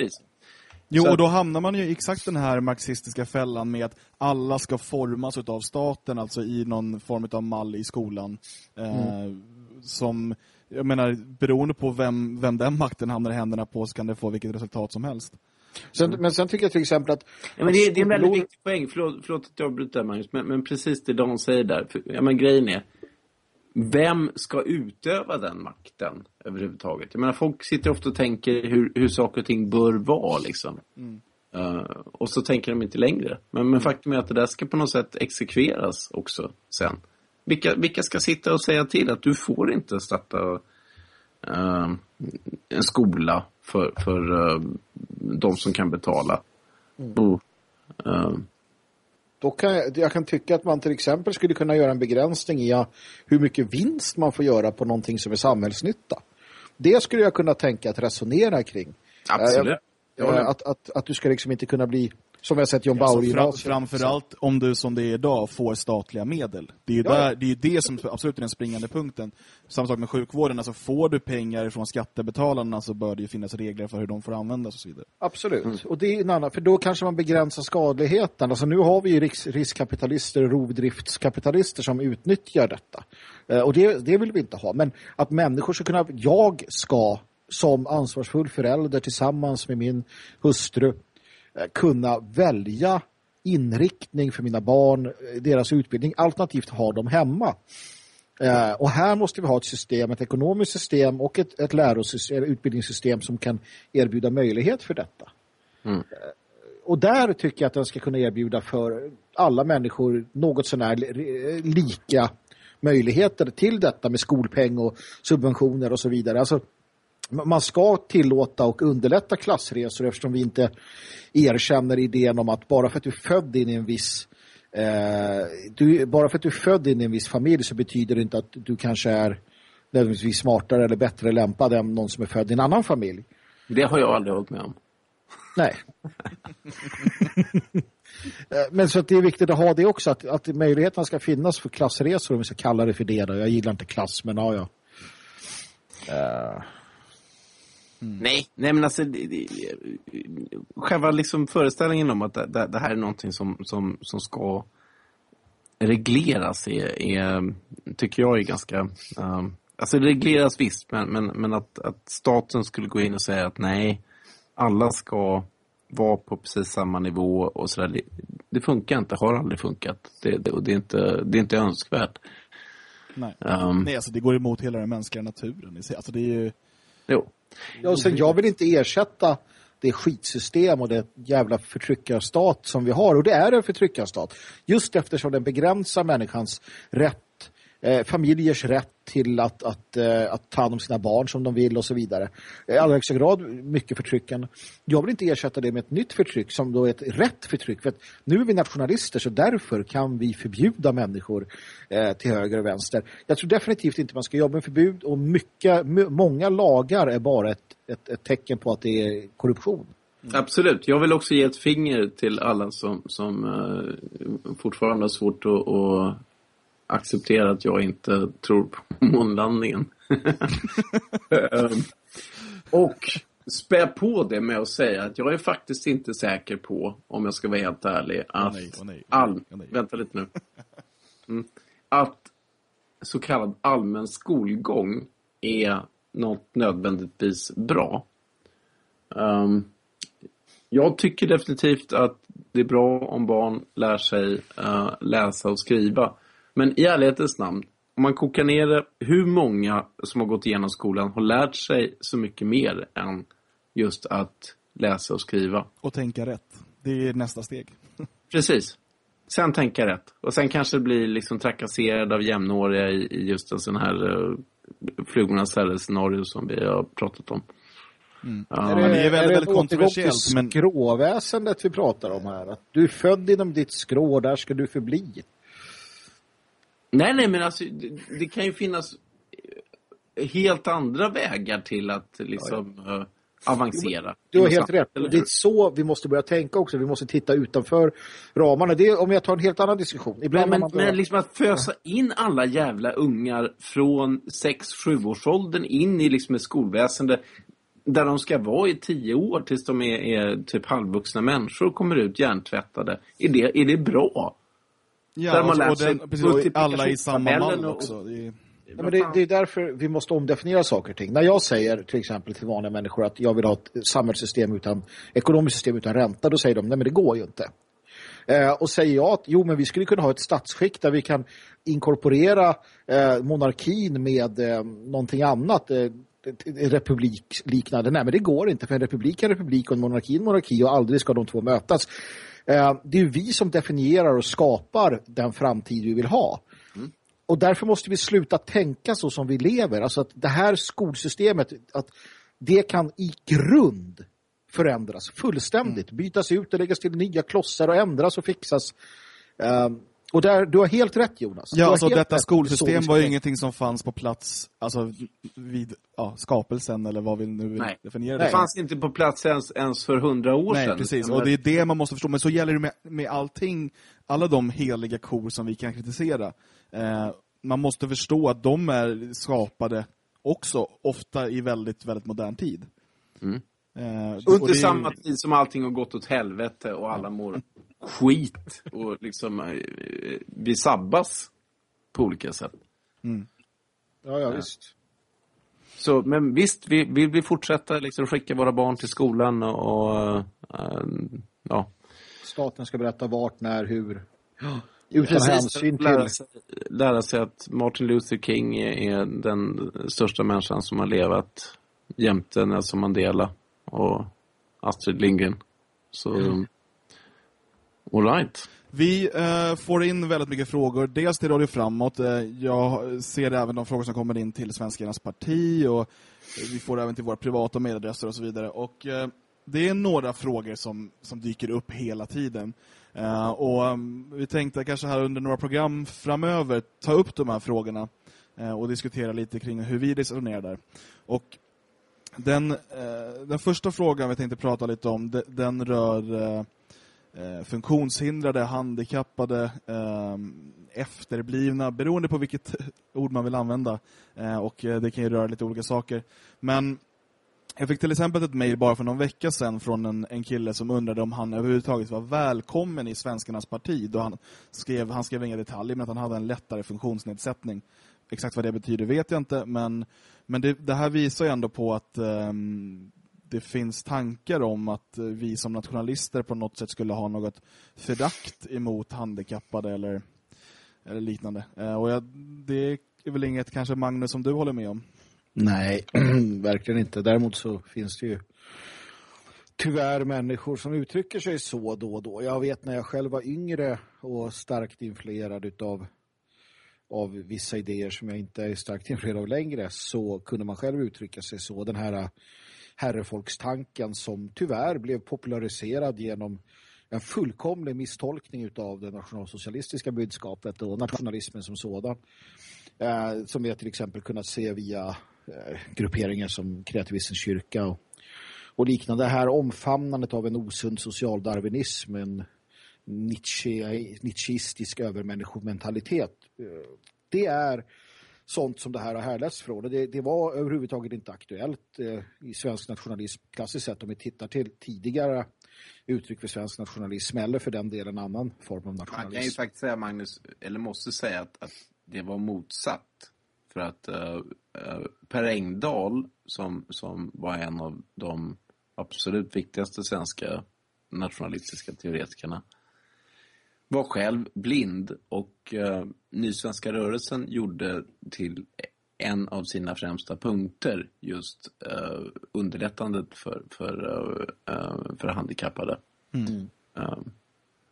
Speaker 1: Jo, och då hamnar man ju i exakt den här marxistiska fällan med att alla ska formas av staten, alltså i någon form av mall i skolan. Eh, mm. som, jag menar, beroende på vem, vem den makten hamnar i händerna på så kan det få vilket resultat som helst.
Speaker 3: Sen, men sen tycker jag till exempel att...
Speaker 2: Ja, men det, det är en väldigt viktig poäng. Förlåt, förlåt att jag bryter Magnus. Men, men precis det Dan säger där. För, ja, men grejen är. Vem ska utöva den makten överhuvudtaget? Jag menar, folk sitter ofta och tänker hur, hur saker och ting bör vara liksom. Mm. Uh, och så tänker de inte längre. Men, men faktum är att det där ska på något sätt exekveras också sen. Vilka, vilka ska sitta och säga till att du får inte starta uh, en skola för, för uh, de som kan betala. Mm. Och, uh,
Speaker 3: Då kan jag, jag, kan tycka att man till exempel skulle kunna göra en begränsning i hur mycket vinst man får göra på någonting som är samhällsnytta. Det skulle jag kunna tänka att resonera kring.
Speaker 2: Absolut.
Speaker 3: Äh, att, att, att du ska liksom inte kunna bli som vi har sett John Bauer
Speaker 1: ja, fram, Framförallt om du som det är idag får statliga medel. Det är ju, ja. där, det, är det som absolut är den springande punkten. Samma sak med sjukvården. Alltså får du pengar från skattebetalarna så bör det ju finnas regler för hur de får användas och så vidare.
Speaker 3: Absolut. Mm. Och det är en annan, för då kanske man begränsar skadligheten. Alltså nu har vi ju risk, riskkapitalister och rovdriftskapitalister som utnyttjar detta. Eh, och det, det vill vi inte ha. Men att människor ska kunna, jag ska som ansvarsfull förälder tillsammans med min hustru kunna välja inriktning för mina barn, eh, deras utbildning, alternativt ha dem hemma. Eh, och här måste vi ha ett system, ett ekonomiskt system och ett, ett lärosystem, utbildningssystem som kan erbjuda möjlighet för detta.
Speaker 2: Mm.
Speaker 3: Eh, och där tycker jag att den ska kunna erbjuda för alla människor något sånär li- lika möjligheter till detta med skolpeng och subventioner och så vidare. Alltså, man ska tillåta och underlätta klassresor eftersom vi inte erkänner idén om att bara för att du är född in i en viss eh, du, bara för att du är född in i en viss familj så betyder det inte att du kanske är nödvändigtvis smartare eller bättre lämpad än någon som är född i en annan familj.
Speaker 2: Det har jag aldrig hållit med om.
Speaker 3: Nej. [laughs] Men så att det är viktigt att ha det också, att, att möjligheterna ska finnas för klassresor, om vi ska kalla det för det. Då. Jag gillar inte klass, men ja, ja. Eh,
Speaker 2: Nej, nej men alltså det, det, själva liksom föreställningen om att det, det, det här är någonting som, som, som ska regleras är, är, tycker jag är ganska... Um, alltså det regleras visst, men, men, men att, att staten skulle gå in och säga att nej, alla ska vara på precis samma nivå och sådär. Det, det funkar inte, har aldrig funkat. Det, det, och det, är inte, det är inte önskvärt.
Speaker 1: Nej.
Speaker 2: Um,
Speaker 1: Nej, alltså det går emot hela den mänskliga naturen. Alltså det är ju...
Speaker 2: jo
Speaker 3: ja, och sen, jag vill inte ersätta det skitsystem och det jävla förtryckarstat som vi har. Och det är en förtryckarstat. Just eftersom den begränsar människans rätt, eh, familjers rätt till att, att, eh, att ta hand om sina barn som de vill och så vidare. I allra högsta grad mycket förtryckande. Jag vill inte ersätta det med ett nytt förtryck som då är ett rätt förtryck. För att nu är vi nationalister så därför kan vi förbjuda människor eh, till höger och vänster. Jag tror definitivt inte man ska jobba med förbud och mycket, många lagar är bara ett, ett, ett tecken på att det är korruption.
Speaker 2: Absolut. Jag vill också ge ett finger till alla som, som uh, fortfarande har svårt att, att acceptera att jag inte tror på [laughs] månlandningen. um, [laughs] och spä på det med att säga att jag är faktiskt inte säker på, om jag ska vara helt ärlig, att
Speaker 1: nej, åh nej,
Speaker 2: all...
Speaker 1: nej.
Speaker 2: Vänta lite nu. [laughs] Mm. Att så kallad allmän skolgång är något nödvändigtvis bra. Um, jag tycker definitivt att det är bra om barn lär sig eh, läsa och skriva. Men i ärlighetens namn, om man kokar ner det, hur många som har gått igenom skolan har lärt sig så mycket mer än just att läsa och skriva?
Speaker 1: Och tänka rätt. Det är nästa steg. [laughs]
Speaker 2: Precis. Sen tänka rätt. Och sen kanske bli liksom trakasserad av jämnåriga i, i just en sån här uh, flugornas herre-scenario som vi har pratat om. Ja,
Speaker 1: det är väldigt,
Speaker 3: en återgång
Speaker 1: kontroversiellt, men-
Speaker 3: skråväsendet vi pratar om här. Att du är född inom ditt skrå, där ska du förbli.
Speaker 2: Nej, nej, men alltså det, det kan ju finnas eh, helt andra vägar till att liksom eh, avancera.
Speaker 3: Du har helt rätt.
Speaker 2: eller
Speaker 3: det är så vi måste börja tänka också. Vi måste titta utanför ramarna. Det är, om jag tar en helt annan diskussion. Ibland
Speaker 2: Men,
Speaker 3: har
Speaker 2: men,
Speaker 3: man
Speaker 2: men liksom att fösa in alla jävla ungar från 6-7 årsåldern in i liksom ett skolväsende där de ska vara i 10 år tills de är, är typ halvvuxna människor och kommer ut hjärntvättade. Är det, är det bra?
Speaker 1: Ja,
Speaker 2: Där man
Speaker 1: och,
Speaker 2: lär
Speaker 1: och,
Speaker 2: sig
Speaker 1: den, precis, och alla i samma mall
Speaker 2: och-
Speaker 1: också. Det är,
Speaker 3: Ja, men det, det är därför vi måste omdefiniera saker och ting. När jag säger till exempel till vanliga människor att jag vill ha ett samhällssystem utan, ekonomiskt system utan ränta, då säger de nej men det går ju inte. Eh, och säger jag att jo men vi skulle kunna ha ett statsskick där vi kan inkorporera eh, monarkin med eh, någonting annat, eh, republik liknande. Nej men det går inte för en republik är en republik och en monarki är en monarki och aldrig ska de två mötas. Eh, det är ju vi som definierar och skapar den framtid vi vill ha. Och därför måste vi sluta tänka så som vi lever. Alltså att det här skolsystemet, att det kan i grund förändras fullständigt. Bytas ut och läggas till nya klossar och ändras och fixas. Um, och där, du har helt rätt Jonas.
Speaker 1: Ja, alltså detta
Speaker 3: rätt.
Speaker 1: skolsystem var ju ingenting som fanns på plats alltså, vid ja, skapelsen eller vad vi nu
Speaker 2: Nej.
Speaker 1: definiera
Speaker 2: Det
Speaker 1: det
Speaker 2: fanns inte på plats ens, ens för hundra år
Speaker 1: Nej,
Speaker 2: sedan.
Speaker 1: precis.
Speaker 2: Jag
Speaker 1: Och det är det man måste förstå. Men så gäller det med, med allting, alla de heliga kor som vi kan kritisera. Eh, man måste förstå att de är skapade också, ofta i väldigt, väldigt modern tid.
Speaker 2: Mm.
Speaker 1: Eh, och
Speaker 2: Under samma tid som allting har gått åt helvete och alla mår skit och liksom eh, vi sabbas på olika sätt.
Speaker 3: Ja, ja, visst.
Speaker 2: Så, men visst, vi vill vi fortsätta liksom skicka våra barn till skolan och, och eh, ja.
Speaker 3: Staten ska berätta vart, när, hur. Utan
Speaker 2: Precis,
Speaker 3: hänsyn
Speaker 2: lära
Speaker 3: till...
Speaker 2: sig, lära sig att Martin Luther King är, är den största människan som har levat jämte Nelson Mandela och Astrid Lindgren. Så, all right.
Speaker 1: Vi eh, får in väldigt mycket frågor, dels till Radio Framåt. Eh, jag ser även de frågor som kommer in till Svenskarnas parti och vi får även till våra privata mailadresser och så vidare. Och eh, det är några frågor som, som dyker upp hela tiden. Eh, och um, vi tänkte kanske här under några program framöver ta upp de här frågorna eh, och diskutera lite kring hur vi resonerar där. Och den, eh, den första frågan vi tänkte prata lite om, de, den rör eh, eh funktionshindrade, handikappade, eh, efterblivna, beroende på vilket [laughs] ord man vill använda. Eh, och eh, det kan ju röra lite olika saker. Men jag fick till exempel ett mejl bara för någon vecka sedan från en, en kille som undrade om han överhuvudtaget var välkommen i Svenskarnas parti. Då han, skrev, han skrev inga detaljer men att han hade en lättare funktionsnedsättning. Exakt vad det betyder vet jag inte, men, men det, det här visar ju ändå på att um, det finns tankar om att vi som nationalister på något sätt skulle ha något förakt emot handikappade eller, eller liknande. Uh, och jag, det är väl inget kanske Magnus som du håller med om?
Speaker 3: Nej, [clears throat] verkligen inte. Däremot så finns det ju tyvärr människor som uttrycker sig så då och då. Jag vet när jag själv var yngre och starkt influerad utav av vissa idéer som jag inte är starkt influerad av längre så kunde man själv uttrycka sig så. Den här eh, herrefolkstanken som tyvärr blev populariserad genom en fullkomlig misstolkning utav det nationalsocialistiska budskapet och nationalismen som sådan. Eh, som vi har till exempel kunnat se via eh, grupperingar som Kreativistens kyrka och, och liknande. Det här omfamnandet av en osund socialdarwinism, en Nietzsche, Nietzscheistisk övermänniskomentalitet. Eh, det är sånt som det här har härletts från. Och det, det var överhuvudtaget inte aktuellt eh, i svensk nationalism klassiskt sett om vi tittar till tidigare uttryck för svensk nationalism eller för den delen annan form av
Speaker 2: Man kan ju
Speaker 3: nationalism.
Speaker 2: faktiskt säga, Magnus, eller måste säga att, att det var motsatt. För att eh, eh, Per Engdahl, som, som var en av de absolut viktigaste svenska nationalistiska teoretikerna, var själv blind och eh, Nysvenska rörelsen gjorde till en av sina främsta punkter just eh, underlättandet för, för, eh, eh, för handikappade. Eh,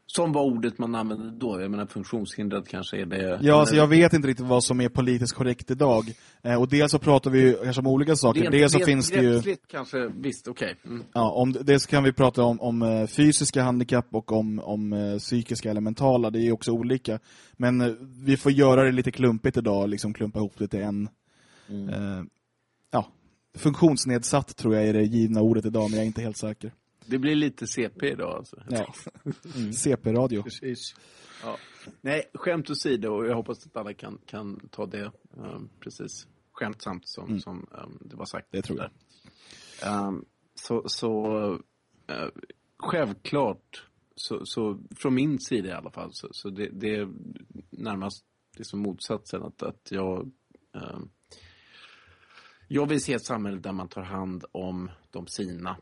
Speaker 2: som var ordet man använde då. Jag menar funktionshindrad kanske är det.
Speaker 1: Ja, alltså jag vet inte riktigt vad som är politiskt korrekt idag. Eh, och dels så pratar vi ju kanske om olika saker.
Speaker 2: Rent-
Speaker 1: dels så
Speaker 2: rent
Speaker 1: finns det ju...
Speaker 2: kanske, visst, okej. Mm.
Speaker 1: Ja, om, dels kan vi prata om, om eh, fysiska handikapp och om, om eh, psykiska eller mentala. Det är ju också olika. Men eh, vi får göra det lite klumpigt idag, liksom klumpa ihop det till en... Eh, ja, funktionsnedsatt tror jag är det givna ordet idag, men jag är inte helt säker.
Speaker 2: Det blir lite CP idag alltså.
Speaker 1: Ja. CP-radio.
Speaker 3: Precis.
Speaker 2: Ja. Nej, skämt åsido och jag hoppas att alla kan, kan ta det um, precis skämtsamt som, som um, det var sagt.
Speaker 1: Det tror jag.
Speaker 2: Um, så så uh, självklart, så, så från min sida i alla fall, så, så det, det är närmast liksom motsatsen att, att jag um, jag vill se ett samhälle där man tar hand om de sina.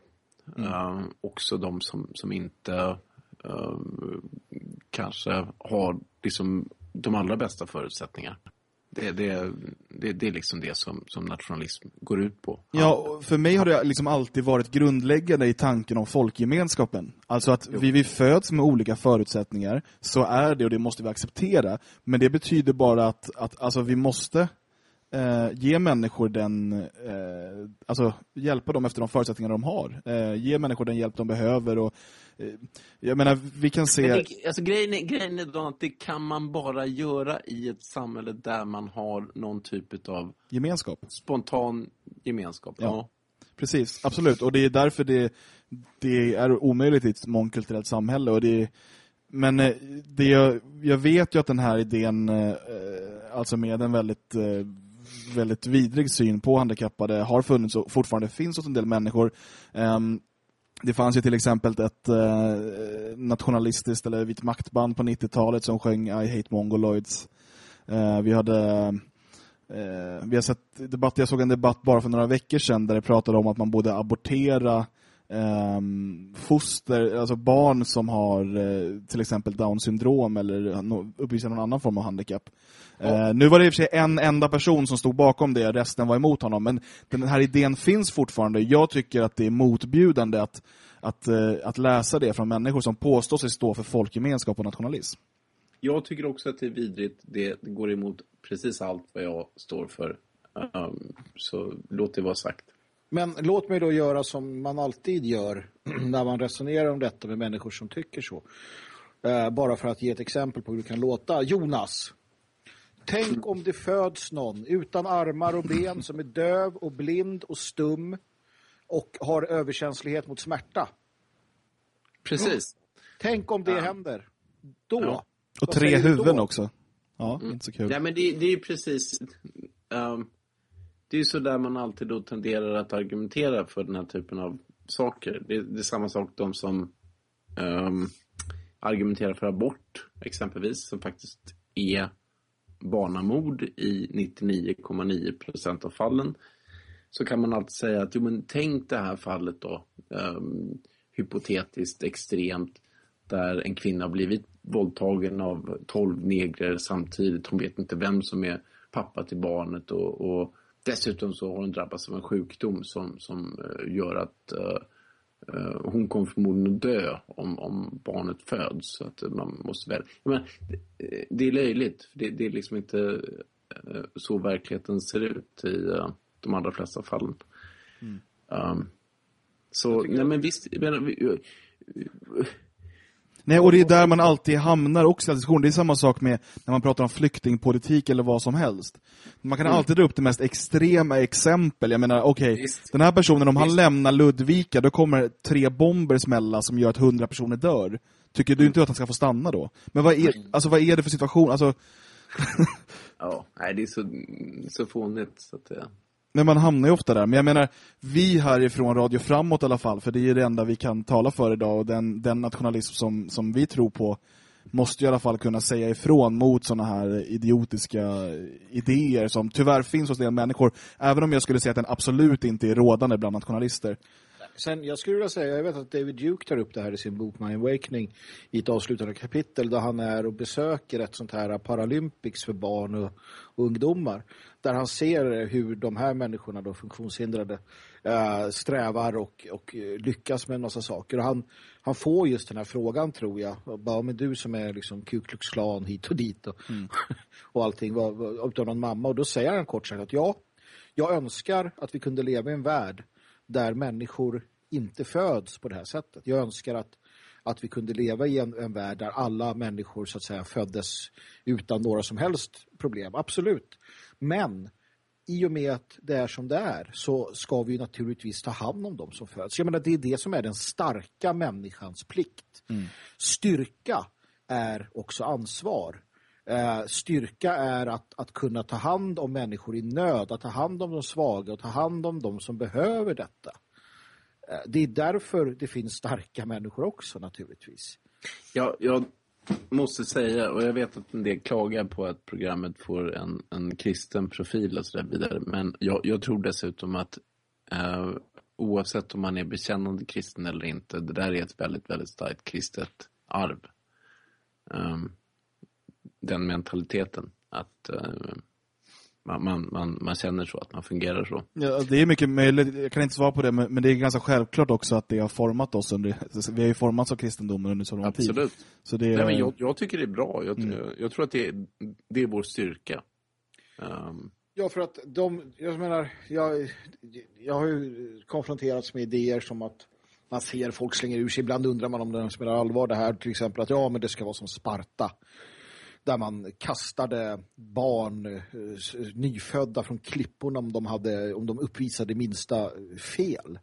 Speaker 2: Um, också de som, som inte um, kanske har liksom de allra bästa förutsättningar. Det, det, det, det är liksom det som, som nationalism går ut på.
Speaker 1: Ja, för mig har det liksom alltid varit grundläggande i tanken om folkgemenskapen. Alltså att vi, vi föds med olika förutsättningar, så är det och det måste vi acceptera. Men det betyder bara att, att alltså, vi måste eh, ge människor den, eh, alltså hjälpa dem efter de förutsättningar de har. Eh, ge människor den hjälp de behöver och eh, jag menar, vi kan se...
Speaker 2: Men det, alltså, grejen, är, grejen är då att det kan man bara göra i ett samhälle där man har någon typ av
Speaker 1: Gemenskap.
Speaker 2: spontan gemenskap.
Speaker 1: Ja. Precis, absolut. Och det är därför det, det är omöjligt i ett mångkulturellt samhälle. Och det, men eh, det, jag, jag vet ju att den här idén, eh, alltså med en väldigt, eh, väldigt vidrig syn på handikappade, har funnits och fortfarande finns hos en del människor. Ehm, det fanns ju till exempel ett eh, nationalistiskt eller vit maktband på 90-talet som sjöng I hate mongoloids. Eh, vi hade eh, vi har sett debatt, jag såg en debatt bara för några veckor sedan där det pratade om att man borde abortera um, foster, alltså barn som har till exempel Down syndrom eller no, uppvisar någon annan form av handikapp. Eh, nu var det i och för sig en enda person som stod bakom det, resten var emot honom. Men den här idén finns fortfarande. Jag tycker att det är motbjudande att, att, eh, att läsa det från människor som påstår sig stå för folkgemenskap och nationalism.
Speaker 2: Jag tycker också att det är vidrigt. Det går emot precis allt vad jag står för. Um, så låt det vara sagt.
Speaker 3: Men låt mig då göra som man alltid gör [clears throat] när man resonerar om detta med människor som tycker så. Eh, bara för att ge ett exempel på hur det kan låta. Jonas, tänk om det föds någon utan armar och ben som är döv och blind och stum och har överkänslighet mot smärta.
Speaker 2: Precis.
Speaker 3: Tänk om det
Speaker 2: Ja.
Speaker 3: händer. Då.
Speaker 2: Ja.
Speaker 1: Och tre huvuden
Speaker 3: då?
Speaker 1: också. Ja, inte så kul.
Speaker 2: Ja, men det, det är ju precis... Um, det är ju så där man alltid då tenderar att argumentera för den här typen av saker. Det, det är samma sak de som um, argumenterar för abort, exempelvis, som faktiskt är barnamord i 99,9 procent av fallen. Så kan man alltid säga att jo, men tänk det här fallet då, um, hypotetiskt extremt, där en kvinna har blivit våldtagen av 12 negrer samtidigt. Hon vet inte vem som är pappa till barnet och, och dessutom så har hon drabbats av en sjukdom som, som eh, gör att uh, hon kommer förmodligen att dö om, om barnet föds. Så att eh, man måste väl... Menar, det, det är löjligt. För det, det är liksom inte eh, så verkligheten ser ut i eh, de allra flesta fallen. Um, så, nej men visst, vi,
Speaker 1: Nej, och det är där man alltid hamnar också i diskussion. Det är samma sak med när man pratar om flyktingpolitik eller vad som helst. Man kan alltid dra upp det mest extrema exempel. Jag menar, okej,
Speaker 2: Visst.
Speaker 1: den här personen, om han
Speaker 2: Visst.
Speaker 1: lämnar Ludvika, då kommer tre bomber smälla som gör att hundra personer dör. Tycker du inte att han ska få stanna då? Men vad är, alltså, vad är det för situation? Alltså,
Speaker 2: Ja, nej, det är så, så fånigt så att det...
Speaker 1: Men man hamnar ju ofta där. Men jag menar, vi härifrån Radio Framåt i alla fall, för det är det enda vi kan tala för idag och den, den nationalism som, som vi tror på måste i alla fall kunna säga ifrån mot sådana här idiotiska idéer som tyvärr finns hos en del människor. Även om jag skulle säga att den absolut inte är rådande bland nationalister.
Speaker 3: Sen, jag skulle vilja säga, jag vet att David Duke tar upp det här i sin bok My Awakening i ett avslutande kapitel där han är och besöker ett sånt här Paralympics för barn och, och ungdomar. Där han ser hur de här människorna, då, funktionshindrade, eh, strävar och, och lyckas med en massa saker. Och han, han får just den här frågan, tror jag. Bara, men du som är liksom Ku Klux Klan hit och dit och, [laughs] och allting, utav någon mamma. Och då säger han kort sagt att ja, jag önskar att vi kunde leva i en värld där människor inte föds på det här sättet. Jag önskar att, att vi kunde leva i en, en värld där alla människor så att säga föddes utan några som helst problem. Absolut. Men i och med att det är som det är så ska vi naturligtvis ta hand om dem som föds. Jag menar, det är det som är den starka människans plikt. Styrka är också ansvar. Eh, styrka är att, att kunna ta hand om människor i nöd, att ta hand om de svaga och ta hand om de som behöver detta. Eh, det är därför det finns starka människor också naturligtvis.
Speaker 2: Jag, jag måste säga, och jag vet att en del klagar på att programmet får en, en kristen profil och så vidare. Men jag, jag tror dessutom att eh, oavsett om man är bekännande kristen eller inte, det där är ett väldigt, väldigt starkt kristet arv. Eh, den mentaliteten, att eh, man, man, man, man känner så, att man fungerar så.
Speaker 1: Ja, det är mycket möjligt, jag kan inte svara på det, men men det är ganska självklart också att det har format oss under, vi har ju formats av kristendomen under så lång tid.
Speaker 2: Absolut.
Speaker 1: Så det är,
Speaker 2: Nej, men jag, jag tycker det är bra. Jag,
Speaker 1: Mm.
Speaker 2: jag, jag tror att det är, det är vår styrka. Ehm,
Speaker 3: Ja, för att de, jag menar, jag, jag har ju konfronterats med idéer som att man ser folk slänger ur sig. Ibland undrar man om de spelar allvar det här. Till exempel att ja, men det ska vara som Sparta. Där man kastade barn, eh, nyfödda från klipporna om de, hade, om de uppvisade minsta fel.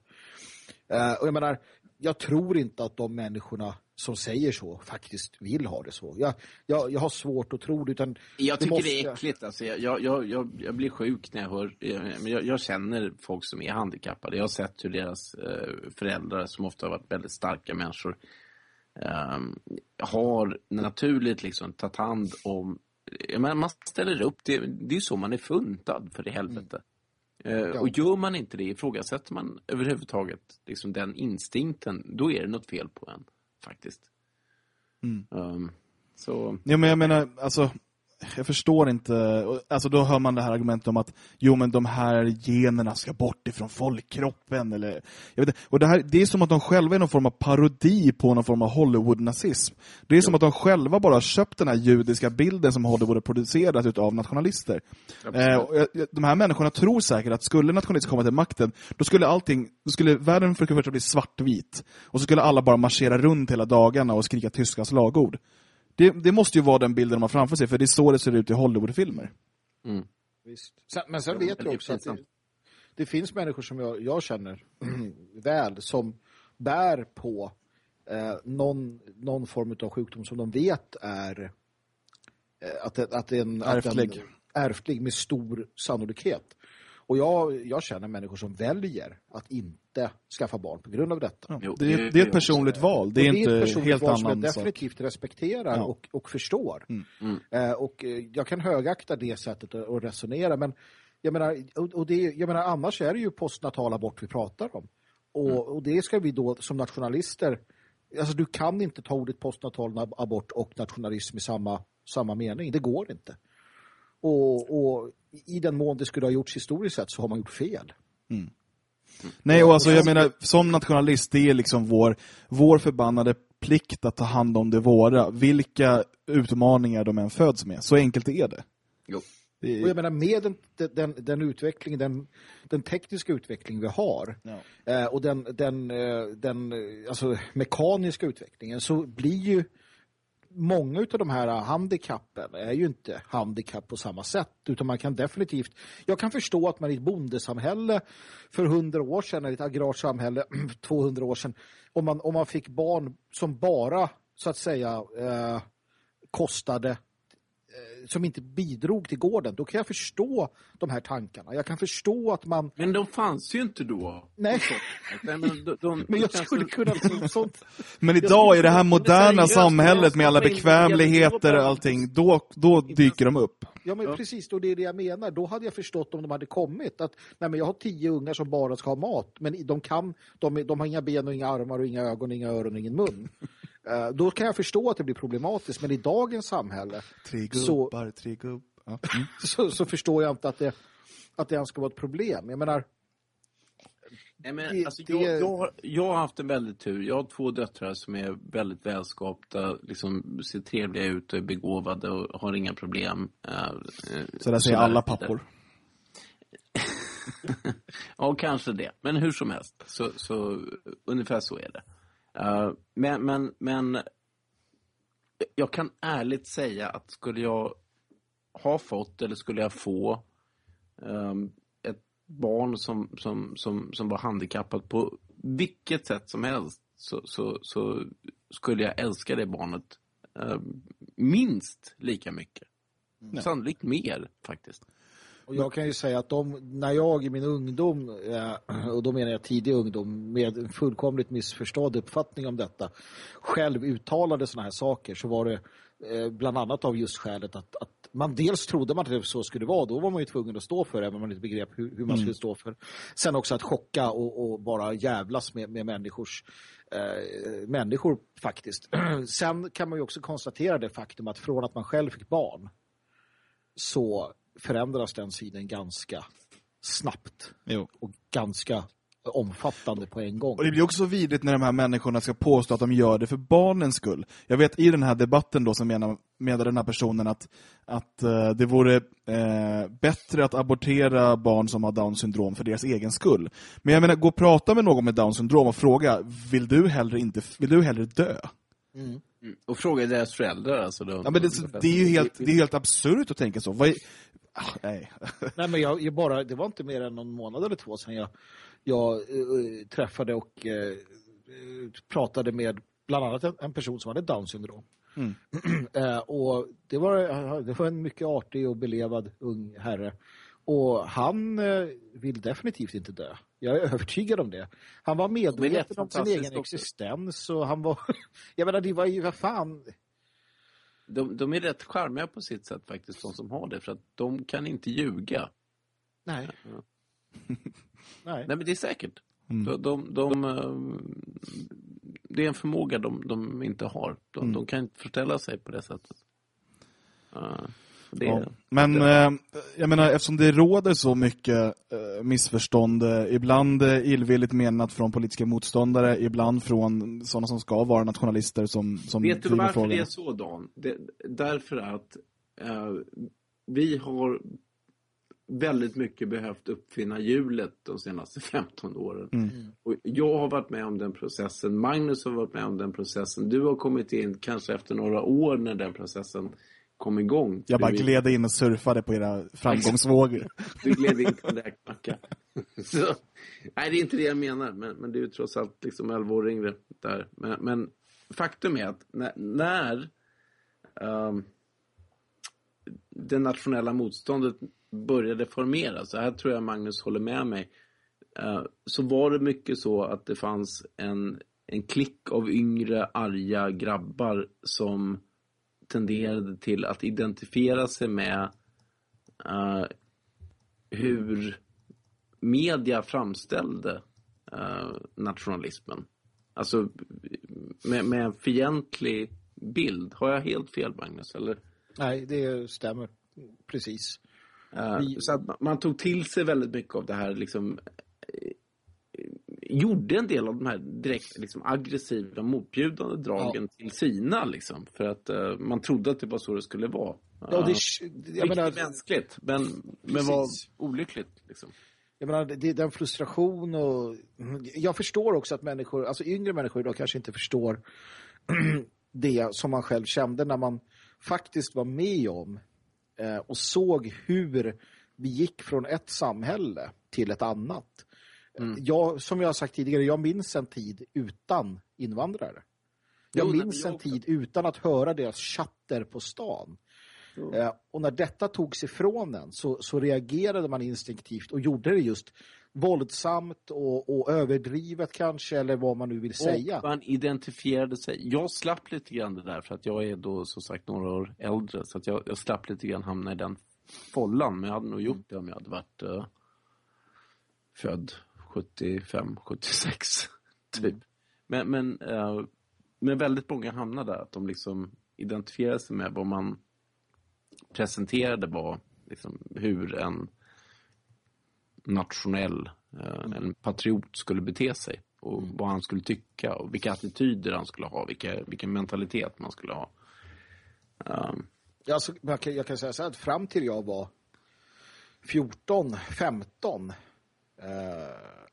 Speaker 3: Eh, och jag menar, jag tror inte att de människorna som säger så faktiskt vill ha det så. Jag, jag, jag har svårt att tro det. Utan
Speaker 2: Jag tycker
Speaker 3: måste-
Speaker 2: det är äckligt. Alltså, jag, jag, jag, jag, blir sjuk när jag hör... jag- Men jag, jag känner folk som är handikappade. Jag har sett hur deras eh, föräldrar, som ofta har varit väldigt starka människor, ehm, har naturligt liksom tagit hand om jag menar, man ställer upp, det, det är så man är funtad för i helvete. Eh,
Speaker 3: Ja.
Speaker 2: Och gör man inte det, ifrågasätter man överhuvudtaget liksom den instinkten, då är det något fel på en, faktiskt.
Speaker 1: Mm.
Speaker 2: Um, så,
Speaker 1: Ja, men jag menar, alltså, jag förstår inte, alltså då hör man det här argumentet om att jo men de här generna ska bort ifrån folkkroppen eller, jag vet inte, och det, här, det är som att de själva är någon form av parodi på någon form av Hollywood-nazism. Det är som att de själva bara köpt den här judiska bilden som Hollywood har producerat utav nationalister. Eh, de här människorna tror säkert att skulle nationalister komma till makten, då skulle allting, då skulle världen för bli svartvit. Och så skulle alla bara marschera runt hela dagarna och skrika tyska slagord. Det, det måste ju vara den bilden de har framför sig, för det är så det ser ut i Hollywoodfilmer.
Speaker 2: mm.
Speaker 3: Visst. Sen, men sen vet jag också att det, det finns människor som jag, jag känner [clears throat] väl som bär på eh, någon, någon form av sjukdom som de vet är eh, att, det, att det är en
Speaker 1: Ärftlig.
Speaker 3: ärftlig med stor sannolikhet. Och jag, jag känner människor som väljer att inte skaffa barn på grund av detta.
Speaker 1: Ja,
Speaker 2: Jo,
Speaker 1: det,
Speaker 2: det-
Speaker 1: är, det är
Speaker 2: det
Speaker 1: ett
Speaker 2: är
Speaker 1: personligt val, det är inte
Speaker 3: ett personligt
Speaker 1: helt
Speaker 3: val som
Speaker 1: annan
Speaker 3: jag
Speaker 1: sak.
Speaker 3: definitivt respekterar
Speaker 1: Ja.
Speaker 3: och, och förstår.
Speaker 1: Mm.
Speaker 2: Mm.
Speaker 3: Eh, och eh, jag kan högakta det sättet att, resonera, men jag menar, och, det, jag menar, annars är det ju postnatal abort vi pratar om. Och,
Speaker 1: Mm.
Speaker 3: och det ska vi då som nationalister, alltså du kan inte ta ordet postnatal ab- abort och nationalism i samma, samma mening, det går inte. Och, och i den mån det skulle ha gjorts historiskt sett så har man gjort fel.
Speaker 1: Nej, och alltså jag menar, som nationalist, det är liksom vår, vår förbannade plikt att ta hand om det våra. Vilka utmaningar de än föds med. Så enkelt är det.
Speaker 2: Jo.
Speaker 3: Och jag menar med den, den, den utvecklingen, den, den tekniska utveckling vi har
Speaker 1: ja.
Speaker 3: eh, och den, den, eh, den eh, alltså, mekaniska utvecklingen så blir ju många av de här handikappen är ju inte handikapp på samma sätt utan man kan definitivt, jag kan förstå att man i ett bondesamhälle för hundra år sedan, eller ett agrart samhälle [clears throat] 200 år sedan, om man, om man fick barn som bara så att säga eh, kostade som inte bidrog till gården, då kan jag förstå de här tankarna. Jag kan förstå att man...
Speaker 2: Men de fanns ju inte då.
Speaker 3: Nej,
Speaker 2: Nej, men de, de, [laughs]
Speaker 3: men jag
Speaker 2: känns
Speaker 3: skulle kunna... Sånt. [laughs]
Speaker 1: Men idag i det här moderna samhället med alla bekvämligheter och allting, då, då dyker de upp.
Speaker 3: Ja, men
Speaker 2: Ja.
Speaker 3: precis, och det är det jag menar. Då hade jag förstått om de hade kommit att nej, men jag har tio ungar som bara ska ha mat, men de kan, de, de har inga ben och inga armar och inga ögon, inga öron och ingen mun. Eh, då kan jag förstå att det blir problematiskt, men i dagens samhälle
Speaker 1: Tre
Speaker 3: Så-
Speaker 1: gubbar, tre gubbar. Ja. Mm. [laughs]
Speaker 3: så, så förstår jag inte att det, att det ens ska vara ett problem. Jag menar,
Speaker 2: Nej, men,
Speaker 3: Det-
Speaker 2: alltså,
Speaker 3: det-
Speaker 2: jag, jag, har- jag har haft en väldigt tur. Jag har två döttrar som är väldigt välskapta, liksom, ser trevliga ut och är begåvade och har inga problem. eh,
Speaker 1: Så där säger alla pappor. [laughs]
Speaker 2: Ja, kanske det. Men hur som helst, så, så ungefär så är det. Eh, men, men, men jag kan ärligt säga att skulle jag ha fått eller skulle jag få ehm, ett barn som, som, som, som var handikappat på vilket sätt som helst så, så, så skulle jag älska det barnet eh, minst lika mycket. Sannolikt mer faktiskt.
Speaker 3: Och jag kan ju säga att de, när jag i min ungdom, eh, och då menar jag tidig ungdom, med en fullkomligt missförstådd uppfattning om detta, själv uttalade sådana här saker så var det eh, bland annat av just skälet att, att man dels trodde man att det så skulle vara, då var man ju tvungen att stå för det, även om man inte begrep hur, hur man skulle stå för. Sen också att chocka och, och bara jävlas med, med människors eh, människor faktiskt. [clears throat] Sen kan man ju också konstatera det faktum att från att man själv fick barn så förändras den sidan ganska snabbt
Speaker 1: Jo.
Speaker 3: och ganska omfattande på en gång.
Speaker 1: Och det blir också vidrigt när de här människorna ska påstå att de gör det för barnens skull. Jag vet i den här debatten då så menar, menar den här personen att, att eh, det vore eh, bättre att abortera barn som har Downs syndrom för deras egen skull. Men jag menar, gå och prata med någon med Downs syndrom och fråga, vill du hellre, inte, vill du hellre dö?
Speaker 3: Mm.
Speaker 2: Och fråga deras föräldrar. Alltså, då,
Speaker 1: Ja, men det, det är ju helt, det är helt absurt att tänka så. Vad är, ah, nej. [laughs]
Speaker 3: Nej, men jag, jag bara, det var inte mer än någon månad eller två sedan jag, jag eh, träffade och eh, pratade med bland annat en, en person som hade Downs syndrom.
Speaker 1: Mm. [clears throat]
Speaker 3: eh, och det var, det var en mycket artig och belevad ung herre. Och han vill definitivt inte dö. Jag är [laughs] övertygad om det. Han var medveten om sin egen
Speaker 2: också.
Speaker 3: existens och han var... [laughs] jag menar, det var ju, vad fan...
Speaker 2: De, de är rätt charmiga på sitt sätt faktiskt, de som har det. För att de kan inte ljuga.
Speaker 3: Nej.
Speaker 2: Ja. [laughs]
Speaker 3: Nej.
Speaker 2: Nej, men det är säkert.
Speaker 1: Mm.
Speaker 2: De, de, de, eh, det är en förmåga de, de inte har. De,
Speaker 1: Mm.
Speaker 2: de kan inte förställa sig på det sättet. Uh, det,
Speaker 1: Ja. Men eh, jag menar, eftersom det råder så mycket eh, missförstånd, eh, ibland eh, illvilligt menat från politiska motståndare, ibland från sådana som ska vara nationalister som, som
Speaker 2: Vet du varför
Speaker 1: frågan.
Speaker 2: det är så, Dan? Det, därför att eh, vi har väldigt mycket behövt uppfinna hjulet de senaste [laughs] 15 åren.
Speaker 1: Mm.
Speaker 2: Och jag har varit med om den processen, Magnus har varit med om den processen, du har kommit in kanske efter några år när den processen kom igång.
Speaker 1: Jag bara gled in och surfade på era framgångsvågor. [laughs]
Speaker 2: Du gled in på en räkmacka. [laughs] Så, nej, det är inte det jag menar. Men, men du är ju trots allt liksom 11 år yngre där. Men, men faktum är att när, när ehm, det nationella motståndet började formeras, så här tror jag Magnus håller med mig, eh, så var det mycket så att det fanns en, en klick av yngre arga grabbar som tenderade till att identifiera sig med eh, hur media framställde eh, nationalismen. Alltså med, med en fientlig bild. Har jag helt fel, Magnus? Eller?
Speaker 3: Nej, det stämmer. Precis.
Speaker 2: Eh,
Speaker 3: Vi-
Speaker 2: Så att man- man tog till sig väldigt mycket av det här liksom gjorde en del av de här direkt liksom, aggressiva, motbjudande dragen till sina liksom. För att eh, man trodde att det var så det skulle vara.
Speaker 3: Ja, det,
Speaker 2: Eh,
Speaker 3: jag menar,
Speaker 2: mänskligt, men, men var olyckligt. Liksom.
Speaker 3: Jag menar, det den frustration och jag förstår också att människor, alltså yngre människor idag kanske inte förstår [clears throat] det som man själv kände när man faktiskt var med om eh, och såg hur vi gick från ett samhälle till ett annat.
Speaker 2: Mm.
Speaker 3: Jag, som jag har sagt tidigare, jag minns en tid utan invandrare. Jag
Speaker 2: Jo,
Speaker 3: minns en tid utan att höra deras chatter på stan. Eh, och när detta togs ifrån en så, så reagerade man instinktivt och gjorde det just våldsamt och, och överdrivet kanske, eller vad man nu vill säga.
Speaker 2: Och man identifierade sig. Jag slapp lite grann det där för att jag är då som sagt några år äldre. Så att jag, jag slapp lite grann hamna i den follan. Men jag hade nog gjort det om jag hade varit eh, född 75, 76 [laughs] typ. Men, men, eh, men väldigt många hamnade där. Att de liksom identifierade sig med vad man presenterade var liksom, hur en nationell, eh, en patriot skulle bete sig. Och vad han skulle tycka och vilka attityder han skulle ha, vilka, vilken mentalitet man skulle ha. Um,
Speaker 3: Alltså, man kan, jag kan säga så här att fram till jag var 14, 15 eh,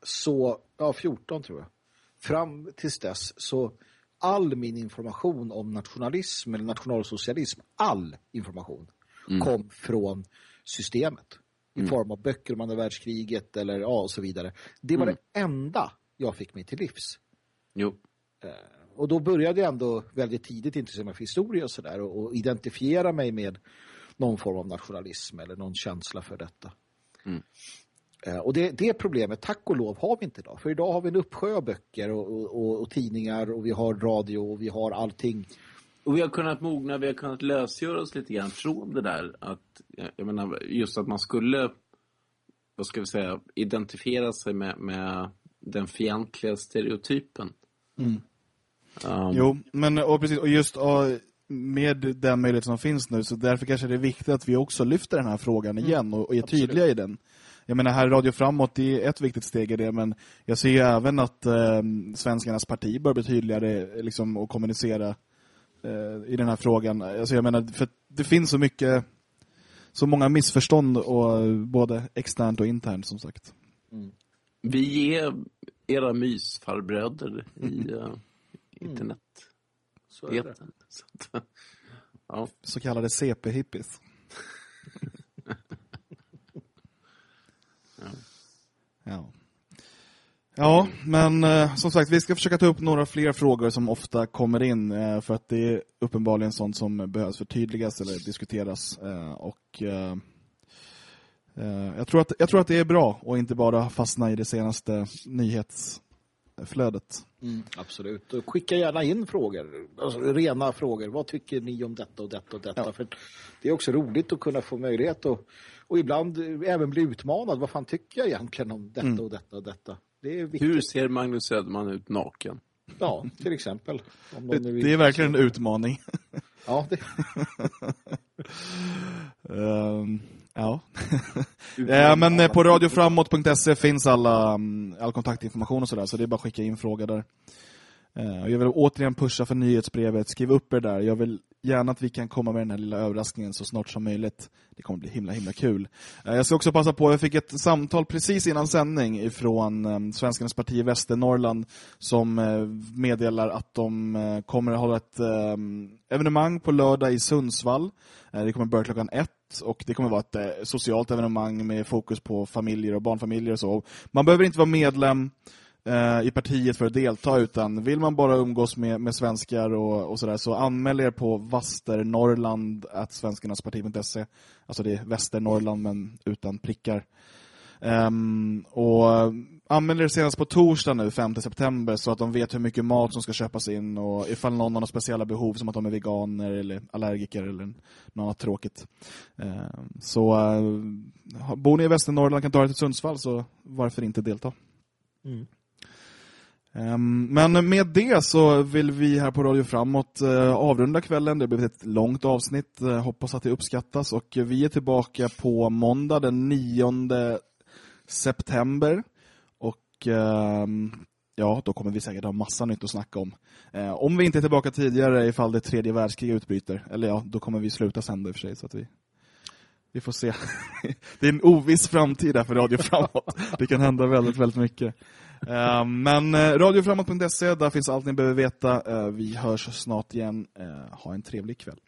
Speaker 3: så, ja 14 tror jag. Fram tills dess så all min information om nationalism eller nationalsocialism, all information kom från systemet. I form av böcker om andra världskriget eller ja, och så vidare. Det var det enda jag fick mig till livs.
Speaker 2: jo,
Speaker 3: Och då började jag ändå väldigt tidigt intressera mig för historia och sådär och, och identifiera mig med någon form av nationalism eller någon känsla för detta.
Speaker 2: Mm.
Speaker 3: Eh, Och det, det problemet, tack och lov, har vi inte idag. För idag har vi en uppsjö av böcker och, och, och, och tidningar och vi har radio och vi har allting.
Speaker 2: Och vi har kunnat mogna, vi har kunnat lösgöra oss lite grann från det där att, jag menar, just att man skulle, vad ska vi säga, identifiera sig med, med den fientliga stereotypen. Um,
Speaker 1: Jo, men och precis, och just och, med den möjlighet som finns nu, så därför kanske det är viktigt att vi också lyfter den här frågan igen och, och är
Speaker 3: absolut.
Speaker 1: tydliga i den. Jag menar, här Radio Framåt, det är ett viktigt steg i det, men jag ser ju även att eh, Svenskarnas parti bör bli tydligare liksom, och kommunicera eh, i den här frågan. Alltså, jag menar, för det finns så mycket, så många missförstånd, och, både externt och internt som sagt.
Speaker 2: Vi är era mysfarbröder i uh, internet.
Speaker 3: Så är det.
Speaker 2: Så att, [laughs] ja.
Speaker 1: Så kallade CP-hippies. Ja. Ja, men eh, som sagt, vi ska försöka ta upp några fler frågor som ofta kommer in eh, för att det är uppenbarligen sånt som behövs förtydligas eller diskuteras. Eh, och jag, tror att, jag tror att det är bra att inte bara fastna i det senaste nyhets flödet.
Speaker 3: Mm, absolut. Och skicka gärna in frågor. Alltså, rena frågor. Vad tycker ni om detta och detta och detta?
Speaker 1: Ja.
Speaker 3: För det är också roligt att kunna få möjlighet och, och ibland även bli utmanad. Vad fan tycker jag egentligen om detta
Speaker 1: Mm.
Speaker 3: och detta och detta? Det är viktigt.
Speaker 2: Hur ser Magnus Söderman ut naken?
Speaker 3: Ja, till exempel. Om
Speaker 1: Det, det är verkligen en utmaning. [laughs]
Speaker 3: Ja, det...
Speaker 1: Ehm, ja. [laughs] Eh, men eh, på radioframåt.se finns alla, mm, all kontaktinformation och sådär, så det är bara att skicka in frågor där. Eh, jag vill återigen pusha för nyhetsbrevet, skriv upp er där. Jag vill gärna att vi kan komma med den här lilla överraskningen så snart som möjligt. Det kommer bli himla himla kul. Eh, jag ska också passa på, jag fick ett samtal precis innan sändning ifrån ehm, Svenskarnas parti i Västernorrland som eh, meddelar att de kommer att hålla ett ehm, evenemang på lördag i Sundsvall. Det kommer börja klockan ett och det kommer vara ett socialt evenemang med fokus på familjer och barnfamiljer och så. Man behöver inte vara medlem eh, i partiet för att delta utan vill man bara umgås med, med svenskar och, och sådär så anmäl er på vasternorrland.svenskarnasparti.se Alltså det är Västernorrland men utan prickar. Um, och anmäl er senast på torsdag nu, 5 september, så att de vet hur mycket mat som ska köpas in och ifall någon har några speciella behov som att de är veganer eller allergiker eller något annat tråkigt. Um, så uh, bor ni i Västernorrland kan ta er till Sundsvall så varför inte delta?
Speaker 3: Mm.
Speaker 1: Ehm, men med det så vill vi här på Radio Framåt eh, avrunda kvällen. Det har blivit ett långt avsnitt. Eh, hoppas att det uppskattas. Och vi är tillbaka på måndag den 9 september. Och ehm, ja, då kommer vi säkert ha massa nytt att snacka om. Eh, om vi inte är tillbaka tidigare ifall det tredje världskriget utbryter. Eller ja, då kommer vi sluta sända i och för sig. Så att vi, vi får se. [laughs] det är en oviss framtid här för Radio Framåt. Det kan hända väldigt, väldigt mycket. Eh, men eh, radioframåt.se, där finns allt ni behöver veta. Eh, vi hörs snart igen. Ha en trevlig kväll.